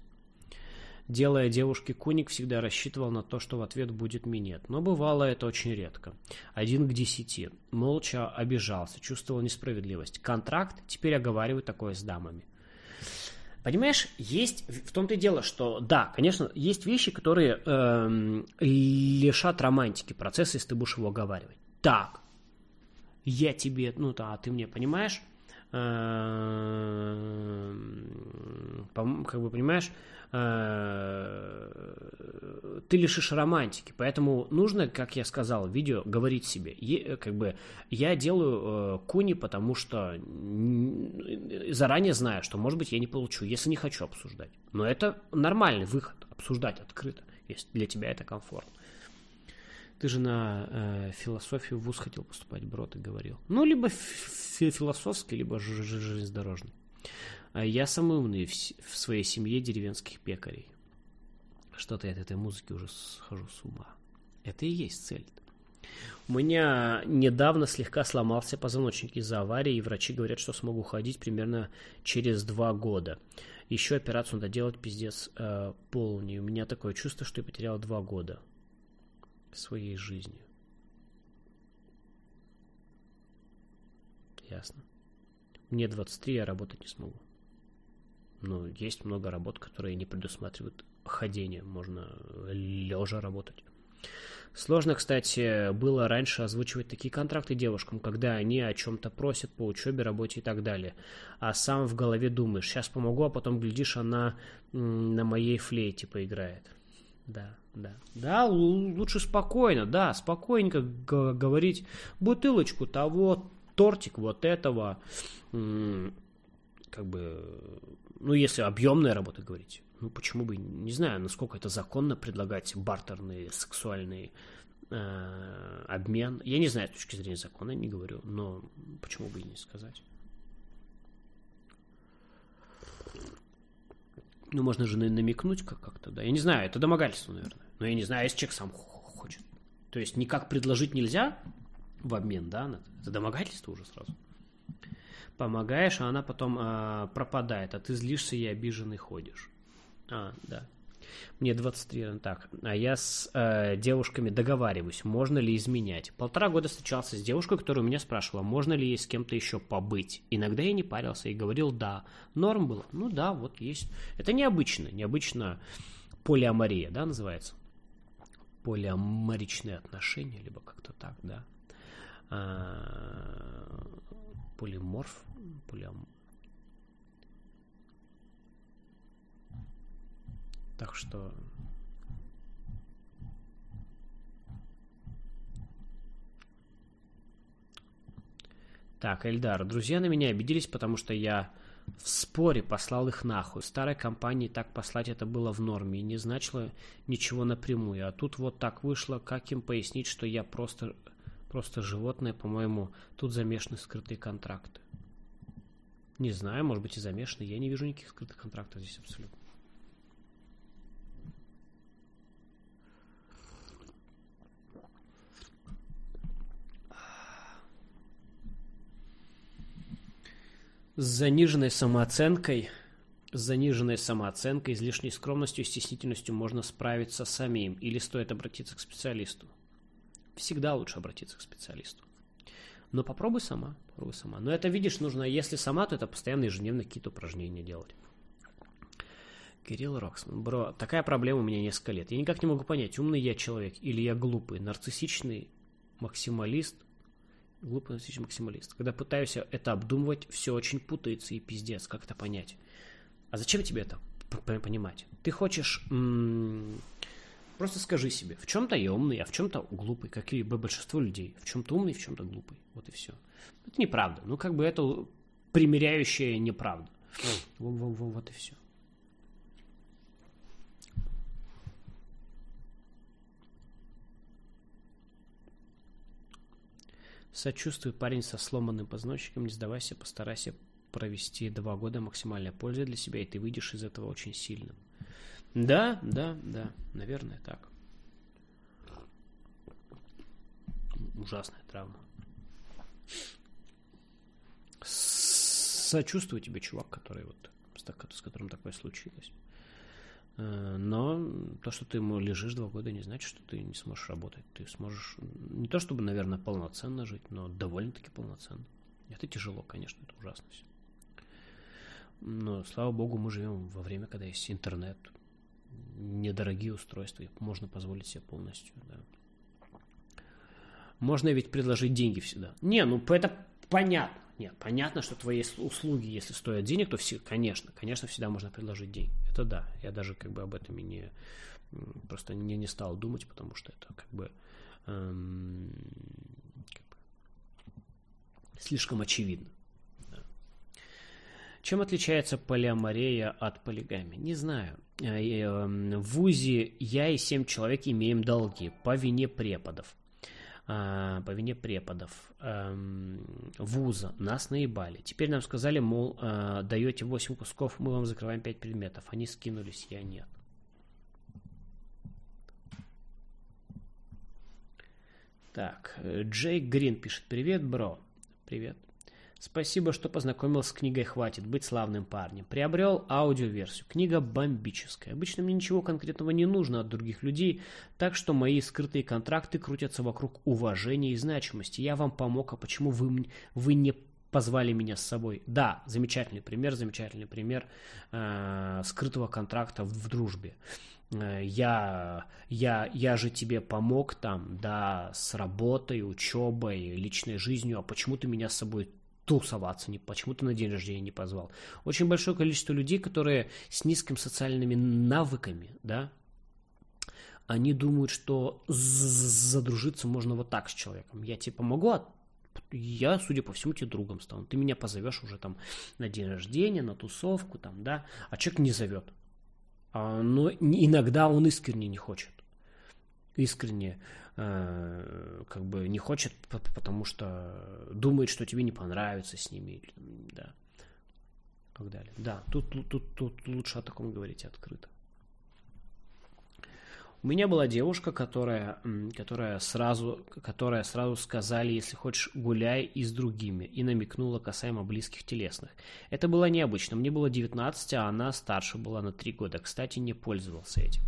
Делая девушке куник, всегда рассчитывал на то, что в ответ будет минет. Но бывало это очень редко. Один к десяти. Молча обижался, чувствовал несправедливость. Контракт теперь оговариваю такое с дамами. Понимаешь, есть в том-то и дело, что да, конечно, есть вещи, которые э, лишат романтики процесса, если ты будешь его оговаривать. Так, я тебе, ну а ты мне понимаешь, эм, как бы понимаешь, э, ты лишишь романтики, поэтому нужно, как я сказал в видео, говорить себе, как бы я делаю э, куни, потому что заранее знаю, что может быть я не получу, если не хочу обсуждать, но это нормальный выход, обсуждать открыто, если для тебя это комфортно. Ты же на э, философию в ВУЗ хотел поступать, бро, ты говорил. Ну, либо философский, либо железнодорожный. А я самый умный в, в своей семье деревенских пекарей. Что-то я от этой музыки уже схожу с ума. Это и есть цель. У меня недавно слегка сломался позвоночник из-за аварии, и врачи говорят, что смогу ходить примерно через два года. Еще операцию надо делать пиздец э, полный. У меня такое чувство, что я потерял два года своей жизни. Ясно. Мне 23, я работать не смогу. Но есть много работ, которые не предусматривают ходение. Можно лежа работать. Сложно, кстати, было раньше озвучивать такие контракты девушкам, когда они о чем-то просят по учебе, работе и так далее. А сам в голове думаешь, сейчас помогу, а потом, глядишь, она на моей флейте поиграет. Да, да. Да, лучше спокойно, да, спокойненько говорить бутылочку того, тортик вот этого, как бы, ну, если объемная работа говорить, ну, почему бы, не знаю, насколько это законно предлагать бартерный сексуальный э, обмен. Я не знаю с точки зрения закона, не говорю, но почему бы и не сказать. Ну, можно же намекнуть как-то, да. Я не знаю, это домогательство, наверное. Но я не знаю, если человек сам хочет. То есть никак предложить нельзя в обмен, да? Это домогательство уже сразу. Помогаешь, а она потом э, пропадает, а ты злишься и обиженный ходишь. А, да. Мне 23, так. А я с э, девушками договариваюсь, можно ли изменять. Полтора года встречался с девушкой, которая у меня спрашивала, можно ли ей с кем-то еще побыть. Иногда я не парился и говорил «да». Норм было? Ну да, вот есть. Это необычно. Необычно полиамория, да, называется? Полиаморичные отношения, либо как-то так, да. А, полиморф, полиам... Так что Так, Эльдар, друзья на меня обиделись, потому что я в споре послал их нахуй. В старой компании так послать это было в норме и не значило ничего напрямую. А тут вот так вышло, как им пояснить, что я просто, просто животное, по-моему, тут замешаны скрытые контракты. Не знаю, может быть и замешаны. Я не вижу никаких скрытых контрактов здесь абсолютно. С заниженной самооценкой, с заниженной самооценкой, излишней скромностью и стеснительностью можно справиться самим или стоит обратиться к специалисту? Всегда лучше обратиться к специалисту. Но попробуй сама, попробуй сама. Но это, видишь, нужно, если сама, то это постоянно ежедневно какие-то упражнения делать. Кирилл Роксман. Бро, такая проблема у меня несколько лет. Я никак не могу понять, умный я человек или я глупый, нарциссичный максималист, глупый нарциссичный максималист. Когда пытаюсь это обдумывать, все очень путается и пиздец, как это понять. А зачем тебе это понимать? Ты хочешь... М- просто скажи себе, в чем-то я умный, а в чем-то глупый, как и большинство людей. В чем-то умный, в чем-то глупый. Вот и все. Это неправда. Ну, как бы это примеряющая неправда. Вот и все. Сочувствую, парень со сломанным позвоночником, не сдавайся, постарайся провести два года максимальной пользы для себя, и ты выйдешь из этого очень сильным. Да, да, да, наверное, так. Ужасная травма. Сочувствую тебе, чувак, который вот с которым такое случилось. Э, но то, что ты ему лежишь два года, не значит, что ты не сможешь работать. Ты сможешь не то чтобы, наверное, полноценно жить, но довольно-таки полноценно. Это тяжело, конечно, это ужасно все. Но, слава богу, мы живем во время, когда есть интернет, недорогие устройства, и можно позволить себе полностью. Да. Можно ведь предложить деньги всегда. Не, ну это понятно. Нет, понятно, что твои услуги, если стоят денег, то все, конечно, конечно, всегда можно предложить деньги. Это да. Я даже как бы об этом и не просто не, не стал думать, потому что это как бы, эм, как бы слишком очевидно. Да. Чем отличается полиаморея от полигамии? Не знаю. Э, эм, в ВУЗе я и семь человек имеем долги по вине преподов. А, по вине преподов эм, вуза нас наебали. Теперь нам сказали, мол, э, даете 8 кусков, мы вам закрываем 5 предметов. Они скинулись, я нет. Так, Джейк Грин пишет, привет, бро. Привет. Спасибо, что познакомил с книгой «Хватит быть славным парнем». Приобрел аудиоверсию. Книга бомбическая. Обычно мне ничего конкретного не нужно от других людей, так что мои скрытые контракты крутятся вокруг уважения и значимости. Я вам помог, а почему вы, вы не позвали меня с собой? Да, замечательный пример, замечательный пример э, скрытого контракта в, в дружбе э, я, я, я же тебе помог там, да, с работой, учебой, личной жизнью, а почему ты меня с собой тусоваться, не, почему ты на день рождения не позвал. Очень большое количество людей, которые с низкими социальными навыками, да, они думают, что задружиться можно вот так с человеком. Я тебе помогу, а Я, судя по всему, тебе другом стану. Ты меня позовешь уже там на день рождения, на тусовку, там, да, а человек не зовет. А, но иногда он искренне не хочет. Искренне э, как бы не хочет, потому что думает, что тебе не понравится с ними, да, так далее. Да, тут, тут, тут, тут лучше о таком говорить открыто. У меня была девушка, которая, которая, сразу, которая сразу сказали, если хочешь, гуляй и с другими, и намекнула касаемо близких телесных. Это было необычно. Мне было 19, а она старше была на 3 года. Кстати, не пользовался этим.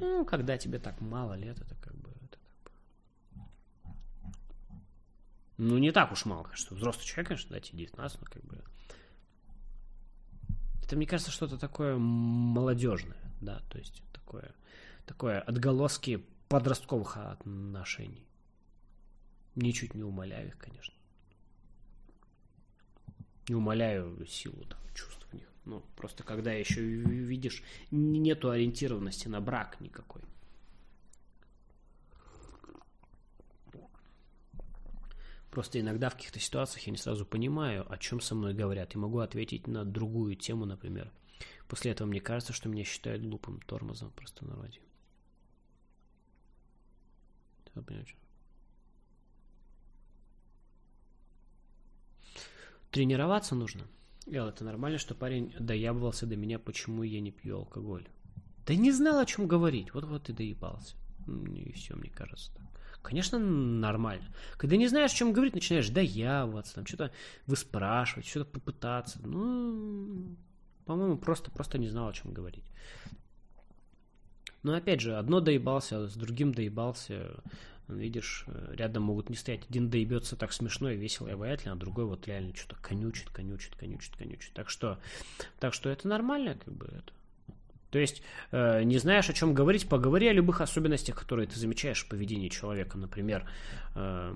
Ну, когда тебе так мало лет, это как бы... Это как бы... Ну, не так уж мало, конечно. Взрослый человек, конечно, да, тебе 19, но как бы... Это, мне кажется, что-то такое молодежное, да, то есть такое, такое отголоски подростковых отношений. Ничуть не умоляю их, конечно. Не умоляю силу там, чувств в них. Ну, просто когда еще видишь, нету ориентированности на брак никакой. Просто иногда в каких-то ситуациях я не сразу понимаю, о чем со мной говорят, и могу ответить на другую тему, например. После этого мне кажется, что меня считают глупым тормозом просто народе. Тренироваться нужно. Эл, это нормально, что парень доябывался до меня, почему я не пью алкоголь. Да не знал, о чем говорить. Вот-вот и доебался. И все, мне кажется. Так. Конечно, нормально. Когда не знаешь, о чем говорить, начинаешь доявываться, там что-то выспрашивать, что-то попытаться. Ну, по-моему, просто, просто не знал, о чем говорить. Но опять же, одно доебался, с другим доебался. Видишь, рядом могут не стоять. Один доебется так смешно и весело и обаятельно, а другой вот реально что-то конючит, конючит, конючит, конючит. Так что, так что это нормально, как бы это. То есть, э, не знаешь, о чем говорить, поговори о любых особенностях, которые ты замечаешь в поведении человека. Например, э,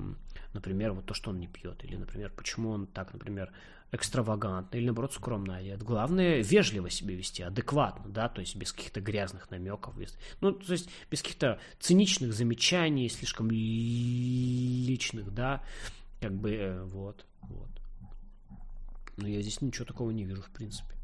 например, вот то, что он не пьет, или, например, почему он так, например, экстравагантный, или, наоборот, скромно одет. Главное, вежливо себя вести, адекватно, да, то есть без каких-то грязных намеков. Без, ну, то есть без каких-то циничных замечаний, слишком личных, да, как бы, э, вот, вот. Но я здесь ничего такого не вижу, в принципе.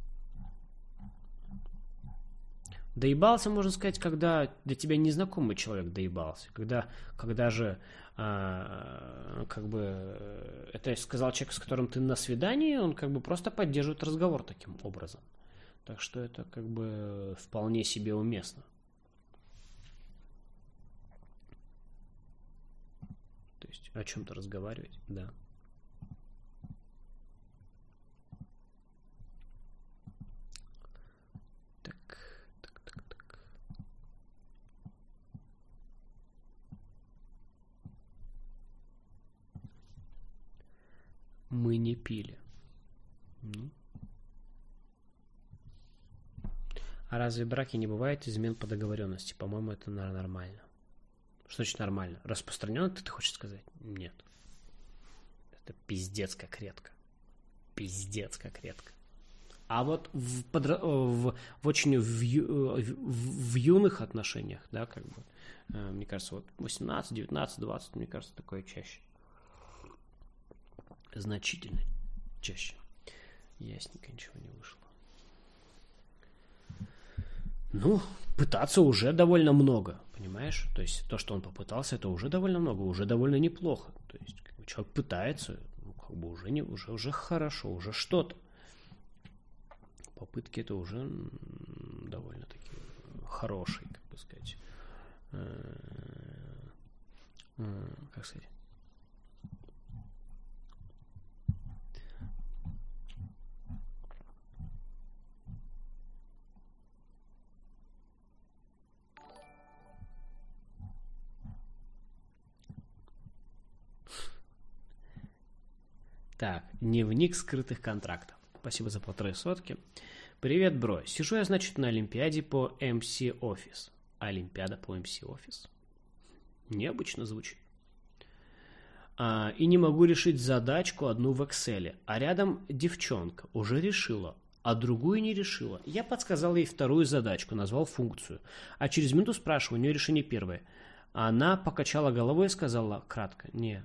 Доебался, можно сказать, когда для тебя незнакомый человек доебался. Когда, когда же, а, как бы, это сказал человек, с которым ты на свидании, он как бы просто поддерживает разговор таким образом. Так что это как бы вполне себе уместно. То есть о чем-то разговаривать, да. Мы не пили. Ну. А разве в браке не бывает измен по договоренности? По-моему, это нормально. Что значит нормально? Распространенно ты, ты хочешь сказать? Нет. Это пиздец как редко. Пиздец как редко. А вот в, подро... в, в очень в, в, в юных отношениях, да, как бы, э, мне кажется, вот 18, 19, 20, мне кажется, такое чаще значительно чаще. Ясненько ничего не вышло. Ну, пытаться уже довольно много, понимаешь? То есть то, что он попытался, это уже довольно много, уже довольно неплохо. То есть как бы, человек пытается, ну, как бы уже, не, уже, уже хорошо, уже что-то. Попытки это уже довольно-таки хорошие, как бы сказать. Э, э, как сказать? Так, дневник скрытых контрактов. Спасибо за полторы сотки. Привет, бро. Сижу я, значит, на Олимпиаде по MC Office. Олимпиада по MC Office. Необычно звучит. А, и не могу решить задачку одну в Excel. А рядом девчонка уже решила, а другую не решила. Я подсказал ей вторую задачку, назвал функцию. А через минуту спрашиваю, у нее решение первое. Она покачала головой и сказала кратко, не.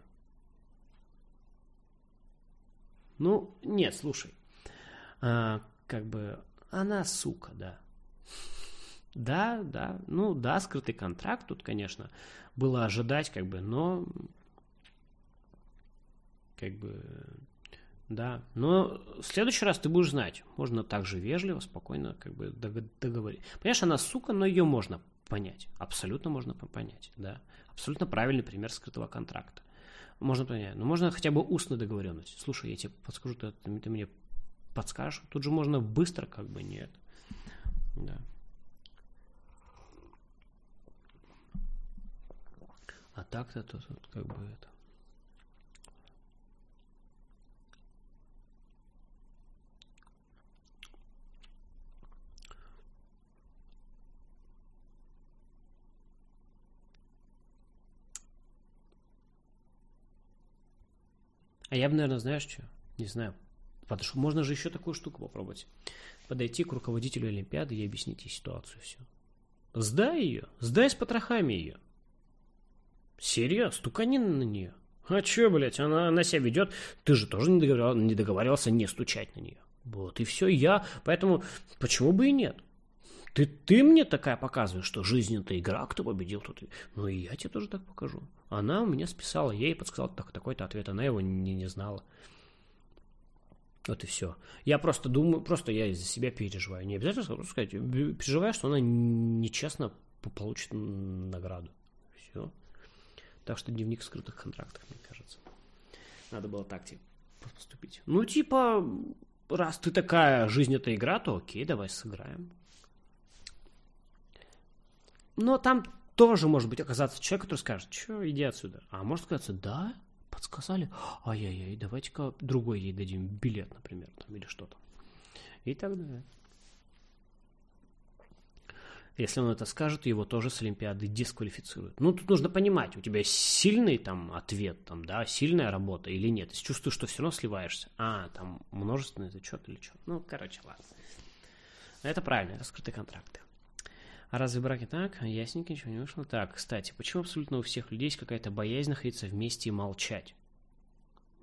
Ну, нет, слушай. А, как бы, она сука, да. Да, да, ну да, скрытый контракт тут, конечно, было ожидать, как бы, но как бы, да. Но в следующий раз ты будешь знать. Можно также вежливо, спокойно как бы договорить. Понимаешь, она сука, но ее можно понять. Абсолютно можно понять, да. Абсолютно правильный пример скрытого контракта. Можно понять. Но можно хотя бы устно договоренность. Слушай, я тебе подскажу, ты, ты мне подскажешь. Тут же можно быстро как бы нет. Да. А так-то тут, тут как бы это. А я бы, наверное, знаешь что? Не знаю. Что можно же еще такую штуку попробовать. Подойти к руководителю Олимпиады и объяснить ей ситуацию все. Сдай ее. Сдай с потрохами ее. Серьезно, стукани на нее. А че, блядь, она на себя ведет. Ты же тоже не договаривался, не договаривался не стучать на нее. Вот и все, я. Поэтому почему бы и нет? Ты, ты мне такая показываешь, что жизнь это игра, кто победил, тут. Ну и я тебе тоже так покажу. Она у меня списала, я ей подсказал так, такой-то ответ, она его не, не знала. Вот и все. Я просто думаю, просто я из-за себя переживаю. Не обязательно сказать, переживаю, что она нечестно получит награду. Все. Так что дневник скрытых контрактов, мне кажется. Надо было так типа поступить. Ну, типа, раз ты такая, жизнь это игра, то окей, давай сыграем. Но там тоже может быть оказаться человек, который скажет, что иди отсюда. А может сказаться, да, подсказали, ай-яй-яй, давайте-ка другой ей дадим билет, например, там, или что-то. И так далее. Если он это скажет, его тоже с Олимпиады дисквалифицируют. Ну, тут нужно понимать, у тебя сильный там ответ, там, да, сильная работа или нет. Если чувствуешь, что все равно сливаешься. А, там множественный зачет или что. Ну, короче, ладно. Это правильно, раскрытые контракты. А разве браки так? Ясненько, ничего не вышло. Так, кстати, почему абсолютно у всех людей есть какая-то боязнь находиться вместе и молчать?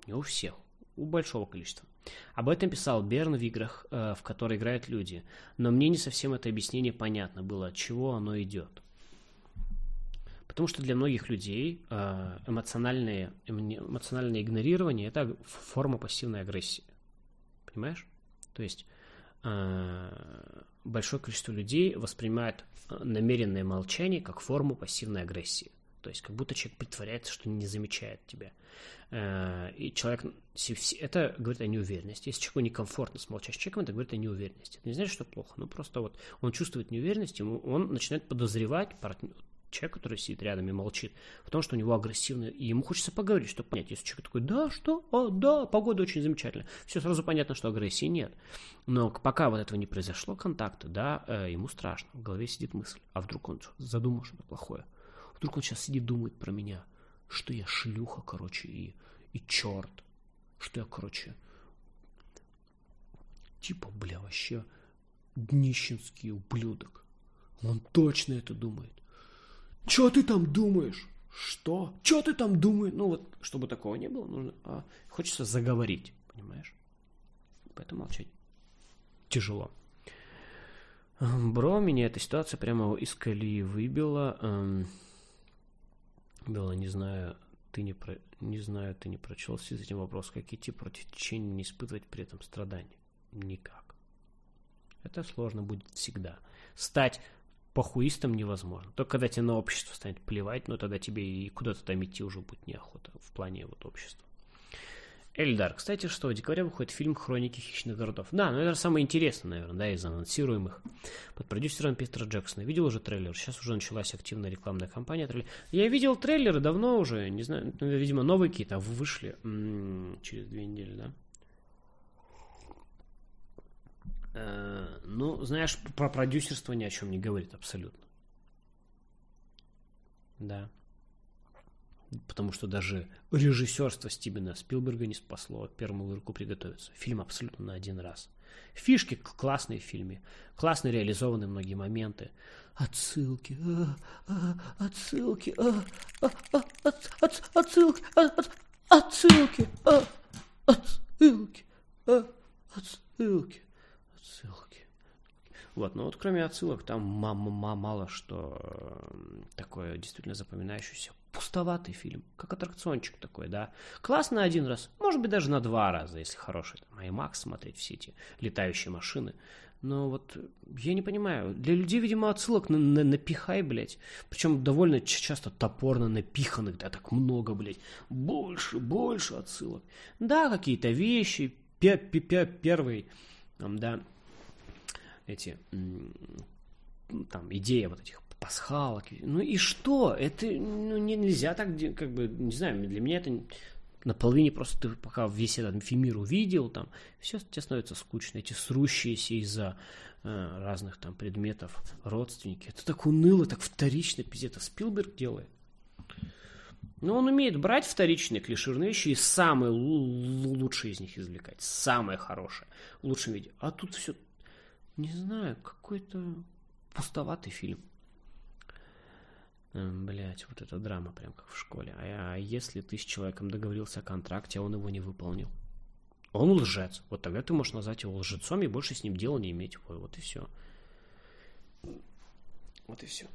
Не у всех, у большого количества. Об этом писал Берн в играх, э, в которые играют люди, но мне не совсем это объяснение понятно было, от чего оно идет. Потому что для многих людей э, эмоциональное, эмоциональное игнорирование – это форма пассивной агрессии. Понимаешь? То есть э, большое количество людей воспринимает намеренное молчание как форму пассивной агрессии. То есть как будто человек притворяется, что не замечает тебя. Э, и человек... Это говорит о неуверенности. Если человеку некомфортно с молчащим человеком, это говорит о неуверенности. Это не значит, что плохо. но просто вот он чувствует неуверенность, ему он начинает подозревать человек, который сидит рядом и молчит, потому что у него агрессивный, и ему хочется поговорить, чтобы понять. Если человек такой, да, что? А, да, погода очень замечательная. Все сразу понятно, что агрессии нет. Но пока вот этого не произошло, контакта, да, э, ему страшно. В голове сидит мысль, а вдруг он задумал что-то плохое. Вдруг он сейчас сидит думает про меня, что я шлюха, короче, и, и черт. Что я, короче, типа, бля, вообще днищенский ублюдок. Он точно это думает. Что ты там думаешь? Что? Что ты там думаешь? Ну вот, чтобы такого не было, нужно... А, хочется заговорить, понимаешь? Поэтому молчать тяжело. Бро, меня эта ситуация прямо из колеи выбила. Эм, Белла, не знаю, ты не про... не знаю, ты не прочел с этим вопрос, как идти против течения, не испытывать при этом страданий. Никак. Это сложно будет всегда. Стать похуистом невозможно. Только когда тебе на общество станет плевать, но тогда тебе и куда-то там идти уже будет неохота в плане вот общества. Эльдар. Кстати, что в декабре выходит фильм «Хроники хищных городов». Да, ну это самое интересное, наверное, да, из анонсируемых. Под продюсером Питера Джексона. Видел уже трейлер. Сейчас уже началась активная рекламная кампания. Я видел трейлеры давно уже. Не знаю, ну, видимо, новые какие-то вышли м-м, через две недели, да? Э, ну, знаешь, про продюсерство ни о чем не говорит абсолютно. Да. потому что даже режиссерство Стивена Спилберга не спасло первому игроку приготовиться. Фильм абсолютно на один раз. Фишки классные в фильме, классно реализованы многие моменты. Отсылки, а, а, отсылки, а, а, а, от, от, отсылки, а, от, отсылки, а, отсылки, а, отсылки, отсылки. Вот, но вот кроме отсылок там мало что э, такое действительно запоминающееся пустоватый фильм, как аттракциончик такой, да. Классно один раз, может быть, даже на два раза, если хороший там IMAX смотреть все эти летающие машины. Но вот я не понимаю, для людей, видимо, отсылок на, на, напихай, блядь. Причем довольно часто топорно напиханных, да, так много, блядь. Больше, больше отсылок. Да, какие-то вещи, пе пе пе первый, там, да, эти, там, идея вот этих пасхалок. Ну и что? Это ну, нельзя так, как бы, не знаю, для меня это на половине просто ты пока весь этот мир увидел, там, все тебе становится скучно, эти срущиеся из-за э, разных там предметов родственники. Это так уныло, так вторично, пиздец, это Спилберг делает. Но он умеет брать вторичные клиширные вещи и самые лучшие из них извлекать. Самое хорошее. В лучшем виде. А тут все, не знаю, какой-то пустоватый фильм. Блять, вот эта драма, прям как в школе. А, а если ты с человеком договорился о контракте, а он его не выполнил? Он лжец. Вот тогда ты можешь назвать его лжецом и больше с ним дела не иметь. Ой, вот и все. Вот и все.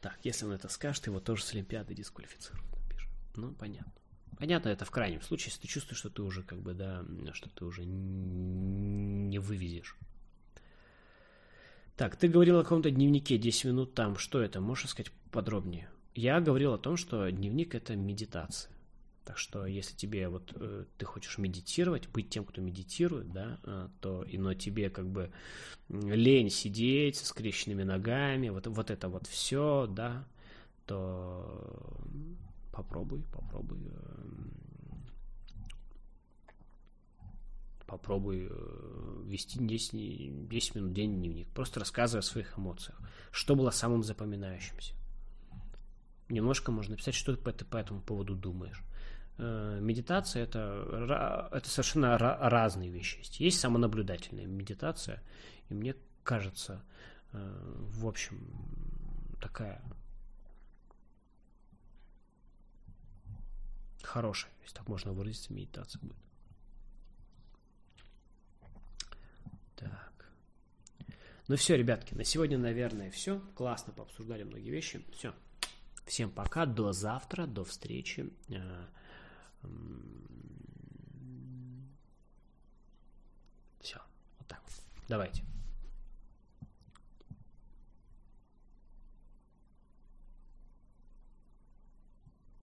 Так, если он это скажет, его тоже с Олимпиады дисквалифицируют, напишет. Ну, понятно. Понятно, это в крайнем случае, если ты чувствуешь, что ты уже как бы, да, что ты уже не вывезешь. Так, ты говорил о каком-то дневнике 10 минут там. Что это? Можешь сказать подробнее? Я говорил о том, что дневник это медитация. Так что, если тебе вот э, ты хочешь медитировать, быть тем, кто медитирует, да, э, то и но тебе как бы лень сидеть со скрещенными ногами, вот вот это вот все, да, то попробуй, попробуй э, попробуй э, вести 10, 10 минут в день дневник. Просто рассказывай о своих эмоциях. Что было самым запоминающимся. Немножко можно написать, что ты по, этому поводу думаешь. Э, медитация это, это совершенно разные вещи есть. Есть самонаблюдательная медитация, и мне кажется, в общем, такая хорошая, если так можно выразиться, медитация будет. Так. Ну все, ребятки, на сегодня, наверное, все. Классно пообсуждали многие вещи. Все. Всем пока, до завтра, до встречи. Э, все, вот так вот. Давайте.